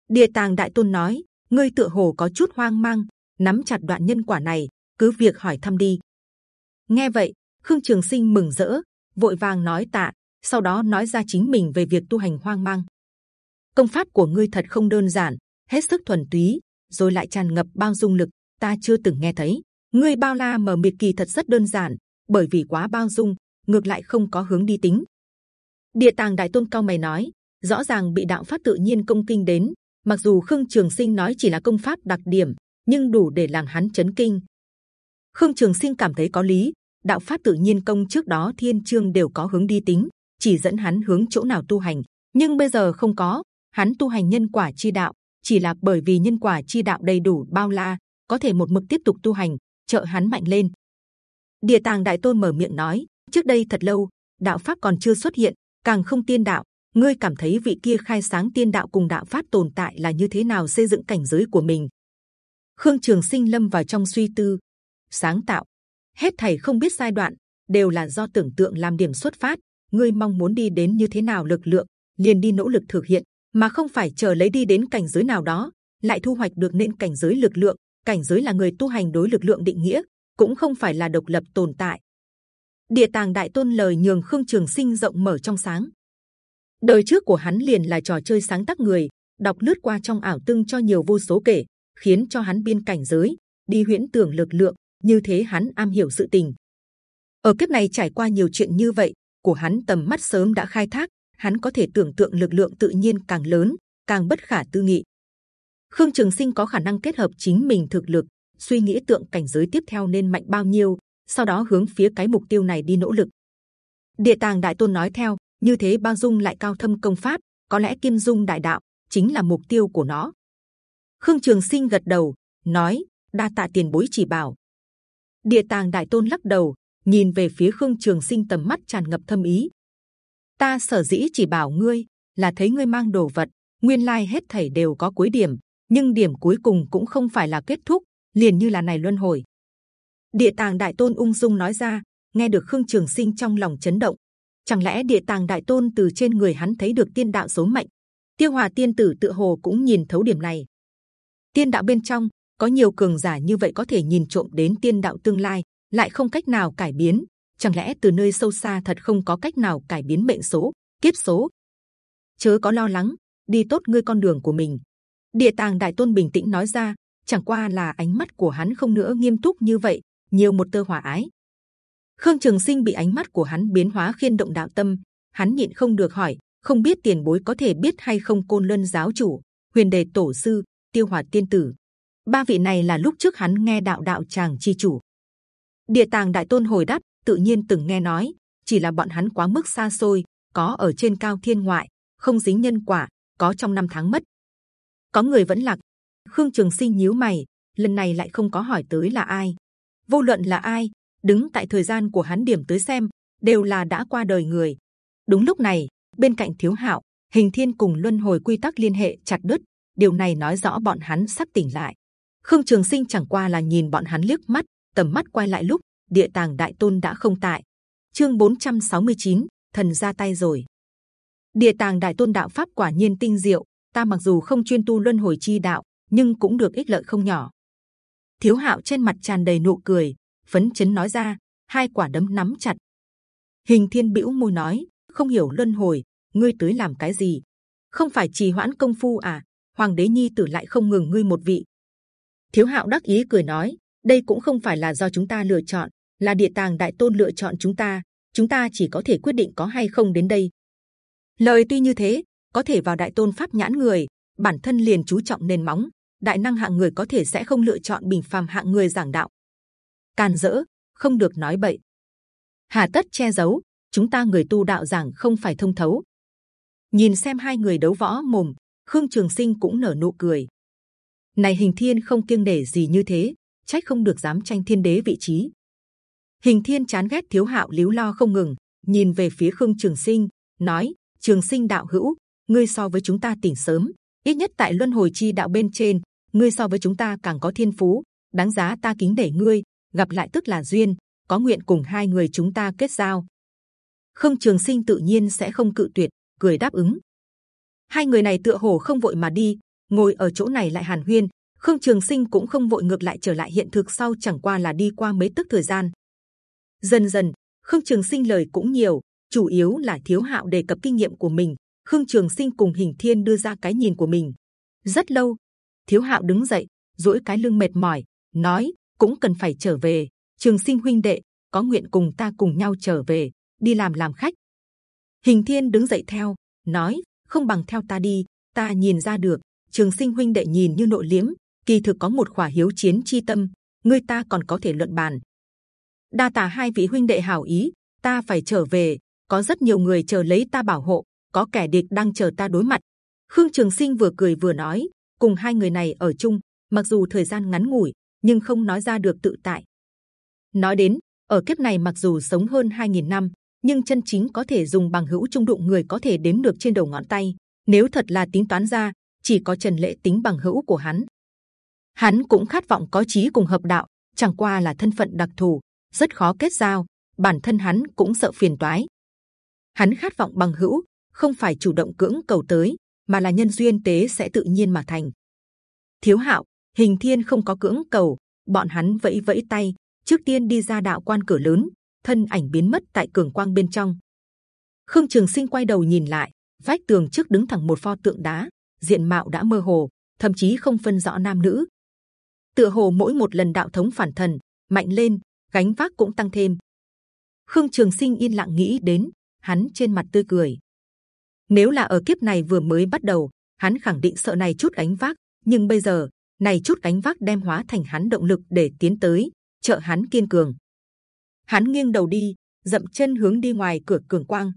Địa tàng đại tôn nói, ngươi tựa hồ có chút hoang mang, nắm chặt đoạn nhân quả này, cứ việc hỏi thăm đi. Nghe vậy, Khương Trường Sinh mừng rỡ, vội vàng nói tạ, sau đó nói ra chính mình về việc tu hành hoang mang. Công pháp của ngươi thật không đơn giản, hết sức thuần túy, rồi lại tràn ngập bao dung lực. Ta chưa từng nghe thấy. Ngươi bao la mở miệt kỳ thật rất đơn giản, bởi vì quá bao dung, ngược lại không có hướng đi tính. Địa tàng đại tôn cao mày nói, rõ ràng bị đạo pháp tự nhiên công kinh đến. Mặc dù Khương Trường Sinh nói chỉ là công pháp đặc điểm, nhưng đủ để làm hắn chấn kinh. Khương Trường Sinh cảm thấy có lý. Đạo pháp tự nhiên công trước đó thiên chương đều có hướng đi tính, chỉ dẫn hắn hướng chỗ nào tu hành. Nhưng bây giờ không có, hắn tu hành nhân quả chi đạo, chỉ là bởi vì nhân quả chi đạo đầy đủ bao la, có thể một mực tiếp tục tu hành, trợ hắn mạnh lên. Địa tàng đại tôn mở miệng nói, trước đây thật lâu, đạo pháp còn chưa xuất hiện, càng không tiên đạo. Ngươi cảm thấy vị kia khai sáng tiên đạo cùng đạo pháp tồn tại là như thế nào xây dựng cảnh giới của mình? Khương Trường Sinh lâm vào trong suy tư, sáng tạo, hết thảy không biết giai đoạn đều là do tưởng tượng làm điểm xuất phát. Ngươi mong muốn đi đến như thế nào lực lượng, liền đi nỗ lực thực hiện mà không phải chờ lấy đi đến cảnh giới nào đó lại thu hoạch được nên cảnh giới lực lượng cảnh giới là người tu hành đối lực lượng định nghĩa cũng không phải là độc lập tồn tại. Địa tàng đại tôn lời nhường khương trường sinh rộng mở trong sáng. Đời trước của hắn liền là trò chơi sáng tác người đọc lướt qua trong ảo tương cho nhiều vô số kể khiến cho hắn biên cảnh giới đi huyễn tưởng lực lượng như thế hắn am hiểu sự tình. Ở kiếp này trải qua nhiều chuyện như vậy của hắn tầm mắt sớm đã khai thác hắn có thể tưởng tượng lực lượng tự nhiên càng lớn, càng bất khả tư nghị. Khương Trường Sinh có khả năng kết hợp chính mình thực lực, suy nghĩ tượng cảnh giới tiếp theo nên mạnh bao nhiêu, sau đó hướng phía cái mục tiêu này đi nỗ lực. Địa tàng đại tôn nói theo, như thế bao dung lại cao thâm công pháp, có lẽ kim dung đại đạo chính là mục tiêu của nó. Khương Trường Sinh gật đầu, nói: đa tạ tiền bối chỉ bảo. Địa tàng đại tôn lắc đầu, nhìn về phía Khương Trường Sinh tầm mắt tràn ngập thâm ý, ta sở dĩ chỉ bảo ngươi là thấy ngươi mang đồ vật nguyên lai hết thảy đều có cuối điểm nhưng điểm cuối cùng cũng không phải là kết thúc, liền như là này luân hồi. Địa tàng đại tôn ung dung nói ra, nghe được khương trường sinh trong lòng chấn động. Chẳng lẽ địa tàng đại tôn từ trên người hắn thấy được tiên đạo số mệnh? Tiêu hòa tiên tử tự hồ cũng nhìn thấu điểm này. Tiên đạo bên trong, có nhiều cường giả như vậy có thể nhìn trộm đến tiên đạo tương lai, lại không cách nào cải biến. Chẳng lẽ từ nơi sâu xa thật không có cách nào cải biến mệnh số, kiếp số? Chớ có lo lắng, đi tốt ngươi con đường của mình địa tàng đại tôn bình tĩnh nói ra chẳng qua là ánh mắt của hắn không nữa nghiêm túc như vậy nhiều một tơ hòa ái. Khương trường sinh bị ánh mắt của hắn biến hóa khiên động đạo tâm hắn nhịn không được hỏi không biết tiền bối có thể biết hay không côn luân giáo chủ huyền đề tổ sư tiêu hòa tiên tử. Ba vị này là lúc trước hắn nghe đạo đạo tràng chi chủ. Địa tàng đại tôn hồi đáp tự nhiên từng nghe nói, chỉ là bọn hắn quá mức xa xôi, có ở trên cao thiên ngoại, không dính nhân quả, có trong năm tháng mất. Có người vẫn lạc. Khương Trường Sinh nhíu mày, lần này lại không có hỏi tới là ai. Vô luận là ai, đứng tại thời gian của hắn điểm tới xem, đều là đã qua đời người. Đúng lúc này, bên cạnh Thiếu Hạo, Hình Thiên cùng luân hồi quy tắc liên hệ chặt đứt. Điều này nói rõ bọn hắn sắp tỉnh lại. Khương Trường Sinh chẳng qua là nhìn bọn hắn liếc mắt, tầm mắt quay lại lúc địa tàng đại tôn đã không tại chương 469, thần ra tay rồi địa tàng đại tôn đạo pháp quả nhiên tinh diệu ta mặc dù không chuyên tu luân hồi chi đạo, nhưng cũng được ích lợi không nhỏ. Thiếu hạo trên mặt tràn đầy nụ cười, phấn chấn nói ra, hai quả đấm nắm chặt. Hình thiên bĩu môi nói, không hiểu luân hồi, ngươi tới làm cái gì? Không phải trì hoãn công phu à? Hoàng đế nhi tử lại không ngừng ngươi một vị. Thiếu hạo đắc ý cười nói, đây cũng không phải là do chúng ta lựa chọn, là địa tàng đại tôn lựa chọn chúng ta chúng ta chỉ có thể quyết định có hay không đến đây. Lời tuy như thế có thể vào đại tôn pháp nhãn người bản thân liền chú trọng nền móng đại năng hạng người có thể sẽ không lựa chọn bình phàm hạng người giảng đạo. Càn dỡ không được nói bậy. Hà tất che giấu chúng ta người tu đạo giảng không phải thông thấu. Nhìn xem hai người đấu võ mồm khương trường sinh cũng nở nụ cười. Này hình thiên không kiêng nể gì như thế trách không được dám tranh thiên đế vị trí. Hình Thiên chán ghét Thiếu Hạo liếu lo không ngừng, nhìn về phía Khương Trường Sinh, nói: Trường Sinh đạo hữu, ngươi so với chúng ta tỉnh sớm, ít nhất tại luân hồi chi đạo bên trên, ngươi so với chúng ta càng có thiên phú, đáng giá ta kính để ngươi gặp lại tức là duyên, có nguyện cùng hai người chúng ta kết giao. Khương Trường Sinh tự nhiên sẽ không cự tuyệt, cười đáp ứng. Hai người này tựa hồ không vội mà đi, ngồi ở chỗ này lại hàn huyên. Khương Trường Sinh cũng không vội ngược lại trở lại hiện thực sau chẳng qua là đi qua mấy tức thời gian. Dần dần, Khương Trường Sinh lời cũng nhiều, chủ yếu là thiếu hạo đề cập kinh nghiệm của mình. Khương Trường Sinh cùng Hình Thiên đưa ra cái nhìn của mình. Rất lâu, thiếu hạo đứng dậy, duỗi cái lưng mệt mỏi, nói cũng cần phải trở về. Trường Sinh huynh đệ có nguyện cùng ta cùng nhau trở về, đi làm làm khách. Hình Thiên đứng dậy theo, nói không bằng theo ta đi. Ta nhìn ra được, Trường Sinh huynh đệ nhìn như nội liếm, kỳ thực có một khỏa hiếu chiến chi tâm, người ta còn có thể luận bàn. Đa tả hai vị huynh đệ hảo ý, ta phải trở về. Có rất nhiều người chờ lấy ta bảo hộ, có kẻ địch đang chờ ta đối mặt. Khương Trường Sinh vừa cười vừa nói, cùng hai người này ở chung, mặc dù thời gian ngắn ngủi, nhưng không nói ra được tự tại. Nói đến ở kiếp này mặc dù sống hơn 2.000 năm, nhưng chân chính có thể dùng bằng hữu trung đụng người có thể đếm được trên đầu ngón tay. Nếu thật là tính toán ra, chỉ có Trần Lệ tính bằng hữu của hắn. Hắn cũng khát vọng có chí cùng hợp đạo, chẳng qua là thân phận đặc thù, rất khó kết giao. Bản thân hắn cũng sợ phiền toái. Hắn khát vọng bằng hữu, không phải chủ động cưỡng cầu tới, mà là nhân duyên tế sẽ tự nhiên mà thành. Thiếu Hạo, Hình Thiên không có cưỡng cầu, bọn hắn vẫy vẫy tay, trước tiên đi ra đạo quan cửa lớn, thân ảnh biến mất tại cường quang bên trong. Khương Trường Sinh quay đầu nhìn lại, vách tường trước đứng thẳng một pho tượng đá, diện mạo đã mơ hồ, thậm chí không phân rõ nam nữ. Tựa hồ mỗi một lần đạo thống phản thần mạnh lên, gánh vác cũng tăng thêm. Khương Trường Sinh yên lặng nghĩ đến, hắn trên mặt tươi cười. Nếu là ở kiếp này vừa mới bắt đầu, hắn khẳng định sợ này chút gánh vác, nhưng bây giờ này chút gánh vác đem hóa thành hắn động lực để tiến tới, trợ hắn kiên cường. Hắn nghiêng đầu đi, dậm chân hướng đi ngoài cửa cường quang.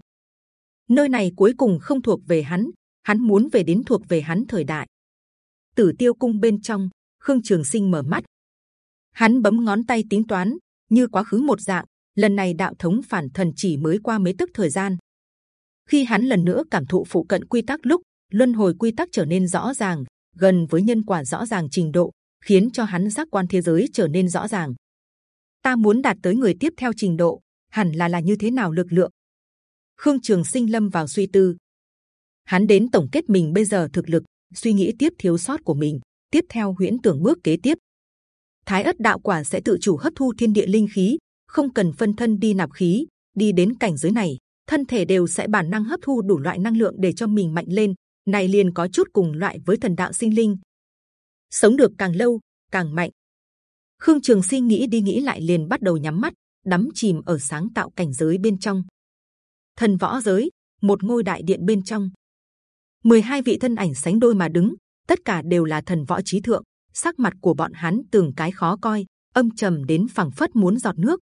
Nơi này cuối cùng không thuộc về hắn, hắn muốn về đến thuộc về hắn thời đại. Tử Tiêu cung bên trong, Khương Trường Sinh mở mắt, hắn bấm ngón tay tính toán, như quá khứ một dạng. Lần này đạo thống phản thần chỉ mới qua mấy tức thời gian. Khi hắn lần nữa cảm thụ phụ cận quy tắc lúc luân hồi quy tắc trở nên rõ ràng, gần với nhân quả rõ ràng trình độ, khiến cho hắn giác quan thế giới trở nên rõ ràng. Ta muốn đạt tới người tiếp theo trình độ hẳn là là như thế nào lực lượng? Khương trường sinh lâm vào suy tư. Hắn đến tổng kết mình bây giờ thực lực suy nghĩ tiếp thiếu sót của mình tiếp theo huyễn tưởng bước kế tiếp. Thái ất đạo quả sẽ tự chủ hấp thu thiên địa linh khí không cần phân thân đi nạp khí đi đến cảnh giới này thân thể đều sẽ bản năng hấp thu đủ loại năng lượng để cho mình mạnh lên này liền có chút cùng loại với thần đạo sinh linh sống được càng lâu càng mạnh Khương Trường Sinh nghĩ đi nghĩ lại liền bắt đầu nhắm mắt, đắm chìm ở sáng tạo cảnh giới bên trong. Thần võ giới, một ngôi đại điện bên trong, 12 vị thân ảnh sánh đôi mà đứng, tất cả đều là thần võ trí thượng. Sắc mặt của bọn hắn từng cái khó coi, âm trầm đến phẳng phất muốn giọt nước.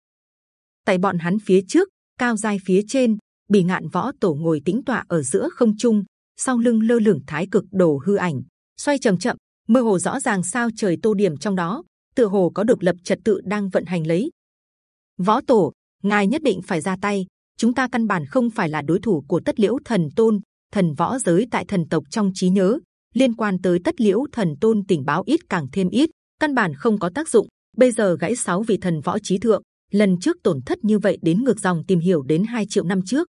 Tại bọn hắn phía trước, cao dài phía trên, bì ngạn võ tổ ngồi tĩnh tọa ở giữa không trung, sau lưng lơ lửng thái cực đồ hư ảnh, xoay chậm chậm, mơ hồ rõ ràng sao trời tô điểm trong đó, tựa hồ có được lập trật tự đang vận hành lấy. Võ tổ, ngài nhất định phải ra tay. Chúng ta căn bản không phải là đối thủ của tất liễu thần tôn. Thần võ giới tại thần tộc trong trí nhớ liên quan tới tất liễu thần tôn tình báo ít càng thêm ít, căn bản không có tác dụng. Bây giờ gãy sáu vị thần võ trí thượng, lần trước tổn thất như vậy đến ngược dòng tìm hiểu đến 2 triệu năm trước.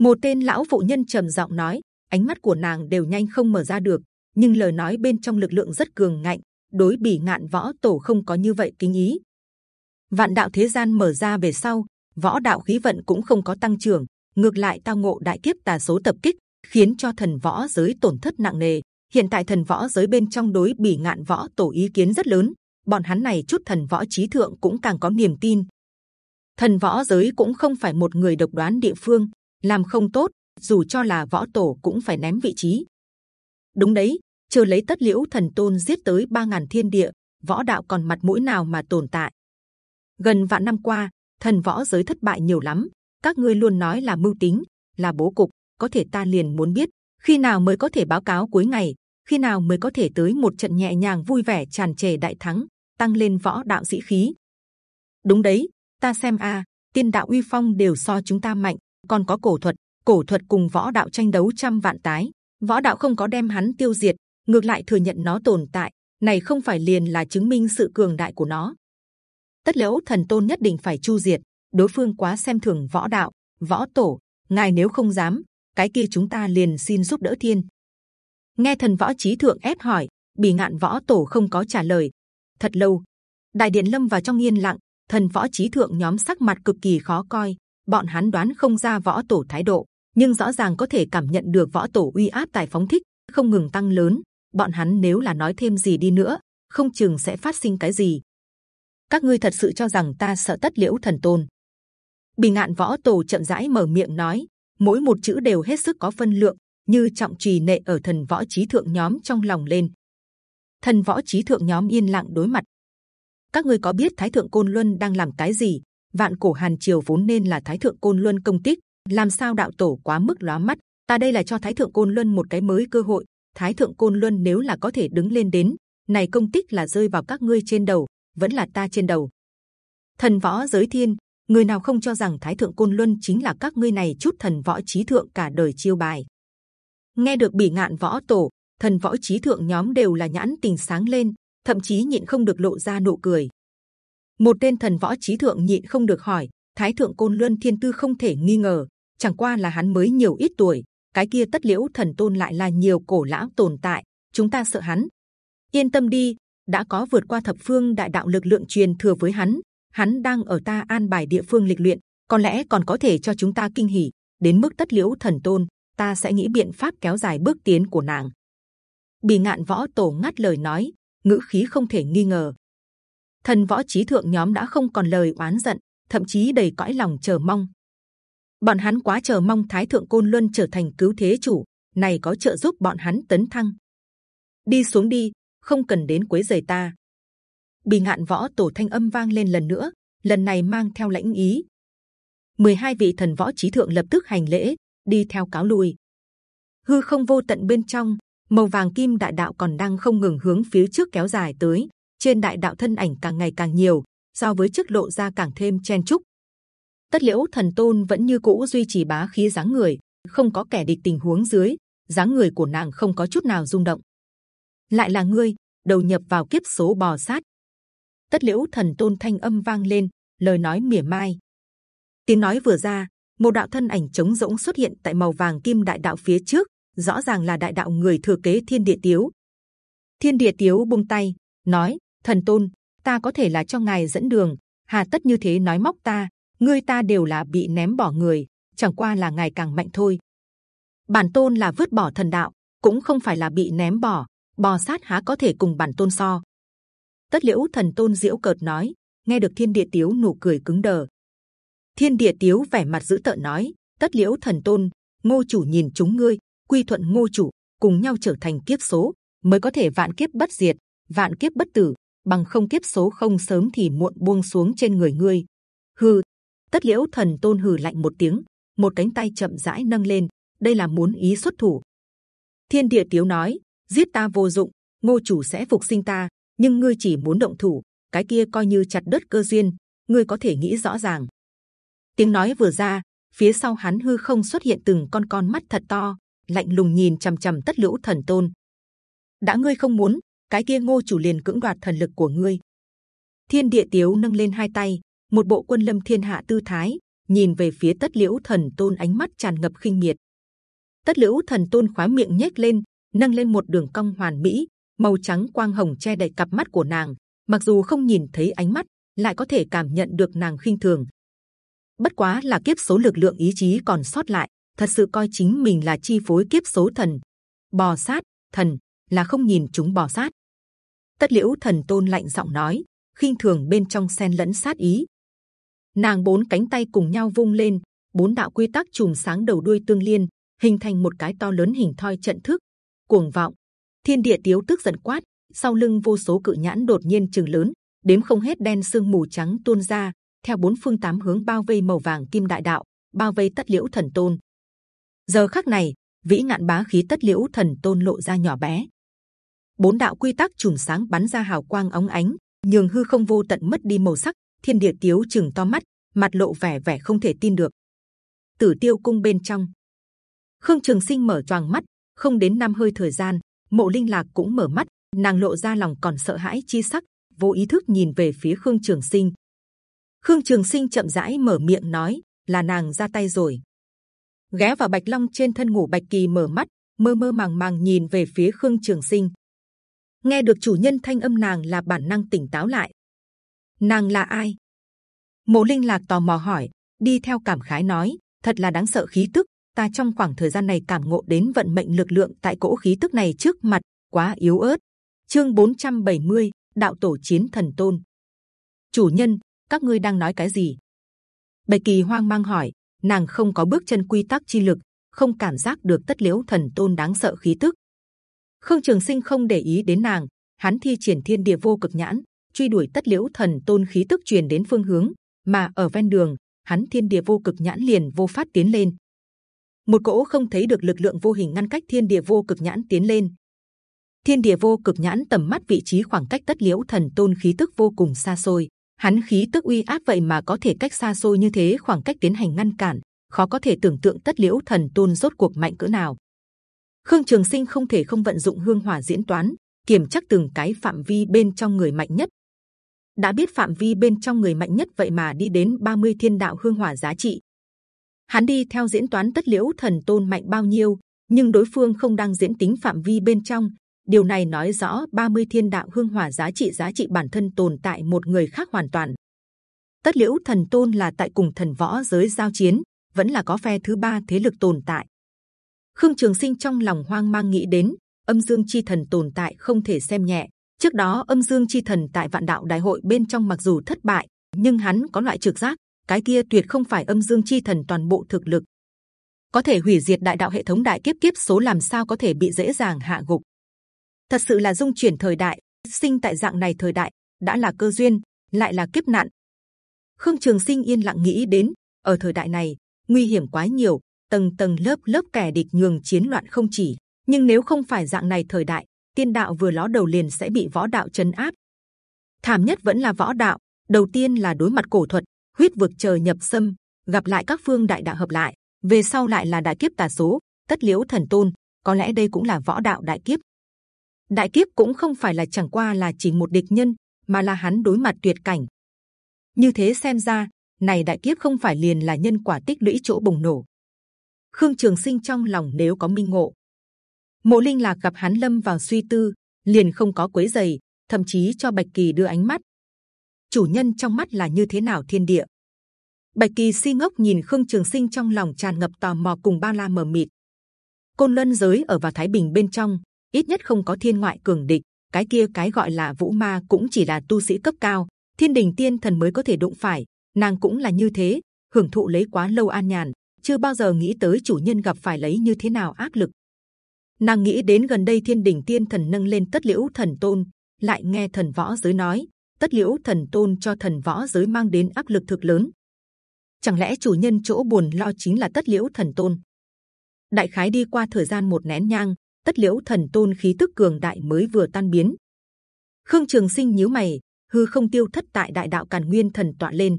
Một tên lão phụ nhân trầm giọng nói, ánh mắt của nàng đều nhanh không mở ra được, nhưng lời nói bên trong lực lượng rất cường ngạnh, đối bỉ ngạn võ tổ không có như vậy kính ý. Vạn đạo thế gian mở ra về sau, võ đạo khí vận cũng không có tăng trưởng, ngược lại tao ngộ đại kiếp tà số tập kích, khiến cho thần võ giới tổn thất nặng nề. Hiện tại thần võ giới bên trong đối bỉ ngạn võ tổ ý kiến rất lớn, bọn hắn này chút thần võ trí thượng cũng càng có niềm tin. Thần võ giới cũng không phải một người độc đoán địa phương, làm không tốt, dù cho là võ tổ cũng phải ném vị trí. Đúng đấy, chờ lấy tất liễu thần tôn giết tới ba ngàn thiên địa võ đạo còn mặt mũi nào mà tồn tại gần vạn năm qua thần võ giới thất bại nhiều lắm các ngươi luôn nói là mưu tính là bố cục có thể ta liền muốn biết khi nào mới có thể báo cáo cuối ngày khi nào mới có thể tới một trận nhẹ nhàng vui vẻ tràn trề đại thắng tăng lên võ đạo sĩ khí đúng đấy ta xem a tiên đạo uy phong đều so chúng ta mạnh còn có cổ thuật cổ thuật cùng võ đạo tranh đấu trăm vạn tái. Võ đạo không có đem hắn tiêu diệt, ngược lại thừa nhận nó tồn tại. Này không phải liền là chứng minh sự cường đại của nó. Tất liễu thần tôn nhất định phải chu diệt. Đối phương quá xem thường võ đạo, võ tổ. Ngài nếu không dám, cái kia chúng ta liền xin giúp đỡ thiên. Nghe thần võ trí thượng ép hỏi, bì ngạn võ tổ không có trả lời. Thật lâu, đại điện lâm vào trong yên lặng. Thần võ trí thượng nhóm sắc mặt cực kỳ khó coi bọn hắn đoán không ra võ tổ thái độ, nhưng rõ ràng có thể cảm nhận được võ tổ uy áp tài phóng thích, không ngừng tăng lớn. Bọn hắn nếu là nói thêm gì đi nữa, không chừng sẽ phát sinh cái gì. Các ngươi thật sự cho rằng ta sợ tất liễu thần tôn? Bì ngạn võ tổ chậm rãi mở miệng nói, mỗi một chữ đều hết sức có phân lượng, như trọng trì nệ ở thần võ trí thượng nhóm trong lòng lên. Thần võ trí thượng nhóm yên lặng đối mặt. Các ngươi có biết thái thượng côn luân đang làm cái gì? Vạn cổ hàn triều vốn nên là thái thượng côn luân công tích. Làm sao đạo tổ quá mức lóa mắt? Ta đây là cho thái thượng côn luân một cái mới cơ hội. Thái thượng côn luân nếu là có thể đứng lên đến, này công tích là rơi vào các ngươi trên đầu, vẫn là ta trên đầu. Thần võ giới thiên, người nào không cho rằng thái thượng côn luân chính là các ngươi này chút thần võ trí thượng cả đời chiêu bài? Nghe được bỉ ngạn võ tổ, thần võ trí thượng nhóm đều là nhãn tình sáng lên, thậm chí nhịn không được lộ ra nụ cười một tên thần võ trí thượng nhịn không được hỏi, thái thượng côn luân thiên tư không thể nghi ngờ, chẳng qua là hắn mới nhiều ít tuổi, cái kia tất liễu thần tôn lại là nhiều cổ lão tồn tại, chúng ta sợ hắn. Yên tâm đi, đã có vượt qua thập phương đại đạo lực lượng truyền thừa với hắn hắn đang ở ta an bài địa phương lịch luyện, có lẽ còn có thể cho chúng ta kinh hỉ, đến mức tất liễu thần tôn, ta sẽ nghĩ biện pháp kéo dài bước tiến của nàng. Bì ngạn võ tổ ngắt lời nói, ngữ khí không thể nghi ngờ thần võ trí thượng nhóm đã không còn lời oán giận, thậm chí đầy cõi lòng chờ mong. Bọn hắn quá chờ mong thái thượng côn luân trở thành cứu thế chủ, này có trợ giúp bọn hắn tấn thăng. Đi xuống đi, không cần đến quấy giày ta. Bì ngạn võ tổ thanh âm vang lên lần nữa, lần này mang theo lãnh ý. 12 vị thần võ trí thượng lập tức hành lễ, đi theo cáo lui. Hư không vô tận bên trong, màu vàng kim đại đạo còn đang không ngừng hướng phía trước kéo dài tới trên đại đạo thân ảnh càng ngày càng nhiều, so với trước lộ ra càng thêm chen chúc. Tất liễu thần tôn vẫn như cũ duy trì bá khí dáng người, không có kẻ địch tình huống dưới, dáng người của nàng không có chút nào rung động. Lại là ngươi, đầu nhập vào kiếp số bò sát. Tất liễu thần tôn thanh âm vang lên, lời nói mỉa mai. Tiếng nói vừa ra, một đạo thân ảnh trống rỗng xuất hiện tại màu vàng kim đại đạo phía trước, rõ ràng là đại đạo người thừa kế thiên địa tiếu. Thiên địa tiếu buông tay, nói thần tôn, ta có thể là cho ngài dẫn đường, hà tất như thế nói móc ta, ngươi ta đều là bị ném bỏ người, chẳng qua là ngài càng mạnh thôi. Bản tôn là vứt bỏ thần đạo, cũng không phải là bị ném bỏ, bò sát há có thể cùng bản tôn so. Tất liễu thần tôn diễu cợt nói, nghe được thiên địa tiếu nụ cười cứng đờ. Thiên địa tiếu vẻ mặt dữ tợn nói, tất liễu thần tôn, ngô chủ nhìn chúng ngươi, quy thuận ngô chủ, cùng nhau trở thành kiếp số, mới có thể vạn kiếp bất diệt, vạn kiếp bất tử bằng không kiếp số không sớm thì muộn buông xuống trên người ngươi. Hừ, tất liễu thần tôn hừ lạnh một tiếng, một cánh tay chậm rãi nâng lên, đây là muốn ý xuất thủ. Thiên địa tiếu nói, giết ta vô dụng, ngô chủ sẽ phục sinh ta, nhưng ngươi chỉ muốn động thủ, cái kia coi như chặt đứt cơ duyên, ngươi có thể nghĩ rõ ràng. Tiếng nói vừa ra, phía sau hắn hư không xuất hiện từng con con mắt thật to, lạnh lùng nhìn c h ầ m c h ầ m tất liễu thần tôn. Đã ngươi không muốn cái kia ngô chủ liền cưỡng đoạt thần lực của ngươi. Thiên địa tiếu nâng lên hai tay, một bộ quân lâm thiên hạ tư thái, nhìn về phía tất liễu thần tôn ánh mắt tràn ngập khinh miệt. Tất liễu thần tôn khóa miệng nhếch lên, nâng lên một đường cong hoàn mỹ, màu trắng quang hồng che đậy cặp mắt của nàng, mặc dù không nhìn thấy ánh mắt, lại có thể cảm nhận được nàng khinh thường. Bất quá là kiếp số lực lượng ý chí còn sót lại, thật sự coi chính mình là chi phối kiếp số thần. Bò sát, thần, là không nhìn chúng bò sát tất liễu thần tôn lạnh giọng nói khinh thường bên trong xen lẫn sát ý nàng bốn cánh tay cùng nhau vung lên bốn đạo quy tắc chùm sáng đầu đuôi tương liên hình thành một cái to lớn hình thoi trận thức cuồng vọng thiên địa tiếu tức giận quát sau lưng vô số cự nhãn đột nhiên trường lớn đếm không hết đen sương mù trắng tuôn ra theo bốn phương tám hướng bao vây màu vàng kim đại đạo, bao vây tất liễu thần tôn. Giờ khắc này, vĩ ngạn bá khí tất liễu thần tôn lộ ra nhỏ bé. Bốn đạo quy tắc chùm sáng bắn ra hào quang óng ánh, nhường hư không vô tận mất đi màu sắc. Thiên địa tiếu chừng to mắt, mặt lộ vẻ vẻ không thể tin được. Tử Tiêu cung bên trong, Khương Trường Sinh mở choàng mắt, không đến năm hơi thời gian, Mộ Linh Lạc cũng mở mắt, nàng lộ ra lòng còn sợ hãi chi sắc, vô ý thức nhìn về phía Khương Trường Sinh. Khương Trường Sinh chậm rãi mở miệng nói, là nàng ra tay rồi. ghé vào Bạch Long trên thân ngủ Bạch Kỳ mở mắt, mơ mơ màng màng nhìn về phía Khương Trường Sinh. Nghe được chủ nhân thanh âm nàng là bản năng tỉnh táo lại. Nàng là ai? Mộ Linh Lạc tò mò hỏi, đi theo cảm khái nói, thật là đáng sợ khí tức. Ta trong khoảng thời gian này cảm ngộ đến vận mệnh lực lượng tại cỗ khí tức này trước mặt quá yếu ớt. Chương 470, đạo tổ chiến thần tôn. Chủ nhân, các ngươi đang nói cái gì? Bạch kỳ hoang mang hỏi. Nàng không có bước chân quy tắc chi lực, không cảm giác được tất liễu thần tôn đáng sợ khí tức. Khương Trường Sinh không để ý đến nàng, hắn thi triển thiên địa vô cực nhãn, truy đuổi tất liễu thần tôn khí tức truyền đến phương hướng, mà ở ven đường, hắn thiên địa vô cực nhãn liền vô phát tiến lên. Một cỗ không thấy được lực lượng vô hình ngăn cách thiên địa vô cực nhãn tiến lên. Thiên địa vô cực nhãn tầm mắt vị trí khoảng cách tất liễu thần tôn khí tức vô cùng xa xôi, hắn khí tức uy áp vậy mà có thể cách xa xôi như thế khoảng cách tiến hành ngăn cản, khó có thể tưởng tượng tất liễu thần tôn rốt cuộc mạnh cỡ nào. Khương Trường Sinh không thể không vận dụng hương hỏa diễn toán, kiểm chắc từng cái phạm vi bên trong người mạnh nhất. đã biết phạm vi bên trong người mạnh nhất vậy mà đi đến 30 thiên đạo hương hỏa giá trị. Hắn đi theo diễn toán tất liễu thần tôn mạnh bao nhiêu, nhưng đối phương không đang diễn tính phạm vi bên trong. Điều này nói rõ 30 thiên đạo hương hỏa giá trị giá trị bản thân tồn tại một người khác hoàn toàn. Tất liễu thần tôn là tại cùng thần võ giới giao chiến, vẫn là có phe thứ ba thế lực tồn tại. Khương Trường Sinh trong lòng hoang mang nghĩ đến âm dương chi thần tồn tại không thể xem nhẹ. Trước đó âm dương chi thần tại vạn đạo đại hội bên trong mặc dù thất bại, nhưng hắn có loại trực giác, cái kia tuyệt không phải âm dương chi thần toàn bộ thực lực. Có thể hủy diệt đại đạo hệ thống đại kiếp kiếp số làm sao có thể bị dễ dàng hạ gục? Thật sự là dung chuyển thời đại, sinh tại dạng này thời đại đã là cơ duyên, lại là kiếp nạn. Khương Trường Sinh yên lặng nghĩ đến, ở thời đại này nguy hiểm quá nhiều, tầng tầng lớp lớp kẻ địch nhường chiến loạn không chỉ. Nhưng nếu không phải dạng này thời đại, tiên đạo vừa ló đầu liền sẽ bị võ đạo chấn áp. Thảm nhất vẫn là võ đạo. Đầu tiên là đối mặt cổ thuật, huyết vực trời nhập xâm, gặp lại các phương đại đạo hợp lại. Về sau lại là đại kiếp tà số, tất liễu thần tôn. Có lẽ đây cũng là võ đạo đại kiếp. Đại kiếp cũng không phải là chẳng qua là chỉ một địch nhân, mà là hắn đối mặt tuyệt cảnh. Như thế xem ra, này đại kiếp không phải liền là nhân quả tích lũy chỗ bùng nổ. Khương Trường Sinh trong lòng nếu có minh ngộ, Mộ Linh Lạc gặp hắn lâm vào suy tư, liền không có quấy giày, thậm chí cho Bạch Kỳ đưa ánh mắt. Chủ nhân trong mắt là như thế nào thiên địa? Bạch Kỳ si ngốc nhìn Khương Trường Sinh trong lòng tràn ngập tò mò cùng ba la mờ mịt. Côn Luân giới ở vào Thái Bình bên trong, ít nhất không có thiên ngoại cường địch. Cái kia cái gọi là vũ ma cũng chỉ là tu sĩ cấp cao, thiên đình tiên thần mới có thể đụng phải. Nàng cũng là như thế, hưởng thụ lấy quá lâu an nhàn, chưa bao giờ nghĩ tới chủ nhân gặp phải lấy như thế nào áp lực. Nàng nghĩ đến gần đây thiên đình tiên thần nâng lên tất liễu thần tôn, lại nghe thần võ giới nói, tất liễu thần tôn cho thần võ giới mang đến áp lực thực lớn. Chẳng lẽ chủ nhân chỗ buồn lo chính là tất liễu thần tôn? Đại khái đi qua thời gian một nén nhang, tất liễu thần tôn khí tức cường đại mới vừa tan biến. Khương trường sinh nhíu mày, hư không tiêu thất tại đại đạo càn nguyên thần tọa lên.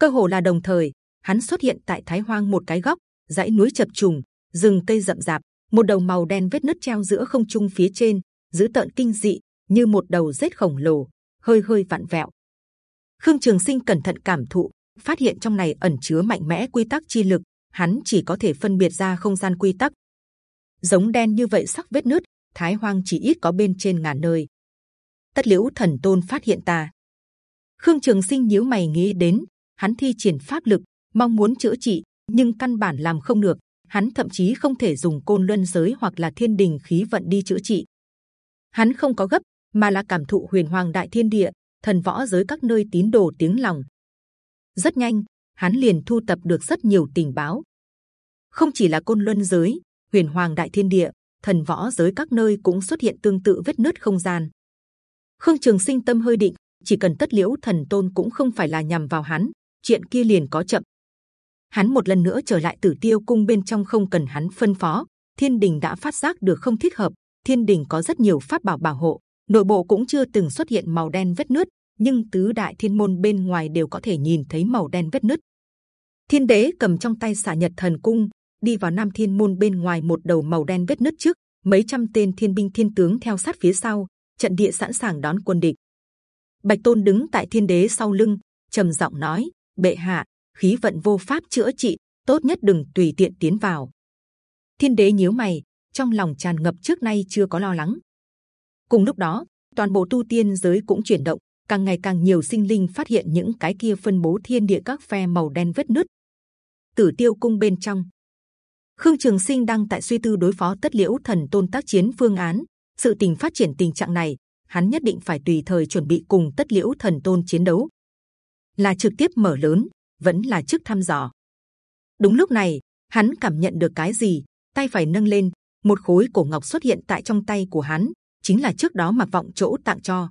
Cơ hồ là đồng thời hắn xuất hiện tại thái hoang một cái góc dãy núi chập trùng rừng tây rậm rạp một đầu màu đen vết nứt treo giữa không trung phía trên, giữ tợn kinh dị như một đầu rết khổng lồ, hơi hơi vặn vẹo. Khương Trường Sinh cẩn thận cảm thụ, phát hiện trong này ẩn chứa mạnh mẽ quy tắc chi lực, hắn chỉ có thể phân biệt ra không gian quy tắc. Giống đen như vậy sắc vết nứt, Thái Hoang chỉ ít có bên trên ngàn nơi. Tất Liễu Thần Tôn phát hiện ta. Khương Trường Sinh nhíu mày nghĩ đến, hắn thi triển pháp lực, mong muốn chữa trị, nhưng căn bản làm không được hắn thậm chí không thể dùng côn luân giới hoặc là thiên đình khí vận đi chữa trị. Hắn không có gấp, mà là cảm thụ huyền hoàng đại thiên địa, thần võ giới các nơi tín đồ tiếng lòng. Rất nhanh, hắn liền thu tập được rất nhiều tình báo. Không chỉ là côn luân giới, huyền hoàng đại thiên địa, thần võ giới các nơi cũng xuất hiện tương tự vết nứt không gian. Khương Trường Sinh tâm hơi định, chỉ cần tất liễu thần tôn cũng không phải là nhằm vào hắn, chuyện kia liền có chậm hắn một lần nữa trở lại Tử Tiêu Cung bên trong không cần hắn phân phó, Thiên Đình đã phát giác được không thích hợp. Thiên Đình có rất nhiều pháp bảo bảo hộ, nội bộ cũng chưa từng xuất hiện màu đen vết nứt, nhưng tứ đại thiên môn bên ngoài đều có thể nhìn thấy màu đen vết nứt. Thiên đế cầm trong tay xả nhật thần cung đi vào nam thiên môn bên ngoài một đầu màu đen vết nứt trước, mấy trăm tên thiên binh thiên tướng theo sát phía sau, trận địa sẵn sàng đón quân địch. Bạch tôn đứng tại thiên đế sau lưng, trầm giọng nói: bệ hạ, khí vận vô pháp chữa trị, tốt nhất đừng tùy tiện tiến vào. Thiên đế nhíu mày, trong lòng tràn ngập trước nay chưa có lo lắng. Cùng lúc đó, toàn bộ tu tiên giới cũng chuyển động, càng ngày càng nhiều sinh linh phát hiện những cái kia phân bố thiên địa các phe màu đen vết nứt. Tử tiêu cung bên trong, Khương Trường Sinh đang tại suy tư đối phó tất liễu thần tôn tác chiến phương án. Sự tình phát triển tình trạng này, hắn nhất định phải tùy thời chuẩn bị cùng tất liễu thần tôn chiến đấu. Là trực tiếp mở lớn, vẫn là trước thăm dò. Đúng lúc này, hắn cảm nhận được cái gì, tay phải nâng lên, một khối cổ ngọc xuất hiện tại trong tay của hắn, chính là trước đó mặc vọng chỗ tặng cho.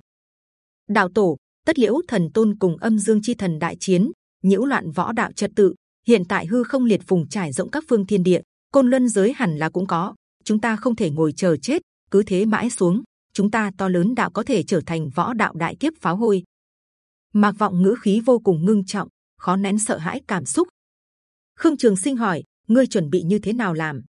Đạo tổ, tất liễu thần tôn cùng âm dương chi thần đại chiến, nhiễu loạn võ đạo trật tự. Hiện tại hư không liệt vùng trải rộng các phương thiên địa, côn luân giới hẳn là cũng có. Chúng ta không thể ngồi chờ chết, cứ thế mãi xuống, chúng ta to lớn đạo có thể trở thành võ đạo đại kiếp pháo hôi. Mạc vọng ngữ khí vô cùng ngưng trọng, khó nén sợ hãi cảm xúc. Khương Trường Sinh hỏi, ngươi chuẩn bị như thế nào làm?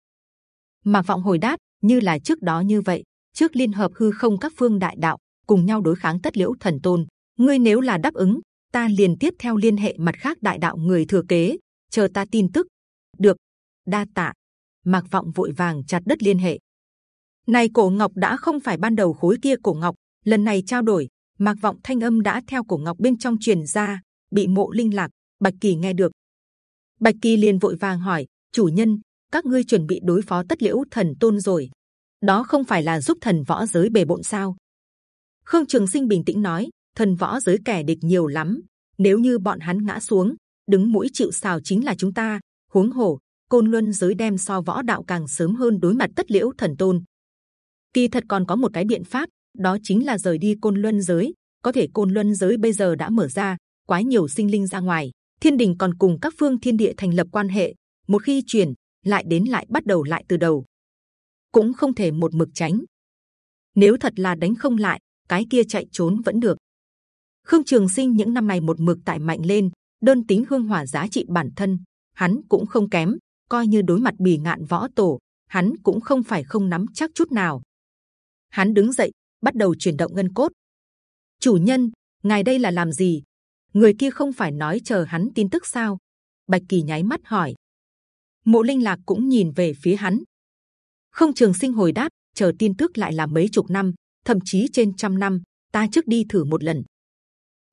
Mạc vọng hồi đáp, như là trước đó như vậy, trước liên hợp hư không các phương đại đạo cùng nhau đối kháng tất liễu thần tôn. Ngươi nếu là đáp ứng, ta liền tiếp theo liên hệ mặt khác đại đạo người thừa kế, chờ ta tin tức. Được, đa tạ. Mạc vọng vội vàng chặt đất liên hệ. Này cổ ngọc đã không phải ban đầu khối kia cổ ngọc, lần này trao đổi, Mạc vọng thanh âm đã theo cổ ngọc bên trong truyền ra, bị mộ linh lạc, bạch kỳ nghe được. Bạch kỳ liền vội vàng hỏi, chủ nhân, các ngươi chuẩn bị đối phó tất liễu thần tôn rồi? Đó không phải là giúp thần võ giới bề bộn sao? Khương Trường Sinh bình tĩnh nói, thần võ giới kẻ địch nhiều lắm, nếu như bọn hắn ngã xuống, đứng mũi chịu sào chính là chúng ta. Huống hồ, côn luân giới đem so võ đạo càng sớm hơn đối mặt tất liễu thần tôn. Kỳ thật còn có một cái biện pháp, đó chính là rời đi côn luân giới. Có thể côn luân giới bây giờ đã mở ra, quá nhiều sinh linh ra ngoài. Thiên đình còn cùng các phương thiên địa thành lập quan hệ. Một khi chuyển, lại đến lại bắt đầu lại từ đầu, cũng không thể một mực tránh. Nếu thật là đánh không lại, cái kia chạy trốn vẫn được. Khương Trường Sinh những năm này một mực tại mạnh lên, đơn tính hương hỏa giá trị bản thân, hắn cũng không kém. Coi như đối mặt bì ngạn võ tổ, hắn cũng không phải không nắm chắc chút nào. Hắn đứng dậy, bắt đầu chuyển động ngân cốt. Chủ nhân, ngài đây là làm gì? Người kia không phải nói chờ hắn tin tức sao? Bạch Kỳ nháy mắt hỏi. Mộ Linh Lạc cũng nhìn về phía hắn. Không Trường Sinh hồi đáp, chờ tin tức lại là mấy chục năm, thậm chí trên trăm năm. Ta trước đi thử một lần.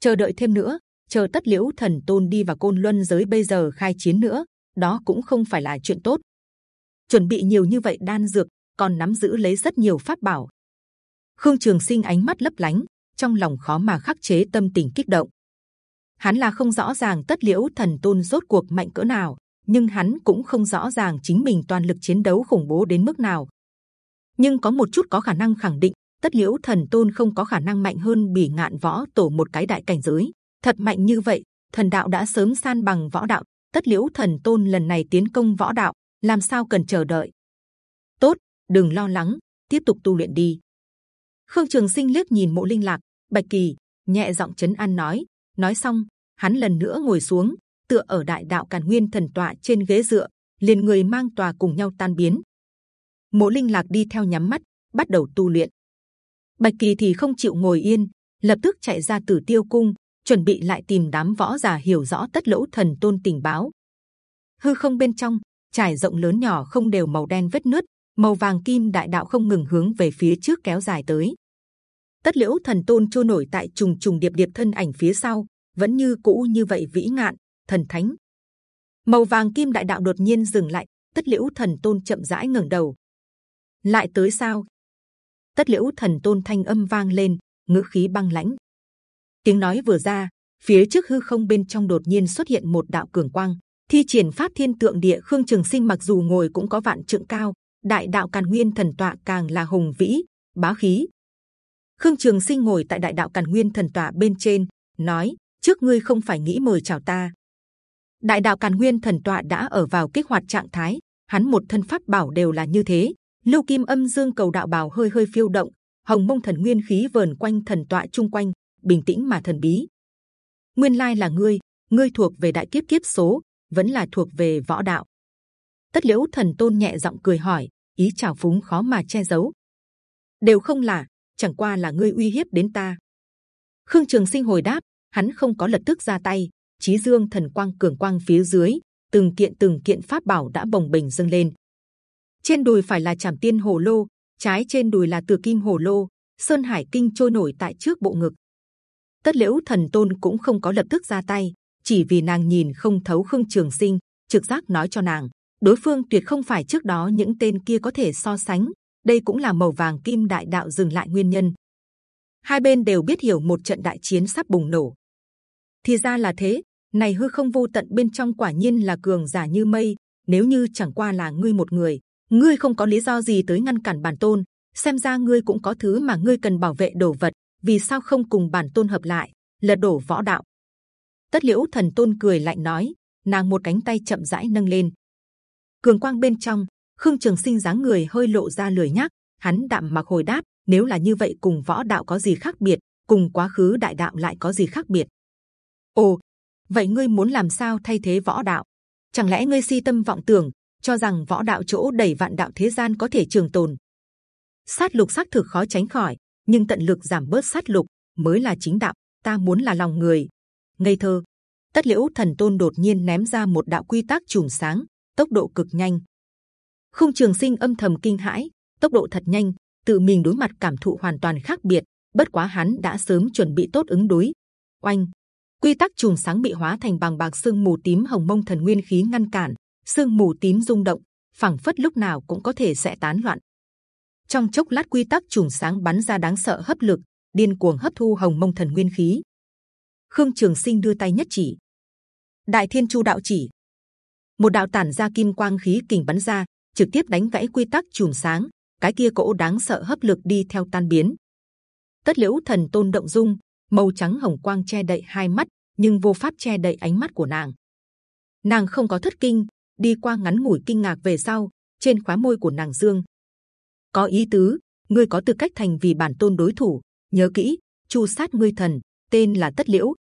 Chờ đợi thêm nữa, chờ tất liễu thần tôn đi vào côn luân giới bây giờ khai chiến nữa, đó cũng không phải là chuyện tốt. Chuẩn bị nhiều như vậy đan dược, còn nắm giữ lấy rất nhiều pháp bảo. Khương Trường Sinh ánh mắt lấp lánh, trong lòng khó mà khắc chế tâm tình kích động. Hắn là không rõ ràng tất liễu thần tôn rốt cuộc mạnh cỡ nào, nhưng hắn cũng không rõ ràng chính mình toàn lực chiến đấu khủng bố đến mức nào. Nhưng có một chút có khả năng khẳng định, tất liễu thần tôn không có khả năng mạnh hơn bỉ ngạn võ tổ một cái đại cảnh giới. Thật mạnh như vậy, thần đạo đã sớm san bằng võ đạo. Tất liễu thần tôn lần này tiến công võ đạo, làm sao cần chờ đợi? Tốt, đừng lo lắng, tiếp tục tu luyện đi. Khương Trường Sinh liếc nhìn Mộ Linh Lạc, Bạch Kỳ, nhẹ giọng chấn an nói. Nói xong, hắn lần nữa ngồi xuống, tựa ở đại đạo càn nguyên thần tọa trên ghế dựa, liền người mang tòa cùng nhau tan biến. Mộ Linh Lạc đi theo nhắm mắt, bắt đầu tu luyện. Bạch Kỳ thì không chịu ngồi yên, lập tức chạy ra Tử Tiêu Cung, chuẩn bị lại tìm đám võ giả hiểu rõ tất lỗ thần tôn tình báo. Hư không bên trong trải rộng lớn nhỏ không đều màu đen vết nứt, màu vàng kim đại đạo không ngừng hướng về phía trước kéo dài tới. Tất liễu thần tôn trôi nổi tại trùng trùng điệp điệp thân ảnh phía sau, vẫn như cũ như vậy vĩ ngạn, thần thánh. Màu vàng kim đại đạo đột nhiên dừng lại, tất liễu thần tôn chậm rãi ngẩng đầu. Lại tới sao? Tất liễu thần tôn thanh âm vang lên, ngữ khí băng lãnh. Tiếng nói vừa ra, phía trước hư không bên trong đột nhiên xuất hiện một đạo cường quang. Thi triển pháp thiên tượng địa khương trường sinh mặc dù ngồi cũng có vạn trượng cao, đại đạo càn nguyên thần tọa càng là hùng vĩ, bá khí. Khương Trường Sinh ngồi tại đại đạo càn nguyên thần tọa bên trên, nói: trước ngươi không phải nghĩ mời chào ta, đại đạo càn nguyên thần tọa đã ở vào kích hoạt trạng thái hắn một thân pháp bảo đều là như thế lưu kim âm dương cầu đạo bào hơi hơi phiêu động hồng mông thần nguyên khí vờn quanh thần tọa chung quanh bình tĩnh mà thần bí. Nguyên lai là ngươi, ngươi thuộc về đại kiếp kiếp số, vẫn là thuộc về võ đạo. Tất liễu thần tôn nhẹ giọng cười hỏi, ý chào phúng khó mà che giấu. đều không là, chẳng qua là ngươi uy hiếp đến ta. Khương Trường Sinh hồi đáp, hắn không có lập tức ra tay, trí dương thần quang cường quang phía dưới, từng kiện từng kiện pháp bảo đã bồng bềnh dâng lên. Trên đùi phải là trảm tiên hồ lô, trái trên đùi là từ kim hồ lô, sơn hải kinh trôi nổi tại trước bộ ngực. Tất liễu thần tôn cũng không có lập tức ra tay, chỉ vì nàng nhìn không thấu khương trường sinh, trực giác nói cho nàng, đối phương tuyệt không phải trước đó những tên kia có thể so sánh. Đây cũng là màu vàng kim đại đạo dừng lại nguyên nhân. Hai bên đều biết hiểu một trận đại chiến sắp bùng nổ. Thì ra là thế, này hư không vô tận bên trong quả nhiên là cường giả như mây. Nếu như chẳng qua là ngươi một người, ngươi không có lý do gì tới ngăn cản bản tôn. Xem ra ngươi cũng có thứ mà ngươi cần bảo vệ đồ vật. Vì sao không cùng bản tôn hợp lại, lật đổ võ đạo? Tất liễu thần tôn cười lạnh nói, nàng một cánh tay chậm rãi nâng lên, cường quang bên trong khương trường sinh dáng người hơi lộ ra lười nhác hắn đạm mặc hồi đáp nếu là như vậy cùng võ đạo có gì khác biệt cùng quá khứ đại đạo lại có gì khác biệt ồ vậy ngươi muốn làm sao thay thế võ đạo chẳng lẽ ngươi si tâm vọng tưởng cho rằng võ đạo chỗ đẩy vạn đạo thế gian có thể trường tồn sát lục xác thực khó tránh khỏi nhưng tận lực giảm bớt sát lục mới là chính đạo ta muốn là lòng người ngây thơ tất liễu thần tôn đột nhiên ném ra một đạo quy tắc chùm sáng tốc độ cực nhanh. Khung Trường Sinh âm thầm kinh hãi, tốc độ thật nhanh, tự mình đối mặt cảm thụ hoàn toàn khác biệt. Bất quá hắn đã sớm chuẩn bị tốt ứng đối. Oanh, quy tắc chùm sáng bị hóa thành bằng bạc sương mù tím hồng mông thần nguyên khí ngăn cản, sương mù tím rung động, phẳng phất lúc nào cũng có thể sẽ tán loạn. Trong chốc lát quy tắc chùm sáng bắn ra đáng sợ hấp lực, điên cuồng hấp thu hồng mông thần nguyên khí. Khương Trường Sinh đưa tay nhất chỉ, Đại Thiên Chu Đạo chỉ một đạo tản ra kim quang khí kình bắn ra, trực tiếp đánh gãy quy tắc chùm sáng. Cái kia cỗ đáng sợ hấp lực đi theo tan biến. Tất liễu thần tôn động dung, màu trắng hồng quang che đậy hai mắt, nhưng vô pháp che đậy ánh mắt của nàng. Nàng không có thất kinh, đi qua ngắn ngủi kinh ngạc về sau, trên khóa môi của nàng dương có ý tứ, ngươi có tư cách thành vì bản tôn đối thủ. Nhớ kỹ, chu sát ngươi thần, tên là tất liễu,